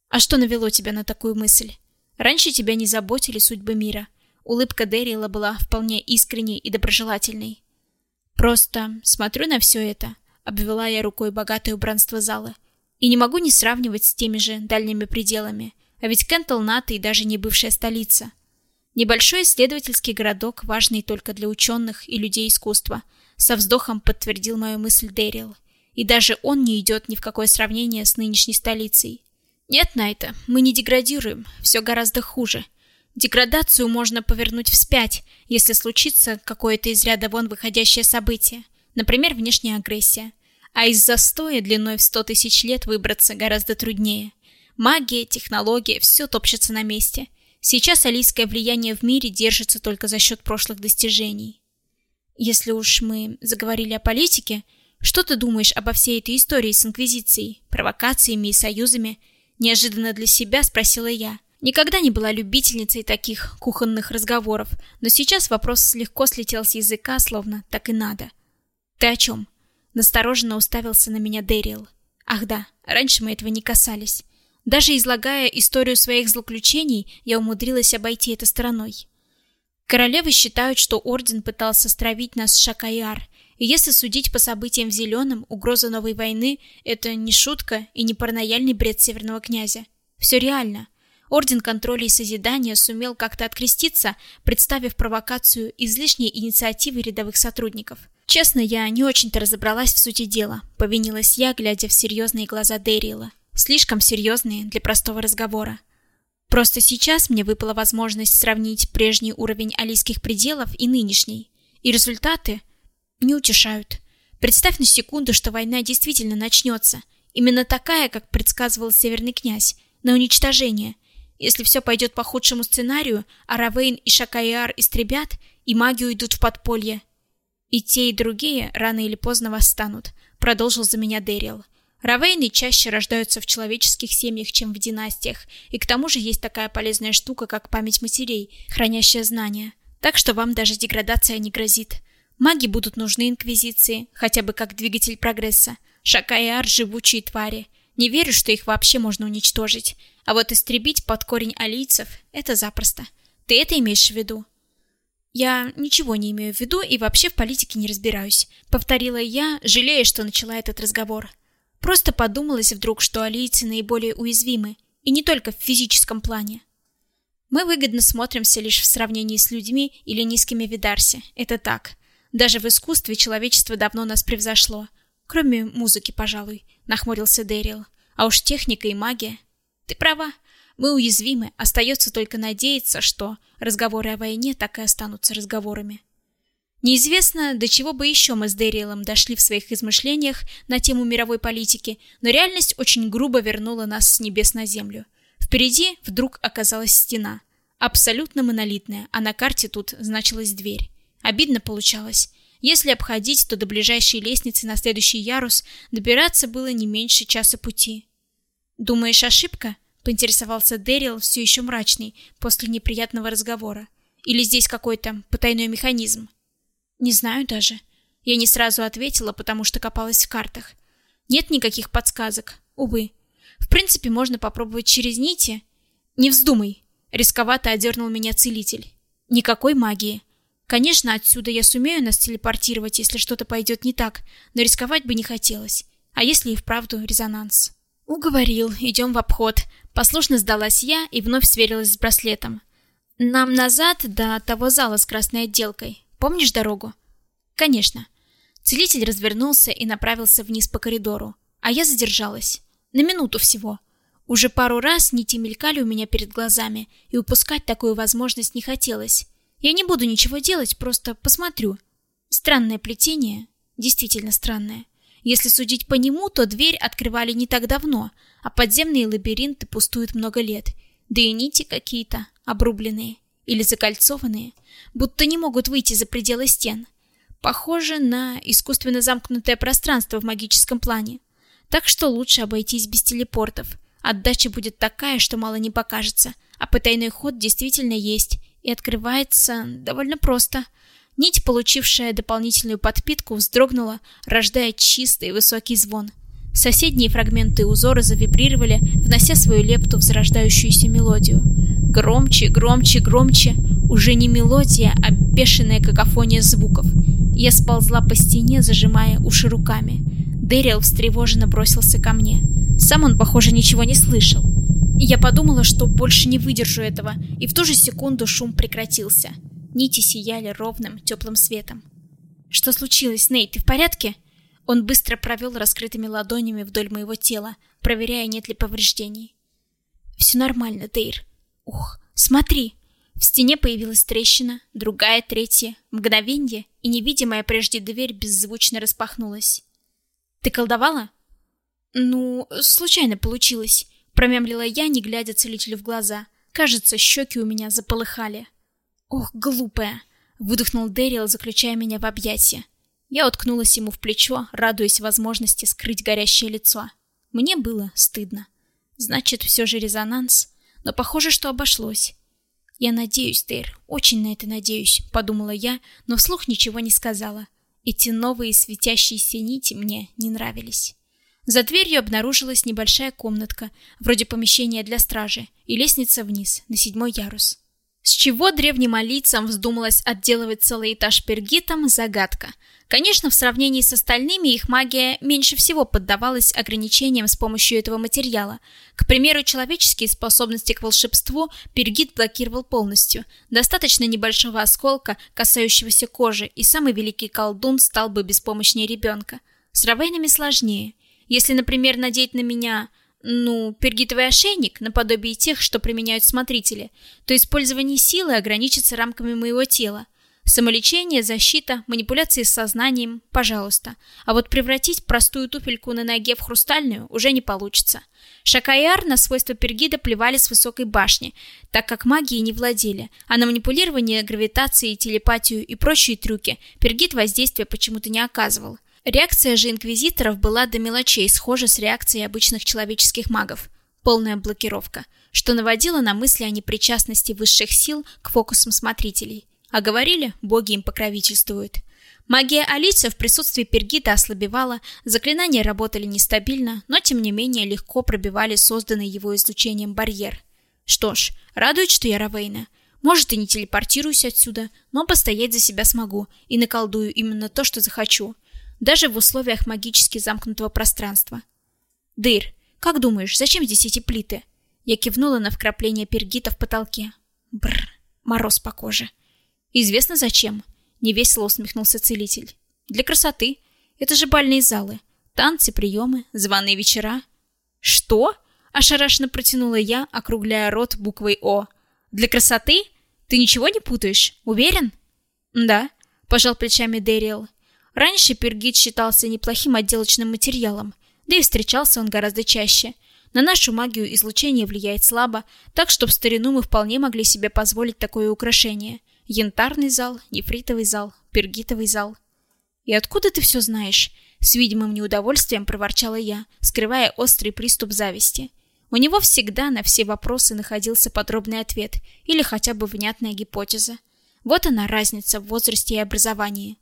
А что навело тебя на такую мысль? Раньше тебя не заботили судьбы мира. Улыбка Дэрила была вполне искренней и доброжелательной. Просто смотрю на все это, обвела я рукой богатое убранство зала, и не могу не сравнивать с теми же дальними пределами, а ведь Кентл Ната и даже не бывшая столица. Небольшой исследовательский городок, важный только для ученых и людей искусства, со вздохом подтвердил мою мысль Дэрил. И даже он не идет ни в какое сравнение с нынешней столицей. Нет, Найта, мы не деградируем, все гораздо хуже. Деградацию можно повернуть вспять, если случится какое-то из ряда вон выходящее событие, например, внешняя агрессия. А из застоя длиной в сто тысяч лет выбраться гораздо труднее. Магия, технология, все топчется на месте. Сейчас алийское влияние в мире держится только за счет прошлых достижений. Если уж мы заговорили о политике, что ты думаешь обо всей этой истории с Инквизицией, провокациями и союзами? Неожиданно для себя спросила я. Никогда не была любительницей таких кухонных разговоров, но сейчас вопрос легко слетел с языка, словно так и надо. Ты о чем? Настороженно уставился на меня Дэрил. Ах да, раньше мы этого не касались. Даже излагая историю своих злоключений, я умудрилась обойти это стороной. Королевы считают, что орден пытался стравить нас с Шакаяр, и если судить по событиям в Зеленом, угроза новой войны — это не шутка и не паранояльный бред северного князя. Все реально. Орден контроля и созидания сумел как-то откреститься, представив провокацию излишней инициативы рядовых сотрудников. Честно, я не очень-то разобралась в сути дела, повинилась я, глядя в серьезные глаза Дэрила. Слишком серьезные для простого разговора. Просто сейчас мне выпала возможность сравнить прежний уровень алийских пределов и нынешний. И результаты не утешают. Представь на секунду, что война действительно начнется. Именно такая, как предсказывал Северный князь, на уничтожение – если все пойдет по худшему сценарию, а Равейн и Шакаяр истребят, и маги уйдут в подполье. И те, и другие рано или поздно восстанут, продолжил за меня Дэрил. Равейны чаще рождаются в человеческих семьях, чем в династиях, и к тому же есть такая полезная штука, как память матерей, хранящая знания. Так что вам даже деградация не грозит. Маги будут нужны Инквизиции, хотя бы как двигатель прогресса. Шакаяр — живучие твари. Не верю, что их вообще можно уничтожить. А вот истребить под корень алийцев — это запросто. Ты это имеешь в виду? Я ничего не имею в виду и вообще в политике не разбираюсь, повторила я, жалея, что начала этот разговор. Просто подумалось вдруг, что алийцы наиболее уязвимы, и не только в физическом плане. Мы выгодно смотримся лишь в сравнении с людьми или низкими видарси. Это так. Даже в искусстве человечество давно нас превзошло. Кроме музыки, пожалуй, нахмурился Дэрил. А уж техника и магия. Ты права. Мы уязвимы, остается только надеяться, что разговоры о войне так и останутся разговорами. Неизвестно, до чего бы еще мы с Дэриэлом дошли в своих измышлениях на тему мировой политики, но реальность очень грубо вернула нас с небес на землю. Впереди вдруг оказалась стена, абсолютно монолитная, а на карте тут значилась дверь. Обидно получалось. Если обходить, то до ближайшей лестницы на следующий ярус добираться было не меньше часа пути. Думаешь, ошибка? Поинтересовался Дэрил, все еще мрачный, после неприятного разговора. Или здесь какой-то потайной механизм? Не знаю даже. Я не сразу ответила, потому что копалась в картах. Нет никаких подсказок, увы. В принципе, можно попробовать через нити. Не вздумай. Рисковато одернул меня целитель. Никакой магии. Конечно, отсюда я сумею нас телепортировать, если что-то пойдет не так, но рисковать бы не хотелось. А если и вправду резонанс? Уговорил, идем в обход. Послушно сдалась я и вновь сверилась с браслетом. Нам назад до того зала с красной отделкой. Помнишь дорогу? Конечно. Целитель развернулся и направился вниз по коридору, а я задержалась. На минуту всего. Уже пару раз нити мелькали у меня перед глазами, и упускать такую возможность не хотелось. Я не буду ничего делать, просто посмотрю. Странное плетение, действительно странное. Если судить по нему, то дверь открывали не так давно, а подземные лабиринты пустуют много лет. Да и нити какие-то обрубленные или закольцованные, будто не могут выйти за пределы стен. Похоже на искусственно замкнутое пространство в магическом плане. Так что лучше обойтись без телепортов. Отдача будет такая, что мало не покажется, а потайной ход действительно есть и открывается довольно просто – Нить, получившая дополнительную подпитку, вздрогнула, рождая чистый высокий звон. Соседние фрагменты узора завибрировали, внося свою лепту в зарождающуюся мелодию. Громче, громче, громче. Уже не мелодия, а бешеная какофония звуков. Я сползла по стене, зажимая уши руками. Дэрил встревоженно бросился ко мне. Сам он, похоже, ничего не слышал. Я подумала, что больше не выдержу этого, и в ту же секунду шум прекратился. Нити сияли ровным, теплым светом. «Что случилось, Нейт, ты в порядке?» Он быстро провел раскрытыми ладонями вдоль моего тела, проверяя, нет ли повреждений. «Все нормально, Дейр. Ух, смотри!» В стене появилась трещина, другая, третья, мгновенье, и невидимая прежде дверь беззвучно распахнулась. «Ты колдовала?» «Ну, случайно получилось», — промямлила я, не глядя целителю в глаза. Кажется, щеки у меня заполыхали. «Ох, глупая!» — выдохнул Дэрил, заключая меня в объятия. Я уткнулась ему в плечо, радуясь возможности скрыть горящее лицо. Мне было стыдно. Значит, все же резонанс. Но похоже, что обошлось. «Я надеюсь, Дейр, очень на это надеюсь», — подумала я, но вслух ничего не сказала. Эти новые светящиеся нити мне не нравились. За дверью обнаружилась небольшая комнатка, вроде помещения для стражи, и лестница вниз, на седьмой ярус. С чего древним алийцам вздумалось отделывать целый этаж пергитом – загадка. Конечно, в сравнении с остальными их магия меньше всего поддавалась ограничениям с помощью этого материала. К примеру, человеческие способности к волшебству пергит блокировал полностью. Достаточно небольшого осколка, касающегося кожи, и самый великий колдун стал бы беспомощнее ребенка. С равейнами сложнее. Если, например, надеть на меня ну, пергитовый ошейник, наподобие тех, что применяют смотрители, то использование силы ограничится рамками моего тела. Самолечение, защита, манипуляции с сознанием – пожалуйста. А вот превратить простую туфельку на ноге в хрустальную уже не получится. Шакайар на свойства пергида плевали с высокой башни, так как магией не владели, а на манипулирование, гравитацией, телепатию и прочие трюки пергид воздействия почему-то не оказывал. Реакция же инквизиторов была до мелочей схожа с реакцией обычных человеческих магов. Полная блокировка, что наводило на мысли о непричастности высших сил к фокусам смотрителей. А говорили, боги им покровительствуют. Магия Алисы в присутствии Пергита ослабевала, заклинания работали нестабильно, но тем не менее легко пробивали созданный его излучением барьер. Что ж, радует, что я Равейна. Может, и не телепортируюсь отсюда, но постоять за себя смогу и наколдую именно то, что захочу. Даже в условиях магически замкнутого пространства. Дыр, как думаешь, зачем здесь эти плиты? Я кивнула на вкрапление пергита в потолке. Бррр, мороз по коже. Известно зачем. Невесело усмехнулся целитель. Для красоты. Это же бальные залы. Танцы, приемы, званые вечера. Что? Ошарашенно протянула я, округляя рот буквой О. Для красоты? Ты ничего не путаешь? Уверен? Да, пожал плечами Дэриэл. Раньше пергит считался неплохим отделочным материалом, да и встречался он гораздо чаще. На нашу магию излучение влияет слабо, так что в старину мы вполне могли себе позволить такое украшение – Янтарный зал, нефритовый зал, пергитовый зал. «И откуда ты все знаешь?» С видимым неудовольствием проворчала я, скрывая острый приступ зависти. У него всегда на все вопросы находился подробный ответ или хотя бы внятная гипотеза. Вот она разница в возрасте и образовании.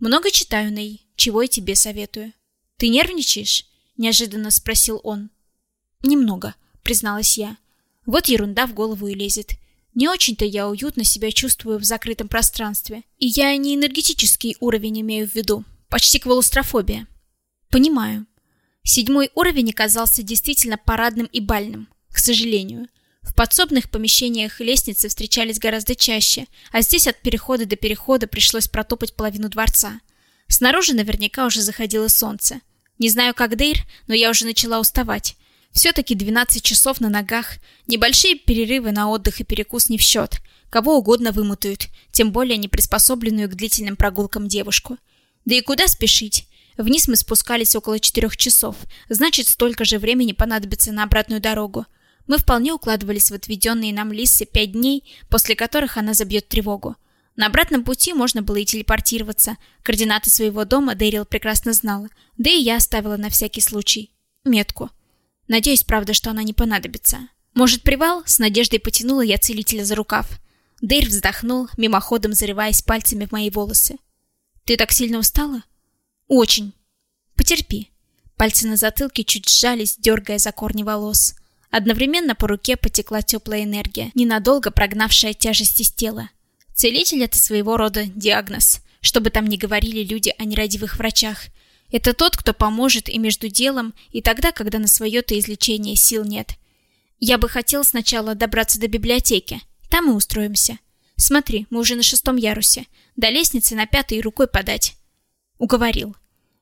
«Много читаю, Ней. Чего я тебе советую?» «Ты нервничаешь?» – неожиданно спросил он. «Немного», – призналась я. «Вот ерунда в голову и лезет. Не очень-то я уютно себя чувствую в закрытом пространстве. И я не энергетический уровень имею в виду. Почти клаустрофобия. Понимаю. Седьмой уровень оказался действительно парадным и бальным. К сожалению. В подсобных помещениях лестницы встречались гораздо чаще, а здесь от перехода до перехода пришлось протопать половину дворца. Снаружи наверняка уже заходило солнце. Не знаю, как Дейр, но я уже начала уставать. Все-таки 12 часов на ногах, небольшие перерывы на отдых и перекус не в счет. Кого угодно вымотают, тем более не приспособленную к длительным прогулкам девушку. Да и куда спешить? Вниз мы спускались около четырех часов, значит, столько же времени понадобится на обратную дорогу. Мы вполне укладывались в отведенные нам Лиссы пять дней, после которых она забьет тревогу. На обратном пути можно было и телепортироваться. Координаты своего дома Дэрил прекрасно знала, да и я оставила на всякий случай метку. Надеюсь, правда, что она не понадобится. Может, привал? С надеждой потянула я целителя за рукав. Дейр вздохнул, мимоходом зарываясь пальцами в мои волосы. Ты так сильно устала? Очень. Потерпи. Пальцы на затылке чуть сжались, дергая за корни волос. Одновременно по руке потекла теплая энергия, ненадолго прогнавшая тяжесть из тела. Целитель — это своего рода диагноз, чтобы там не говорили люди о нерадивых врачах, это тот, кто поможет и между делом, и тогда, когда на свое-то излечение сил нет. Я бы хотел сначала добраться до библиотеки. Там и устроимся. Смотри, мы уже на шестом ярусе. До лестницы на пятой рукой подать. Уговорил.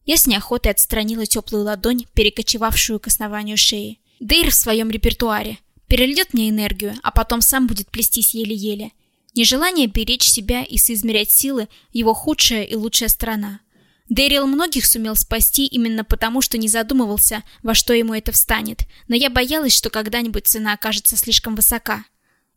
Я с неохотой отстранила теплую ладонь, перекочевавшую к основанию шеи. Дейр в своем репертуаре. Перельет мне энергию, а потом сам будет плестись еле-еле. Нежелание беречь себя и соизмерять силы – его худшая и лучшая сторона. Дэрил многих сумел спасти именно потому, что не задумывался, во что ему это встанет, но я боялась, что когда-нибудь цена окажется слишком высока.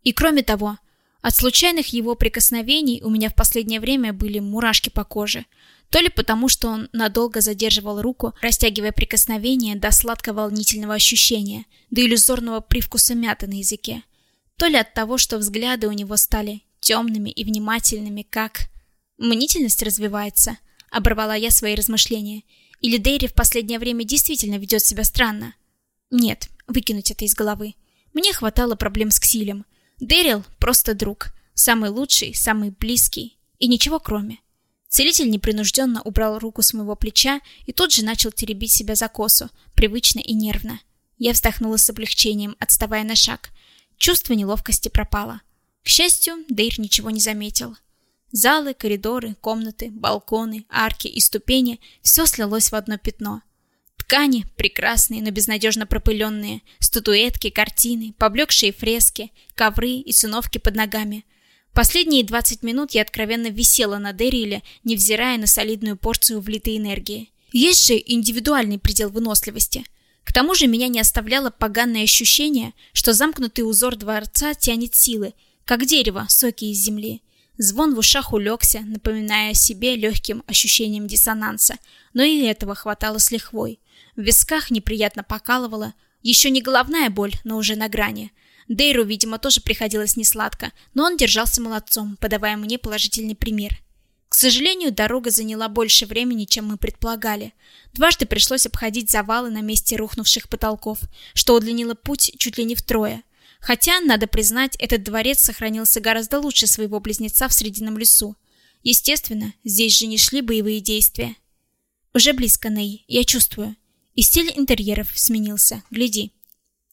И кроме того, от случайных его прикосновений у меня в последнее время были мурашки по коже. То ли потому, что он надолго задерживал руку, растягивая прикосновение до сладко-волнительного ощущения, до иллюзорного привкуса мяты на языке. То ли от того, что взгляды у него стали темными и внимательными, как... Мнительность развивается, Оборвала я свои размышления. Или Дейри в последнее время действительно ведет себя странно? Нет, выкинуть это из головы. Мне хватало проблем с Ксилем. Дэрил просто друг. Самый лучший, самый близкий. И ничего кроме. Целитель непринужденно убрал руку с моего плеча и тут же начал теребить себя за косу, привычно и нервно. Я вздохнула с облегчением, отставая на шаг. Чувство неловкости пропало. К счастью, Дейр ничего не заметил. Залы, коридоры, комнаты, балконы, арки и ступени – все слилось в одно пятно. Ткани прекрасные, но безнадежно пропыленные, статуэтки, картины, поблекшие фрески, ковры и циновки под ногами. Последние 20 минут я откровенно висела на Дэриле, невзирая на солидную порцию влитой энергии. Есть же индивидуальный предел выносливости. К тому же меня не оставляло поганое ощущение, что замкнутый узор дворца тянет силы, как дерево, соки из земли. Звон в ушах улегся, напоминая о себе легким ощущением диссонанса, но и этого хватало с лихвой. В висках неприятно покалывало, еще не головная боль, но уже на грани. Дейру, видимо, тоже приходилось несладко, но он держался молодцом, подавая мне положительный пример. К сожалению, дорога заняла больше времени, чем мы предполагали. Дважды пришлось обходить завалы на месте рухнувших потолков, что удлинило путь чуть ли не втрое. Хотя, надо признать, этот дворец сохранился гораздо лучше своего близнеца в Срединном лесу. Естественно, здесь же не шли боевые действия. Уже близко, Ней, я чувствую. И стиль интерьеров сменился, гляди.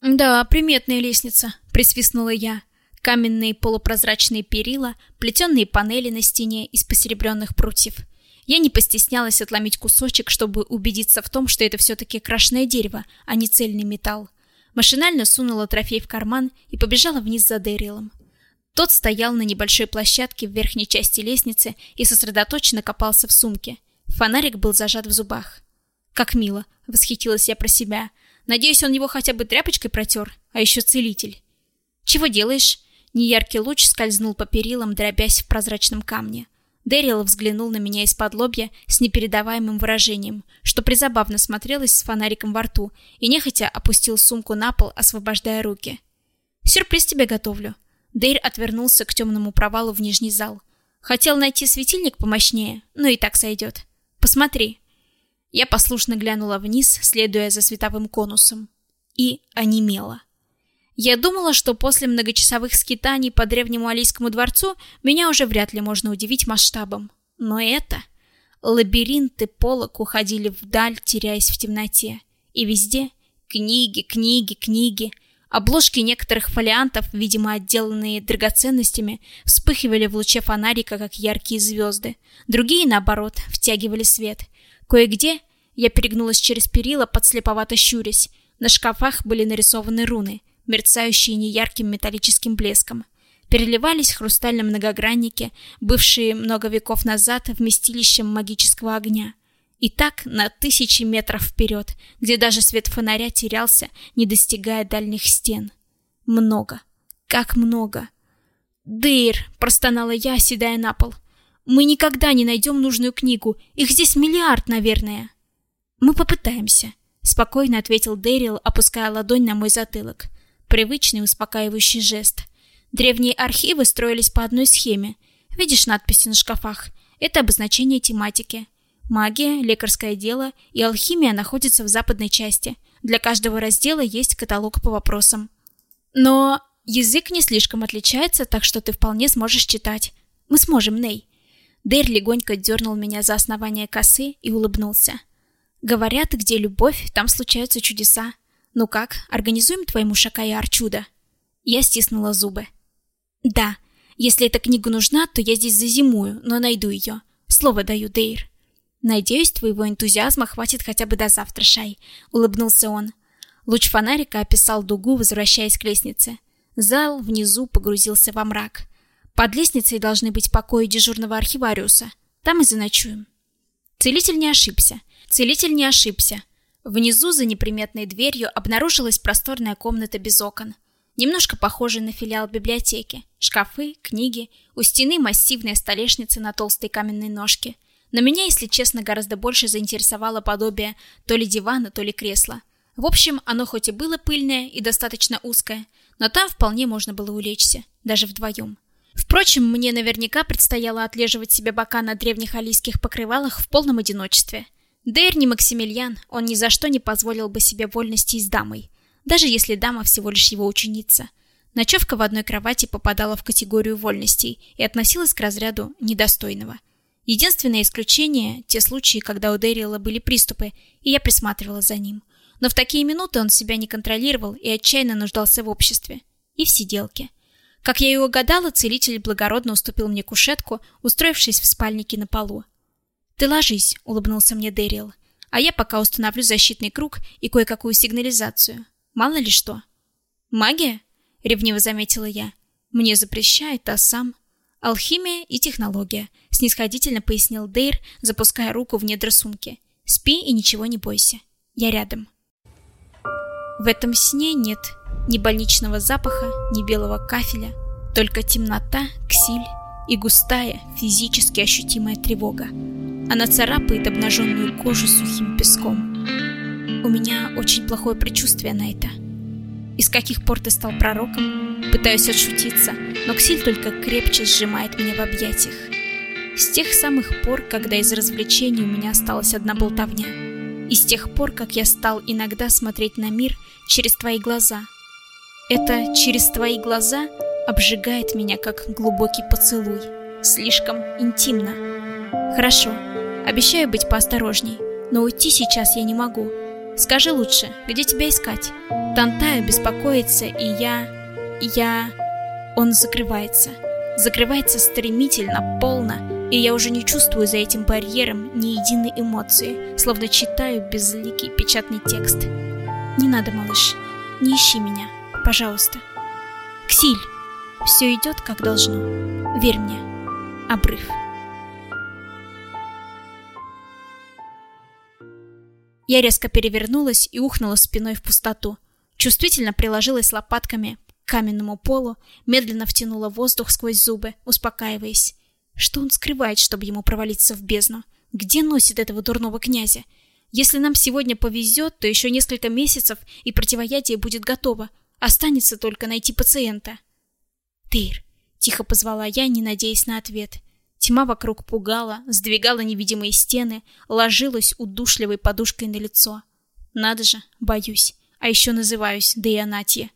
Да, приметная лестница, присвистнула я. Каменные полупрозрачные перила, плетеные панели на стене из посеребренных прутьев. Я не постеснялась отломить кусочек, чтобы убедиться в том, что это все-таки крашеное дерево, а не цельный металл. Машинально сунула трофей в карман и побежала вниз за Дэрилом. Тот стоял на небольшой площадке в верхней части лестницы и сосредоточенно копался в сумке. Фонарик был зажат в зубах. «Как мило!» — восхитилась я про себя. «Надеюсь, он его хотя бы тряпочкой протер, а еще целитель». «Чего делаешь?» Неяркий луч скользнул по перилам, дробясь в прозрачном камне. Дэрил взглянул на меня из-под лобья с непередаваемым выражением, что призабавно смотрелось с фонариком во рту, и нехотя опустил сумку на пол, освобождая руки. «Сюрприз тебе готовлю». Дейр отвернулся к темному провалу в нижний зал. Хотел найти светильник помощнее, но и так сойдет. Посмотри. Я послушно глянула вниз, следуя за световым конусом. И онемела. Я думала, что после многочасовых скитаний по древнему Алийскому дворцу меня уже вряд ли можно удивить масштабом. Но это... Лабиринты полок уходили вдаль, теряясь в темноте. И везде книги, книги, книги. Обложки некоторых фолиантов, видимо, отделанные драгоценностями, вспыхивали в луче фонарика, как яркие звезды. Другие, наоборот, втягивали свет. Кое-где я перегнулась через перила, подслеповато щурясь. На шкафах были нарисованы руны — мерцающие неярким металлическим блеском. Переливались хрустальные многогранники, бывшие много веков назад вместилищем магического огня. И так на тысячи метров вперед, где даже свет фонаря терялся, не достигая дальних стен. Много. Как много. «Дыр!» — простонала я, оседая на пол. «Мы никогда не найдем нужную книгу. Их здесь миллиард, наверное». «Мы попытаемся», — спокойно ответил Дэрил, опуская ладонь на мой затылок привычный успокаивающий жест. Древние архивы строились по одной схеме. Видишь надписи на шкафах? Это обозначение тематики. Магия, лекарское дело и алхимия находятся в западной части. Для каждого раздела есть каталог по вопросам. Но язык не слишком отличается, так что ты вполне сможешь читать. Мы сможем, Ней. Дейр легонько дернул меня за основание косы и улыбнулся. Говорят, где любовь, там случаются чудеса. «Ну как, организуем твоему Шакаяр чудо?» Я стиснула зубы. «Да, если эта книга нужна, то я здесь зазимую, но найду ее. Слово даю, Дейр». «Надеюсь, твоего энтузиазма хватит хотя бы до завтра, Шай», — улыбнулся он. Луч фонарика описал дугу, возвращаясь к лестнице. Зал внизу погрузился во мрак. Под лестницей должны быть покои дежурного архивариуса. Там и заночуем. Целитель не ошибся. Целитель не ошибся. Внизу, за неприметной дверью, обнаружилась просторная комната без окон. Немножко похожая на филиал библиотеки. Шкафы, книги, у стены массивная столешница на толстой каменной ножке. Но меня, если честно, гораздо больше заинтересовало подобие то ли дивана, то ли кресла. В общем, оно хоть и было пыльное и достаточно узкое, но там вполне можно было улечься, даже вдвоем. Впрочем, мне наверняка предстояло отлеживать себе бока на древних алийских покрывалах в полном одиночестве. Дейр не Максимилиан, он ни за что не позволил бы себе вольности с дамой, даже если дама всего лишь его ученица. Ночевка в одной кровати попадала в категорию вольностей и относилась к разряду недостойного. Единственное исключение – те случаи, когда у Дэрила были приступы, и я присматривала за ним. Но в такие минуты он себя не контролировал и отчаянно нуждался в обществе. И в сиделке. Как я и угадала, целитель благородно уступил мне кушетку, устроившись в спальнике на полу. «Ты ложись», — улыбнулся мне Дэрил. «А я пока установлю защитный круг и кое-какую сигнализацию. Мало ли что». «Магия?» — ревниво заметила я. «Мне запрещает, а сам...» «Алхимия и технология», — снисходительно пояснил Дейр, запуская руку в недра сумки. «Спи и ничего не бойся. Я рядом». В этом сне нет ни больничного запаха, ни белого кафеля, только темнота, ксиль и густая, физически ощутимая тревога. Она царапает обнаженную кожу сухим песком. У меня очень плохое предчувствие на это. Из каких пор ты стал пророком? Пытаюсь отшутиться, но Ксиль только крепче сжимает меня в объятиях. С тех самых пор, когда из развлечений у меня осталась одна болтовня. И с тех пор, как я стал иногда смотреть на мир через твои глаза. Это «через твои глаза» обжигает меня, как глубокий поцелуй. Слишком интимно. Хорошо, обещаю быть поосторожней, но уйти сейчас я не могу. Скажи лучше, где тебя искать? Тантаю беспокоится, и я... я... Он закрывается. Закрывается стремительно, полно, и я уже не чувствую за этим барьером ни единой эмоции, словно читаю безликий печатный текст. Не надо, малыш, не ищи меня, пожалуйста. Ксиль, все идет как должно. Верь мне. Обрыв. Я резко перевернулась и ухнула спиной в пустоту. Чувствительно приложилась лопатками к каменному полу, медленно втянула воздух сквозь зубы, успокаиваясь. Что он скрывает, чтобы ему провалиться в бездну? Где носит этого дурного князя? Если нам сегодня повезет, то еще несколько месяцев, и противоядие будет готово. Останется только найти пациента. «Тейр!» — тихо позвала я, не надеясь на ответ. Тьма вокруг пугала, сдвигала невидимые стены, ложилась удушливой подушкой на лицо. Надо же, боюсь. А еще называюсь Дейанатье.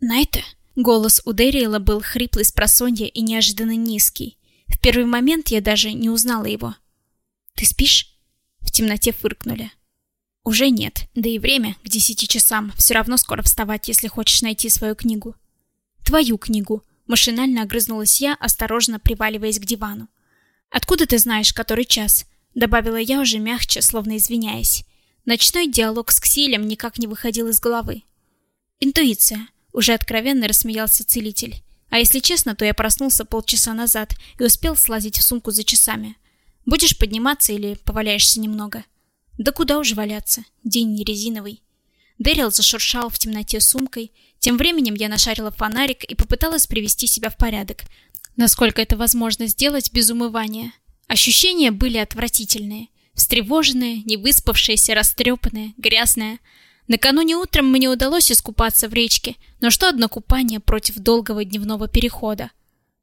Найта? Голос у Дэриэла был хриплый с просонья и неожиданно низкий. В первый момент я даже не узнала его. «Ты спишь?» В темноте фыркнули. «Уже нет, да и время к десяти часам. Все равно скоро вставать, если хочешь найти свою книгу». «Твою книгу», — машинально огрызнулась я, осторожно приваливаясь к дивану. «Откуда ты знаешь, который час?» — добавила я уже мягче, словно извиняясь. Ночной диалог с Ксилем никак не выходил из головы. «Интуиция», — уже откровенно рассмеялся целитель. «А если честно, то я проснулся полчаса назад и успел слазить в сумку за часами. Будешь подниматься или поваляешься немного?» «Да куда уже валяться? День не резиновый». Дэрил зашуршал в темноте сумкой. Тем временем я нашарила фонарик и попыталась привести себя в порядок, насколько это возможно сделать без умывания. Ощущения были отвратительные. Встревоженные, невыспавшиеся, растрепанные, грязные. Накануне утром мне удалось искупаться в речке, но что одно купание против долгого дневного перехода?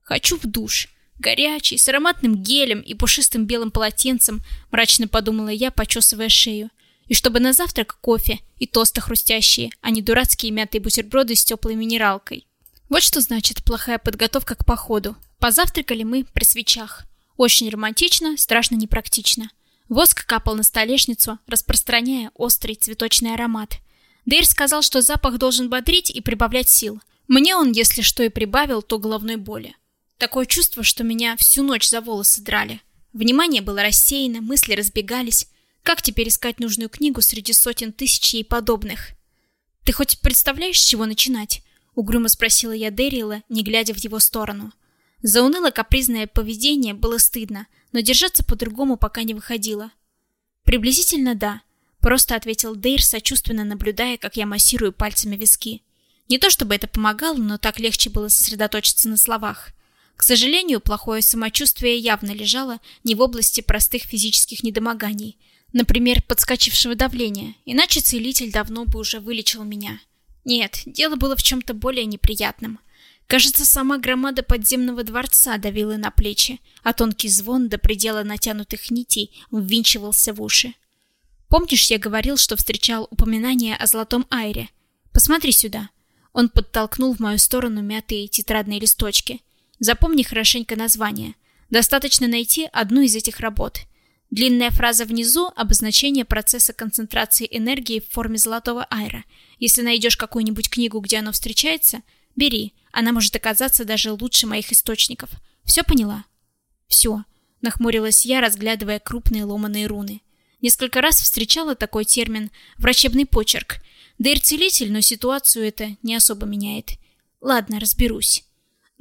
Хочу в душ. Горячий, с ароматным гелем и пушистым белым полотенцем, мрачно подумала я, почесывая шею. И чтобы на завтрак кофе и тосты хрустящие, а не дурацкие мятые бутерброды с теплой минералкой. Вот что значит плохая подготовка к походу. Позавтракали мы при свечах. Очень романтично, страшно непрактично. Воск капал на столешницу, распространяя острый цветочный аромат. Дейр сказал, что запах должен бодрить и прибавлять сил. Мне он, если что и прибавил, то головной боли. Такое чувство, что меня всю ночь за волосы драли. Внимание было рассеяно, мысли разбегались. Как теперь искать нужную книгу среди сотен тысяч ей подобных? Ты хоть представляешь, с чего начинать? Угрюмо спросила я Дэрила, не глядя в его сторону. За уныло-капризное поведение было стыдно, но держаться по-другому пока не выходило. «Приблизительно да», — просто ответил Дейр, сочувственно наблюдая, как я массирую пальцами виски. Не то чтобы это помогало, но так легче было сосредоточиться на словах. К сожалению, плохое самочувствие явно лежало не в области простых физических недомоганий, например, подскочившего давления, иначе целитель давно бы уже вылечил меня. Нет, дело было в чем-то более неприятном. Кажется, сама громада подземного дворца давила на плечи, а тонкий звон до предела натянутых нитей ввинчивался в уши. Помнишь, я говорил, что встречал упоминание о Золотом Айре? Посмотри сюда. Он подтолкнул в мою сторону мятые тетрадные листочки. Запомни хорошенько название. Достаточно найти одну из этих работ. Длинная фраза внизу – обозначение процесса концентрации энергии в форме золотого айра. Если найдешь какую-нибудь книгу, где оно встречается, бери. Она может оказаться даже лучше моих источников. Все поняла? Все. Нахмурилась я, разглядывая крупные ломаные руны. Несколько раз встречала такой термин «врачебный почерк». Дейр-целитель, но ситуацию это не особо меняет. Ладно, разберусь.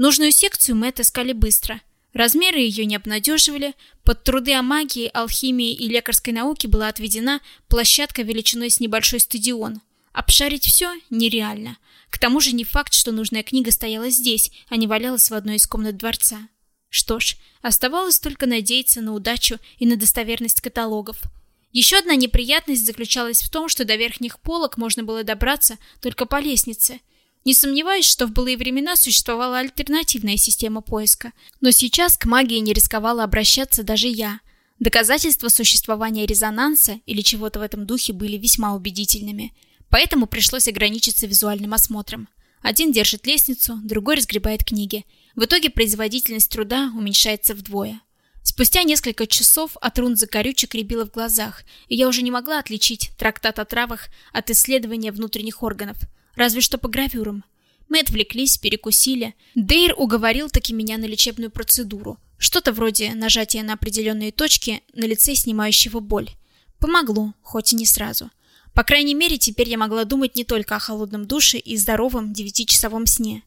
Нужную секцию мы отыскали быстро – Размеры ее не обнадеживали, под труды о магии, алхимии и лекарской науке была отведена площадка величиной с небольшой стадион. Обшарить все нереально. К тому же не факт, что нужная книга стояла здесь, а не валялась в одной из комнат дворца. Что ж, оставалось только надеяться на удачу и на достоверность каталогов. Еще одна неприятность заключалась в том, что до верхних полок можно было добраться только по лестнице. Не сомневаюсь, что в былые времена существовала альтернативная система поиска, но сейчас к магии не рисковала обращаться даже я. Доказательства существования резонанса или чего-то в этом духе были весьма убедительными, поэтому пришлось ограничиться визуальным осмотром. Один держит лестницу, другой разгребает книги. В итоге производительность труда уменьшается вдвое. Спустя несколько часов от рун закорючек рябило в глазах, и я уже не могла отличить трактат о травах от исследования внутренних органов – разве что по гравюрам. Мы отвлеклись, перекусили. Дейр уговорил таки меня на лечебную процедуру. Что-то вроде нажатия на определенные точки на лице, снимающего боль. Помогло, хоть и не сразу. По крайней мере, теперь я могла думать не только о холодном душе и здоровом девятичасовом сне.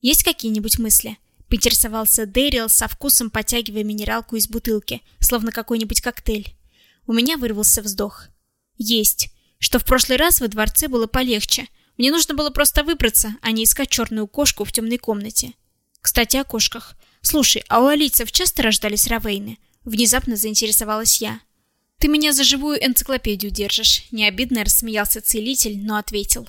Есть какие-нибудь мысли? Поинтересовался Дэрил со вкусом потягивая минералку из бутылки, словно какой-нибудь коктейль. У меня вырвался вздох. Есть. Что в прошлый раз во дворце было полегче. Мне нужно было просто выбраться, а не искать черную кошку в темной комнате. Кстати, о кошках. Слушай, а у алийцев часто рождались равейны? Внезапно заинтересовалась я. Ты меня за живую энциклопедию держишь. Необидно рассмеялся целитель, но ответил.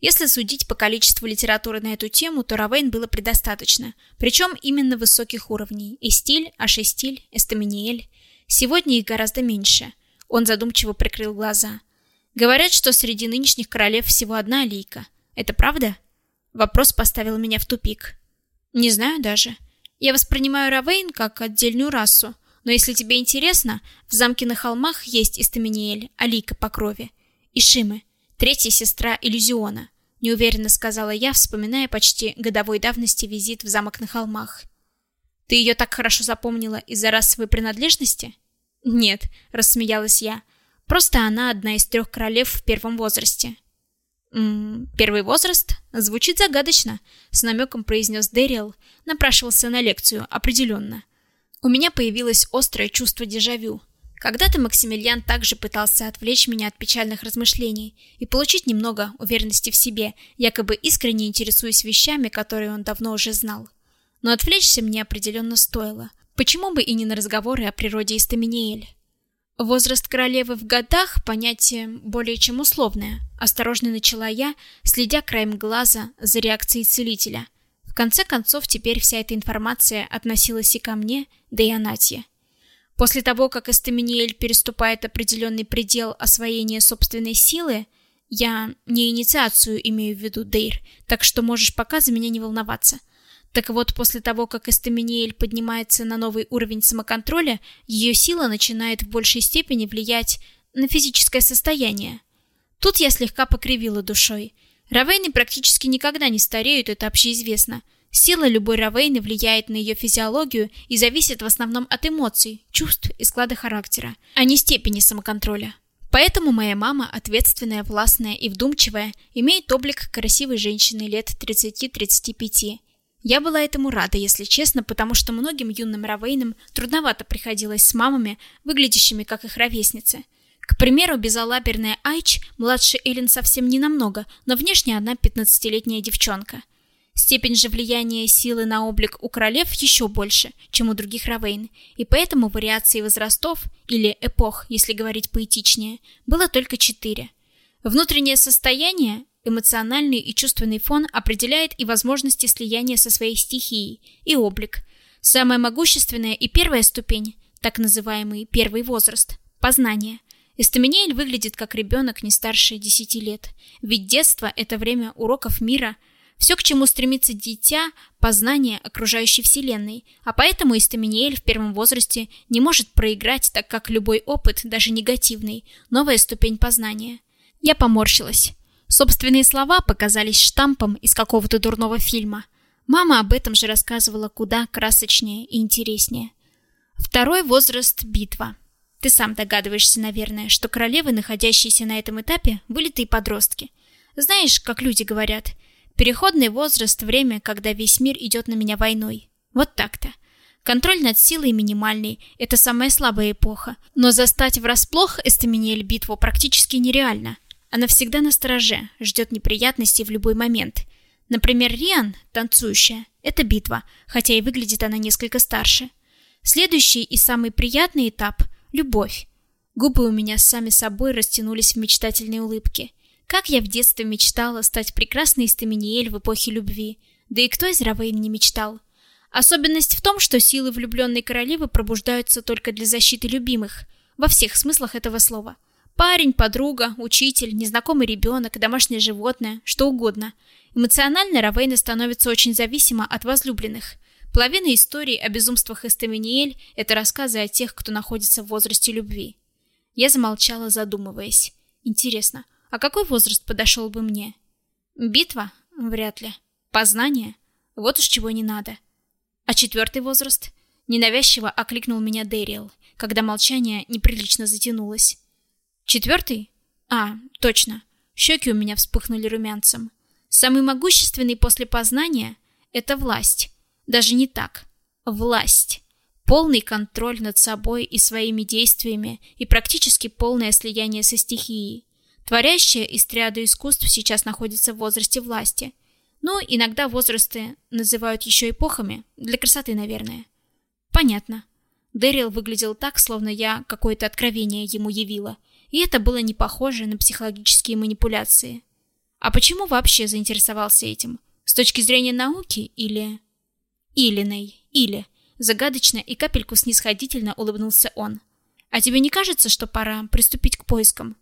Если судить по количеству литературы на эту тему, то равейн было предостаточно. Причем именно высоких уровней. И стиль, ашестиль, эстаминиэль. Сегодня их гораздо меньше. Он задумчиво прикрыл глаза. Говорят, что среди нынешних королев всего одна Алийка. Это правда? Вопрос поставил меня в тупик. Не знаю даже. Я воспринимаю Равейн как отдельную расу, но если тебе интересно, в замке на холмах есть Истаминиэль, Алийка по крови, и Шимы, третья сестра Иллюзиона, неуверенно сказала я, вспоминая почти годовой давности визит в замок на холмах. Ты ее так хорошо запомнила из-за расовой принадлежности? Нет, рассмеялась я. Просто она одна из трех королев в первом возрасте. «М первый возраст? Звучит загадочно», — с намеком произнес Дэрил, напрашивался на лекцию, определенно. У меня появилось острое чувство дежавю. Когда-то Максимилиан также пытался отвлечь меня от печальных размышлений и получить немного уверенности в себе, якобы искренне интересуясь вещами, которые он давно уже знал. Но отвлечься мне определенно стоило. Почему бы и не на разговоры о природе Истаминиэль? Возраст королевы в годах – понятие более чем условное. Осторожно начала я, следя краем глаза за реакцией целителя. В конце концов, теперь вся эта информация относилась и ко мне, да и Анатье. После того, как Эстаминиэль переступает определенный предел освоения собственной силы, я не инициацию имею в виду, Дейр, так что можешь пока за меня не волноваться – так вот, после того, как Эстаминиэль поднимается на новый уровень самоконтроля, ее сила начинает в большей степени влиять на физическое состояние. Тут я слегка покривила душой. Равейны практически никогда не стареют, это общеизвестно. Сила любой Равейны влияет на ее физиологию и зависит в основном от эмоций, чувств и склада характера, а не степени самоконтроля. Поэтому моя мама, ответственная, властная и вдумчивая, имеет облик красивой женщины лет 30-35 я была этому рада, если честно, потому что многим юным равейнам трудновато приходилось с мамами, выглядящими как их ровесницы. К примеру, безалаберная Айч младше Эллен совсем не намного, но внешне она 15-летняя девчонка. Степень же влияния силы на облик у королев еще больше, чем у других равейн, и поэтому вариаций возрастов, или эпох, если говорить поэтичнее, было только четыре. Внутреннее состояние Эмоциональный и чувственный фон определяет и возможности слияния со своей стихией, и облик. Самая могущественная и первая ступень, так называемый первый возраст, познание. Эстаминеэль выглядит как ребенок не старше 10 лет, ведь детство – это время уроков мира, все, к чему стремится дитя – познание окружающей вселенной, а поэтому Эстаминеэль в первом возрасте не может проиграть, так как любой опыт, даже негативный, новая ступень познания. Я поморщилась. Собственные слова показались штампом из какого-то дурного фильма. Мама об этом же рассказывала куда красочнее и интереснее. Второй возраст – битва. Ты сам догадываешься, наверное, что королевы, находящиеся на этом этапе, вылитые подростки. Знаешь, как люди говорят, переходный возраст – время, когда весь мир идет на меня войной. Вот так-то. Контроль над силой минимальный – это самая слабая эпоха, но застать врасплох Эстаминиэль битву практически нереально – она всегда на стороже, ждет неприятностей в любой момент. Например, Риан, танцующая, это битва, хотя и выглядит она несколько старше. Следующий и самый приятный этап – любовь. Губы у меня сами собой растянулись в мечтательной улыбке. Как я в детстве мечтала стать прекрасной Эстаминиэль в эпохе любви. Да и кто из Равейн не мечтал? Особенность в том, что силы влюбленной королевы пробуждаются только для защиты любимых, во всех смыслах этого слова. Парень, подруга, учитель, незнакомый ребенок, домашнее животное, что угодно. Эмоционально Равейна становится очень зависима от возлюбленных. Половина истории о безумствах Эстаминиэль – это рассказы о тех, кто находится в возрасте любви. Я замолчала, задумываясь. Интересно, а какой возраст подошел бы мне? Битва? Вряд ли. Познание? Вот уж чего не надо. А четвертый возраст? Ненавязчиво окликнул меня Дэриэл, когда молчание неприлично затянулось. Четвертый? А, точно. Щеки у меня вспыхнули румянцем. Самый могущественный после познания — это власть. Даже не так. Власть. Полный контроль над собой и своими действиями и практически полное слияние со стихией. Творящая из триады искусств сейчас находится в возрасте власти. Ну, иногда возрасты называют еще эпохами, для красоты, наверное. Понятно. Дэрил выглядел так, словно я какое-то откровение ему явила, и это было не похоже на психологические манипуляции. А почему вообще заинтересовался этим? С точки зрения науки или... Илиной, или... Загадочно и капельку снисходительно улыбнулся он. А тебе не кажется, что пора приступить к поискам?